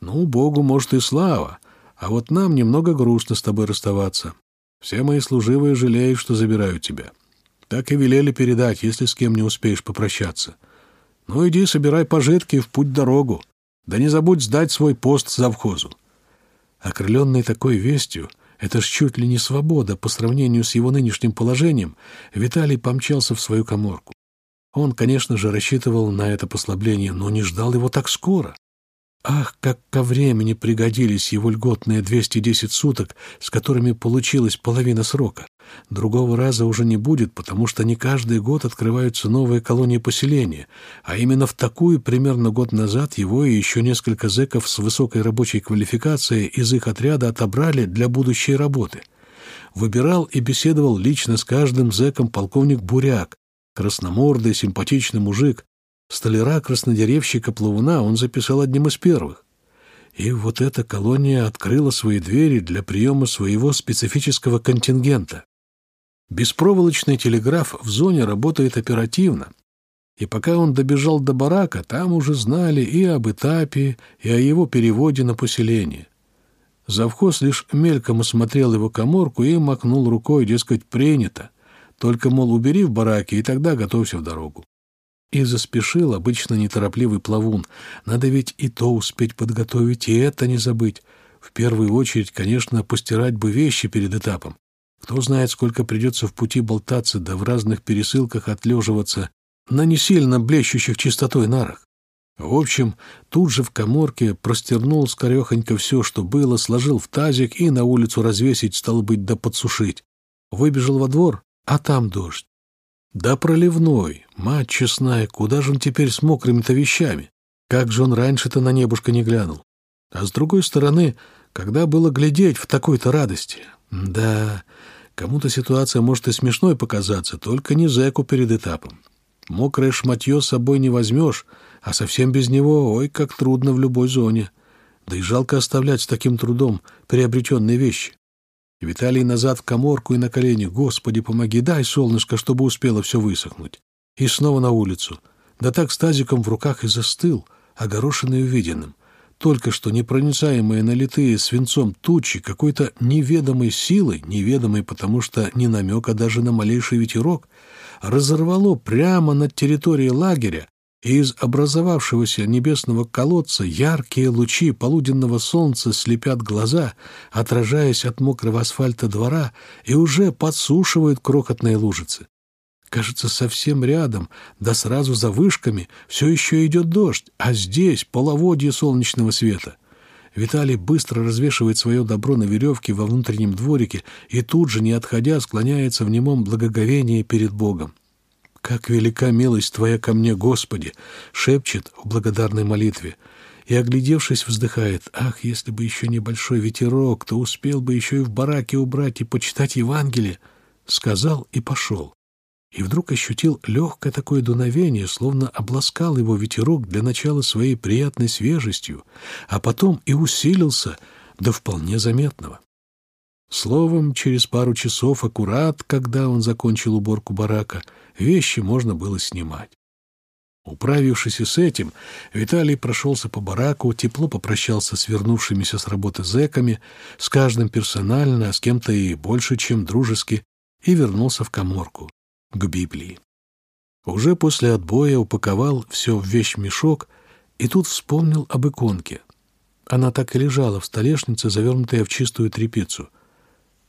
«Ну, Богу, может, и слава. А вот нам немного грустно с тобой расставаться. Все мои служивые жалеют, что забирают тебя. Так и велели передать, если с кем не успеешь попрощаться. Ну, иди, собирай пожитки в путь-дорогу. Да не забудь сдать свой пост завхозу. Окрыленный такой вестью, это ж чуть ли не свобода по сравнению с его нынешним положением, Виталий помчался в свою коморку. Он, конечно же, рассчитывал на это послабление, но не ждал его так скоро. Ах, как ко времени пригодились его льготные 210 суток, с которыми получилась половина срока. Другого раза уже не будет, потому что не каждый год открываются новые колонии поселения, а именно в такую примерно год назад его и еще несколько зэков с высокой рабочей квалификацией из их отряда отобрали для будущей работы. Выбирал и беседовал лично с каждым зэком полковник Буряк, красномордый, симпатичный мужик, Столяра-краснодеревщика-плавуна он записал одним из первых. И вот эта колония открыла свои двери для приема своего специфического контингента. Беспроволочный телеграф в зоне работает оперативно, и пока он добежал до барака, там уже знали и об этапе, и о его переводе на поселение. Завхоз лишь мельком осмотрел его коморку и махнул рукой, дескать, принято. Только, мол, убери в бараке, и тогда готовься в дорогу. И заспешил обычно неторопливый плавун. Надо ведь и то успеть подготовить, и это не забыть. В первую очередь, конечно, постирать бы вещи перед этапом. Кто знает, сколько придется в пути болтаться, да в разных пересылках отлеживаться на не сильно блещущих чистотой нарах. В общем, тут же в коморке простернул скорехонько все, что было, сложил в тазик и на улицу развесить, стало быть, да подсушить. Выбежал во двор, а там дождь. Да проливной, мать честная, куда же он теперь с мокрыми-то вещами? Как же он раньше-то на небушка не глянул? А с другой стороны, когда было глядеть в такой-то радости? Да, кому-то ситуация может и смешной показаться, только не зэку перед этапом. Мокрое шматье с собой не возьмешь, а совсем без него, ой, как трудно в любой зоне. Да и жалко оставлять с таким трудом приобретенные вещи. Виталий назад в коморку и на колени. «Господи, помоги, дай солнышко, чтобы успело все высохнуть». И снова на улицу. Да так с тазиком в руках и застыл, огорошенный увиденным. Только что непроницаемые налитые свинцом тучи какой-то неведомой силой, неведомой потому что ни намека даже на малейший ветерок, разорвало прямо над территорией лагеря, из образовавшегося небесного колодца яркие лучи полуденного солнца слепят глаза, отражаясь от мокрого асфальта двора, и уже подсушивают крохотные лужицы. Кажется, совсем рядом, да сразу за вышками, все еще идет дождь, а здесь половодье солнечного света. Виталий быстро развешивает свое добро на веревке во внутреннем дворике и тут же, не отходя, склоняется в немом благоговении перед Богом. «Как велика милость Твоя ко мне, Господи!» — шепчет в благодарной молитве. И, оглядевшись, вздыхает. «Ах, если бы еще небольшой ветерок, то успел бы еще и в бараке убрать и почитать Евангелие!» Сказал и пошел. И вдруг ощутил легкое такое дуновение, словно обласкал его ветерок для начала своей приятной свежестью, а потом и усилился до вполне заметного. Словом, через пару часов, аккурат, когда он закончил уборку барака, вещи можно было снимать. Управившись и с этим, Виталий прошелся по бараку, тепло попрощался с вернувшимися с работы зэками, с каждым персонально, а с кем-то и больше, чем дружески, и вернулся в коморку, к Библии. Уже после отбоя упаковал все в вещмешок и тут вспомнил об иконке. Она так и лежала в столешнице, завернутая в чистую тряпицу.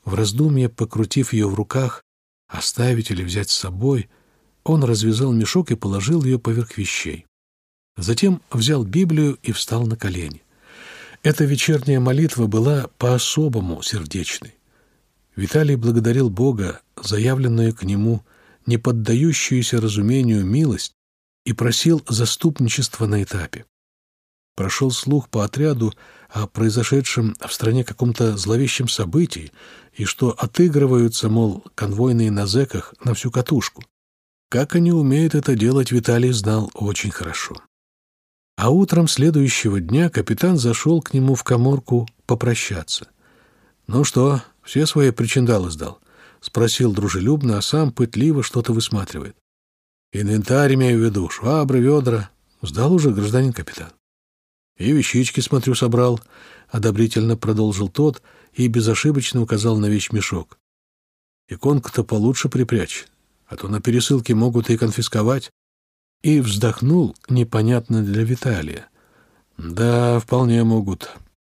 В раздумье, покрутив ее в руках, оставить или взять с собой, он развязал мешок и положил ее поверх вещей. Затем взял Библию и встал на колени. Эта вечерняя молитва была по-особому сердечной. Виталий благодарил Бога, заявленную к нему, не поддающуюся разумению милость, и просил заступничества на этапе. Прошел слух по отряду о произошедшем в стране каком-то зловещем событии, и что отыгрываются, мол, конвойные на зэках на всю катушку. Как они умеют это делать, Виталий знал очень хорошо. А утром следующего дня капитан зашел к нему в коморку попрощаться. «Ну что, все свои причиндалы сдал?» — спросил дружелюбно, а сам пытливо что-то высматривает. «Инвентарь имею в виду, швабры, ведра. Сдал уже, гражданин капитан?» «И вещички, смотрю, собрал», — одобрительно продолжил тот и безошибочно указал на вещмешок. «Иконку-то получше припрячь, а то на пересылке могут и конфисковать». И вздохнул непонятно для Виталия. «Да, вполне могут.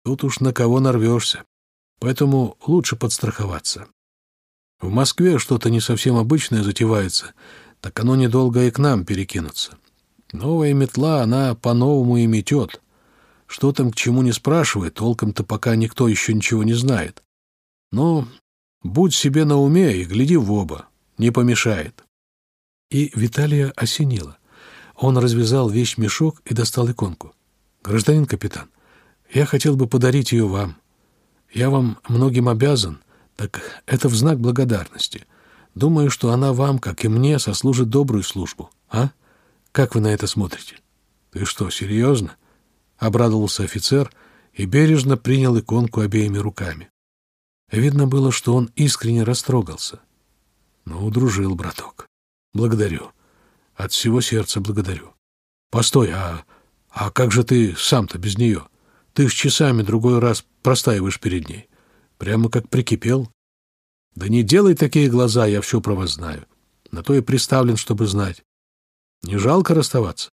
Тут уж на кого нарвешься. Поэтому лучше подстраховаться. В Москве что-то не совсем обычное затевается, так оно недолго и к нам перекинется. Новая метла, она по-новому и метет». Что там к чему не спрашивает, толком-то пока никто еще ничего не знает. Но будь себе на уме и гляди в оба, не помешает. И Виталия осенило. Он развязал весь мешок и достал иконку. «Гражданин капитан, я хотел бы подарить ее вам. Я вам многим обязан, так это в знак благодарности. Думаю, что она вам, как и мне, сослужит добрую службу. А? Как вы на это смотрите?» «Ты что, серьезно?» Обрадовался офицер и бережно принял иконку обеими руками. Видно было, что он искренне растрогался. Ну, удружил, браток. Благодарю. От всего сердца благодарю. Постой, а, а как же ты сам-то без нее? Ты ж часами другой раз простаиваешь перед ней. Прямо как прикипел. Да не делай такие глаза, я все про вас знаю. На то и приставлен, чтобы знать. Не жалко расставаться?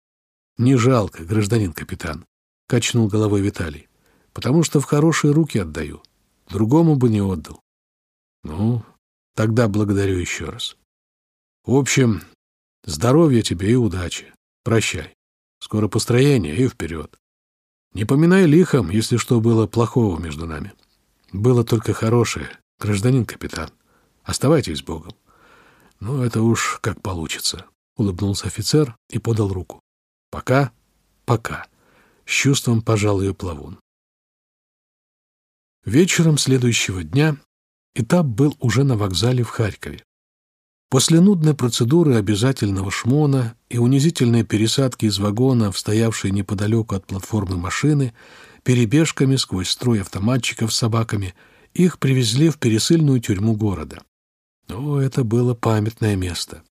Не жалко, гражданин капитан. — качнул головой Виталий. — Потому что в хорошие руки отдаю. Другому бы не отдал. — Ну, тогда благодарю еще раз. В общем, здоровья тебе и удачи. Прощай. Скоро построение и вперед. Не поминай лихом, если что было плохого между нами. Было только хорошее, гражданин капитан. Оставайтесь с Богом. Ну, это уж как получится. Улыбнулся офицер и подал руку. Пока, пока. С чувством пожал ее плавун. Вечером следующего дня этап был уже на вокзале в Харькове. После нудной процедуры обязательного шмона и унизительной пересадки из вагона в неподалеку от платформы машины, перебежками сквозь строй автоматчиков с собаками, их привезли в пересыльную тюрьму города. О, это было памятное место.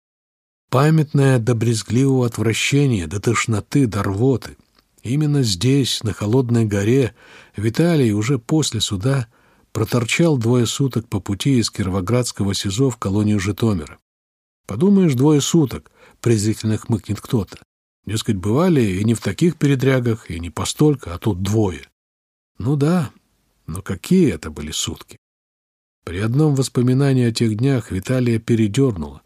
Памятное до брезгливого отвращения, до тошноты, до рвоты. Именно здесь, на Холодной горе, Виталий уже после суда проторчал двое суток по пути из Кировоградского СИЗО в колонию Житомира. Подумаешь, двое суток, презрительно хмыкнет кто-то. Дескать, бывали и не в таких передрягах, и не постолько, а тут двое. Ну да, но какие это были сутки? При одном воспоминании о тех днях Виталия передернуло.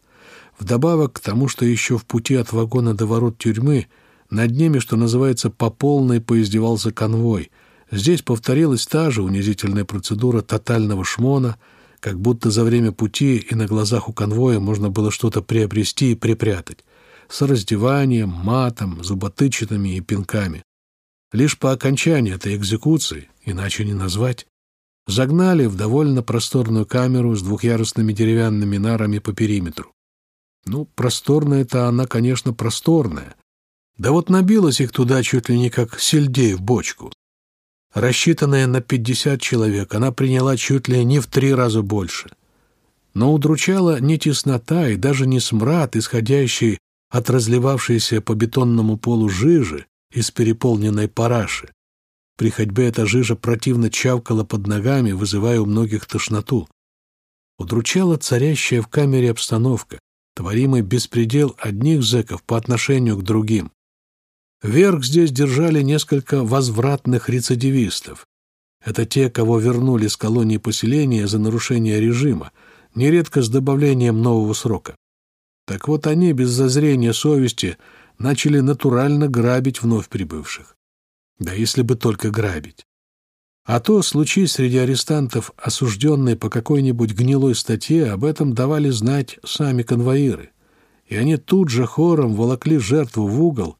Вдобавок к тому, что еще в пути от вагона до ворот тюрьмы над ними, что называется, по полной поиздевался конвой. Здесь повторилась та же унизительная процедура тотального шмона, как будто за время пути и на глазах у конвоя можно было что-то приобрести и припрятать, с раздеванием, матом, зуботычинами и пинками. Лишь по окончании этой экзекуции, иначе не назвать, загнали в довольно просторную камеру с двухъярусными деревянными нарами по периметру. Ну, просторная-то она, конечно, просторная, да вот набилось их туда чуть ли не как сельдей в бочку. Рассчитанная на пятьдесят человек, она приняла чуть ли не в три раза больше. Но удручала не теснота и даже не смрад, исходящий от разливавшейся по бетонному полу жижи из переполненной параши. При ходьбе эта жижа противно чавкала под ногами, вызывая у многих тошноту. Удручала царящая в камере обстановка, творимый беспредел одних зэков по отношению к другим. Верх здесь держали несколько возвратных рецидивистов. Это те, кого вернули с колонии поселения за нарушение режима, нередко с добавлением нового срока. Так вот они, без зазрения совести, начали натурально грабить вновь прибывших. Да если бы только грабить. А то, случись среди арестантов, осужденные по какой-нибудь гнилой статье, об этом давали знать сами конвоиры. И они тут же хором волокли жертву в угол,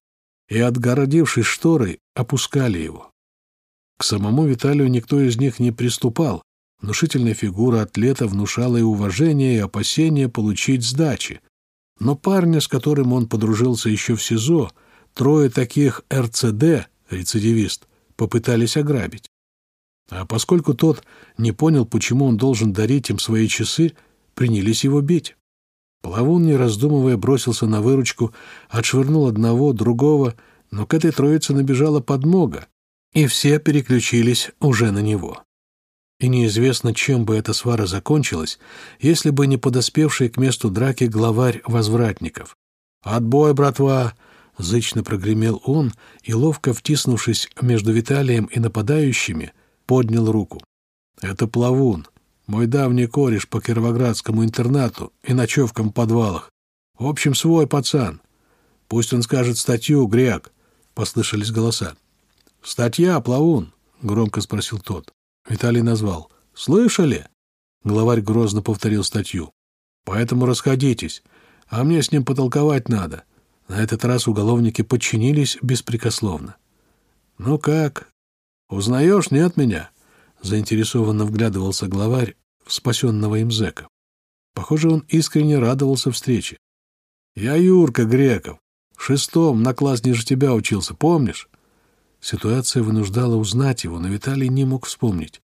и, отгородившись шторой, опускали его. К самому Виталию никто из них не приступал. Внушительная фигура атлета внушала и уважение, и опасение получить сдачи. Но парня, с которым он подружился еще в СИЗО, трое таких РЦД, рецидивист, попытались ограбить. А поскольку тот не понял, почему он должен дарить им свои часы, принялись его бить. Плавун, не раздумывая, бросился на выручку, отшвырнул одного, другого, но к этой троице набежала подмога, и все переключились уже на него. И неизвестно, чем бы эта свара закончилась, если бы не подоспевший к месту драки главарь возвратников. «Отбой, братва!» — зычно прогремел он и, ловко втиснувшись между Виталием и нападающими, поднял руку. «Это плавун, мой давний кореш по кировоградскому интернату и ночевкам в подвалах. В общем, свой пацан. Пусть он скажет статью, грек. Послышались голоса. Статья, плавун, громко спросил тот. Виталий назвал. Слышали? Главарь грозно повторил статью. Поэтому расходитесь, а мне с ним потолковать надо. На этот раз уголовники подчинились беспрекословно. «Ну как? Узнаешь, нет меня?» Заинтересованно вглядывался главарь в спасенного им зэка. Похоже, он искренне радовался встрече. «Я Юрка Греков. В шестом на класс ниже тебя учился, помнишь?» Ситуация вынуждала узнать его, но Виталий не мог вспомнить.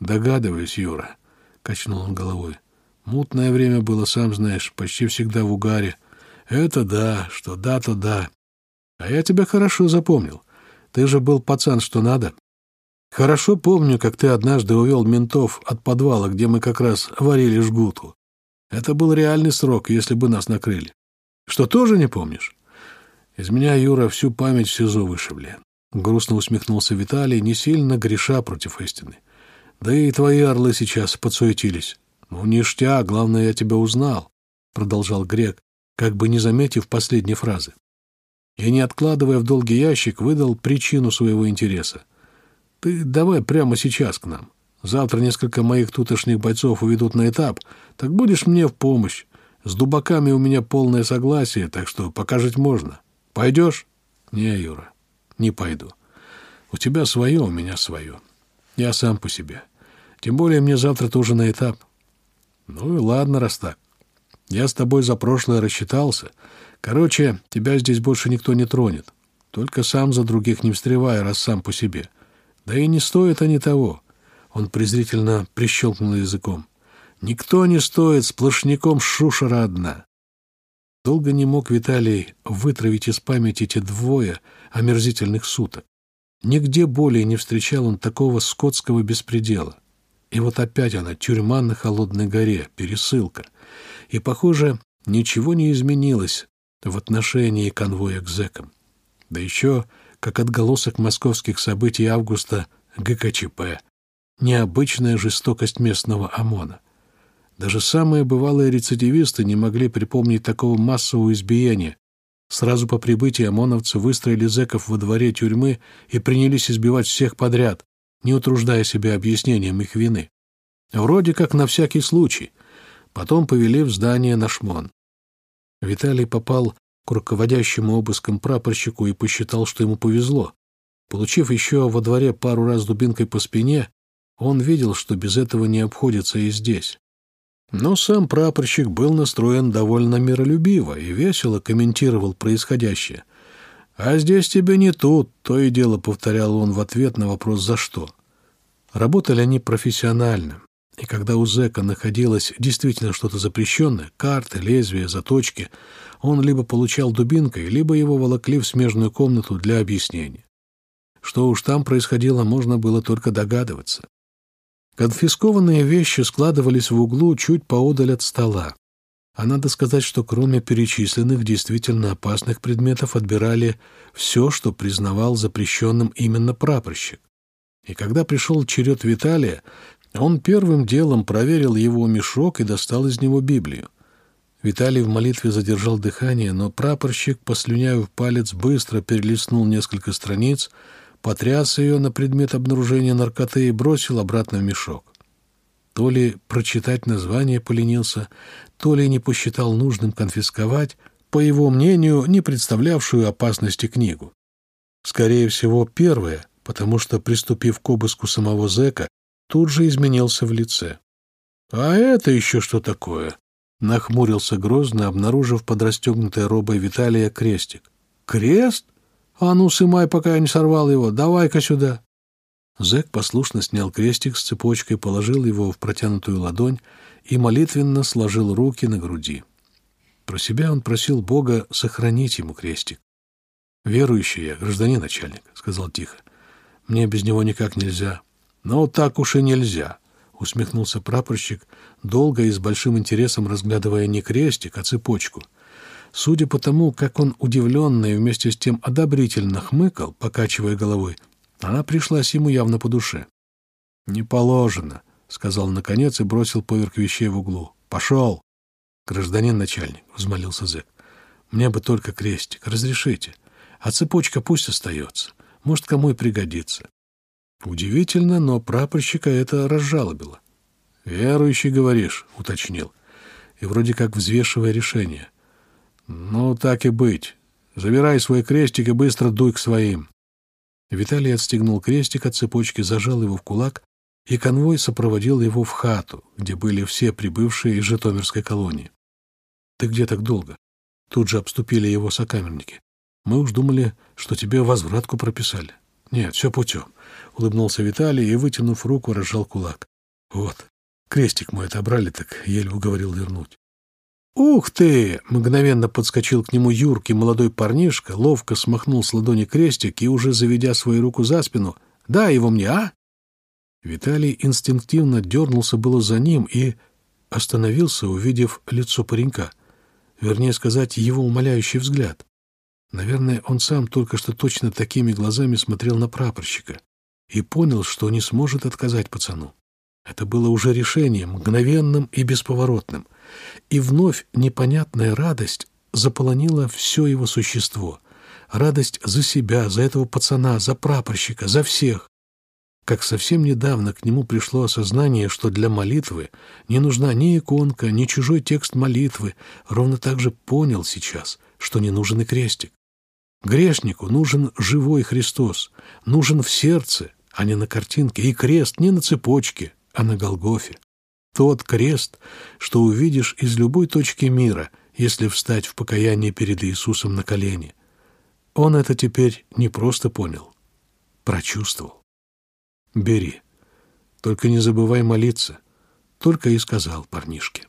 «Догадываюсь, Юра», — качнул он головой. «Мутное время было, сам знаешь, почти всегда в угаре. Это да, что да, то да. А я тебя хорошо запомнил. Ты же был пацан, что надо. Хорошо помню, как ты однажды увел ментов от подвала, где мы как раз варили жгуту. Это был реальный срок, если бы нас накрыли. Что, тоже не помнишь? Из меня, Юра, всю память в СИЗО вышибли. Грустно усмехнулся Виталий, не сильно греша против истины. Да и твои орлы сейчас подсуетились. Ну, ништяк, главное, я тебя узнал, продолжал Грек, как бы не заметив последней фразы. и, не откладывая в долгий ящик, выдал причину своего интереса. «Ты давай прямо сейчас к нам. Завтра несколько моих тутошних бойцов уведут на этап, так будешь мне в помощь. С дубаками у меня полное согласие, так что покажить можно. Пойдешь?» «Не, Юра, не пойду. У тебя свое, у меня свое. Я сам по себе. Тем более мне завтра тоже на этап». «Ну и ладно, раз так. Я с тобой за прошлое рассчитался. Короче, тебя здесь больше никто не тронет. Только сам за других не встревай, раз сам по себе. Да и не стоит они того». Он презрительно прищелкнул языком. «Никто не стоит, сплошняком шушера одна». Долго не мог Виталий вытравить из памяти те двое омерзительных суток. Нигде более не встречал он такого скотского беспредела. И вот опять она, тюрьма на Холодной горе, пересылка. И, похоже, ничего не изменилось в отношении конвоя к зэкам. Да еще, как отголосок московских событий августа ГКЧП, необычная жестокость местного ОМОНа. Даже самые бывалые рецидивисты не могли припомнить такого массового избиения. Сразу по прибытии ОМОНовцы выстроили зэков во дворе тюрьмы и принялись избивать всех подряд, не утруждая себя объяснением их вины. Вроде как на всякий случай. Потом повели в здание на шмон. Виталий попал к руководящему обыском прапорщику и посчитал, что ему повезло. Получив еще во дворе пару раз дубинкой по спине, он видел, что без этого не обходится и здесь. Но сам прапорщик был настроен довольно миролюбиво и весело комментировал происходящее. «А здесь тебе не тут», — то и дело повторял он в ответ на вопрос «за что?». Работали они профессионально, и когда у зэка находилось действительно что-то запрещенное, карты, лезвия, заточки, он либо получал дубинкой, либо его волокли в смежную комнату для объяснения. Что уж там происходило, можно было только догадываться. Конфискованные вещи складывались в углу чуть поодаль от стола. А надо сказать, что кроме перечисленных действительно опасных предметов отбирали все, что признавал запрещенным именно прапорщик. И когда пришел черед Виталия, он первым делом проверил его мешок и достал из него Библию. Виталий в молитве задержал дыхание, но прапорщик, послюняв палец, быстро перелистнул несколько страниц — потряс ее на предмет обнаружения наркоты и бросил обратно в мешок. То ли прочитать название поленился, то ли не посчитал нужным конфисковать, по его мнению, не представлявшую опасности книгу. Скорее всего, первое, потому что, приступив к обыску самого зэка, тут же изменился в лице. «А это еще что такое?» — нахмурился грозно, обнаружив под расстегнутой робой Виталия крестик. «Крест? «А ну, сымай, пока я не сорвал его. Давай-ка сюда». Зэк послушно снял крестик с цепочкой, положил его в протянутую ладонь и молитвенно сложил руки на груди. Про себя он просил Бога сохранить ему крестик. «Верующий я, гражданин начальник», — сказал тихо. «Мне без него никак нельзя». «Ну, так уж и нельзя», — усмехнулся прапорщик, долго и с большим интересом разглядывая не крестик, а цепочку — Судя по тому, как он удивленно и вместе с тем одобрительно хмыкал, покачивая головой, она пришлась ему явно по душе. «Не положено», — сказал наконец и бросил поверх вещей в углу. «Пошел!» «Гражданин начальник», — взмолился зэк, — «мне бы только крестик. Разрешите. А цепочка пусть остается. Может, кому и пригодится». Удивительно, но прапорщика это разжалобило. «Верующий, говоришь», — уточнил, и вроде как взвешивая решение. «Ну, так и быть. Забирай свой крестик и быстро дуй к своим». Виталий отстегнул крестик от цепочки, зажал его в кулак, и конвой сопроводил его в хату, где были все прибывшие из Житомирской колонии. «Ты где так долго?» Тут же обступили его сокамерники. «Мы уж думали, что тебе возвратку прописали». «Нет, все путем», — улыбнулся Виталий и, вытянув руку, разжал кулак. «Вот, крестик мой отобрали, так еле уговорил вернуть». «Ух ты!» — мгновенно подскочил к нему юркий молодой парнишка, ловко смахнул с ладони крестик и, уже заведя свою руку за спину, «Дай его мне, а?» Виталий инстинктивно дернулся было за ним и остановился, увидев лицо паренька. Вернее сказать, его умоляющий взгляд. Наверное, он сам только что точно такими глазами смотрел на прапорщика и понял, что не сможет отказать пацану. Это было уже решением, мгновенным и бесповоротным. И вновь непонятная радость заполонила все его существо. радость за себя, за этого пацана, за прапорщика, за всех. Как совсем недавно к нему пришло осознание, что для молитвы не нужна ни иконка, ни чужой текст молитвы, ровно так же понял сейчас, что не нужен и крестик. Грешнику нужен живой Христос, нужен в сердце, а не на картинке, и крест не на цепочке, а на Голгофе. Тот крест, что увидишь из любой точки мира, если встать в покаянии перед Иисусом на колени. Он это теперь не просто понял, прочувствовал. Бери, только не забывай молиться, только и сказал парнишке.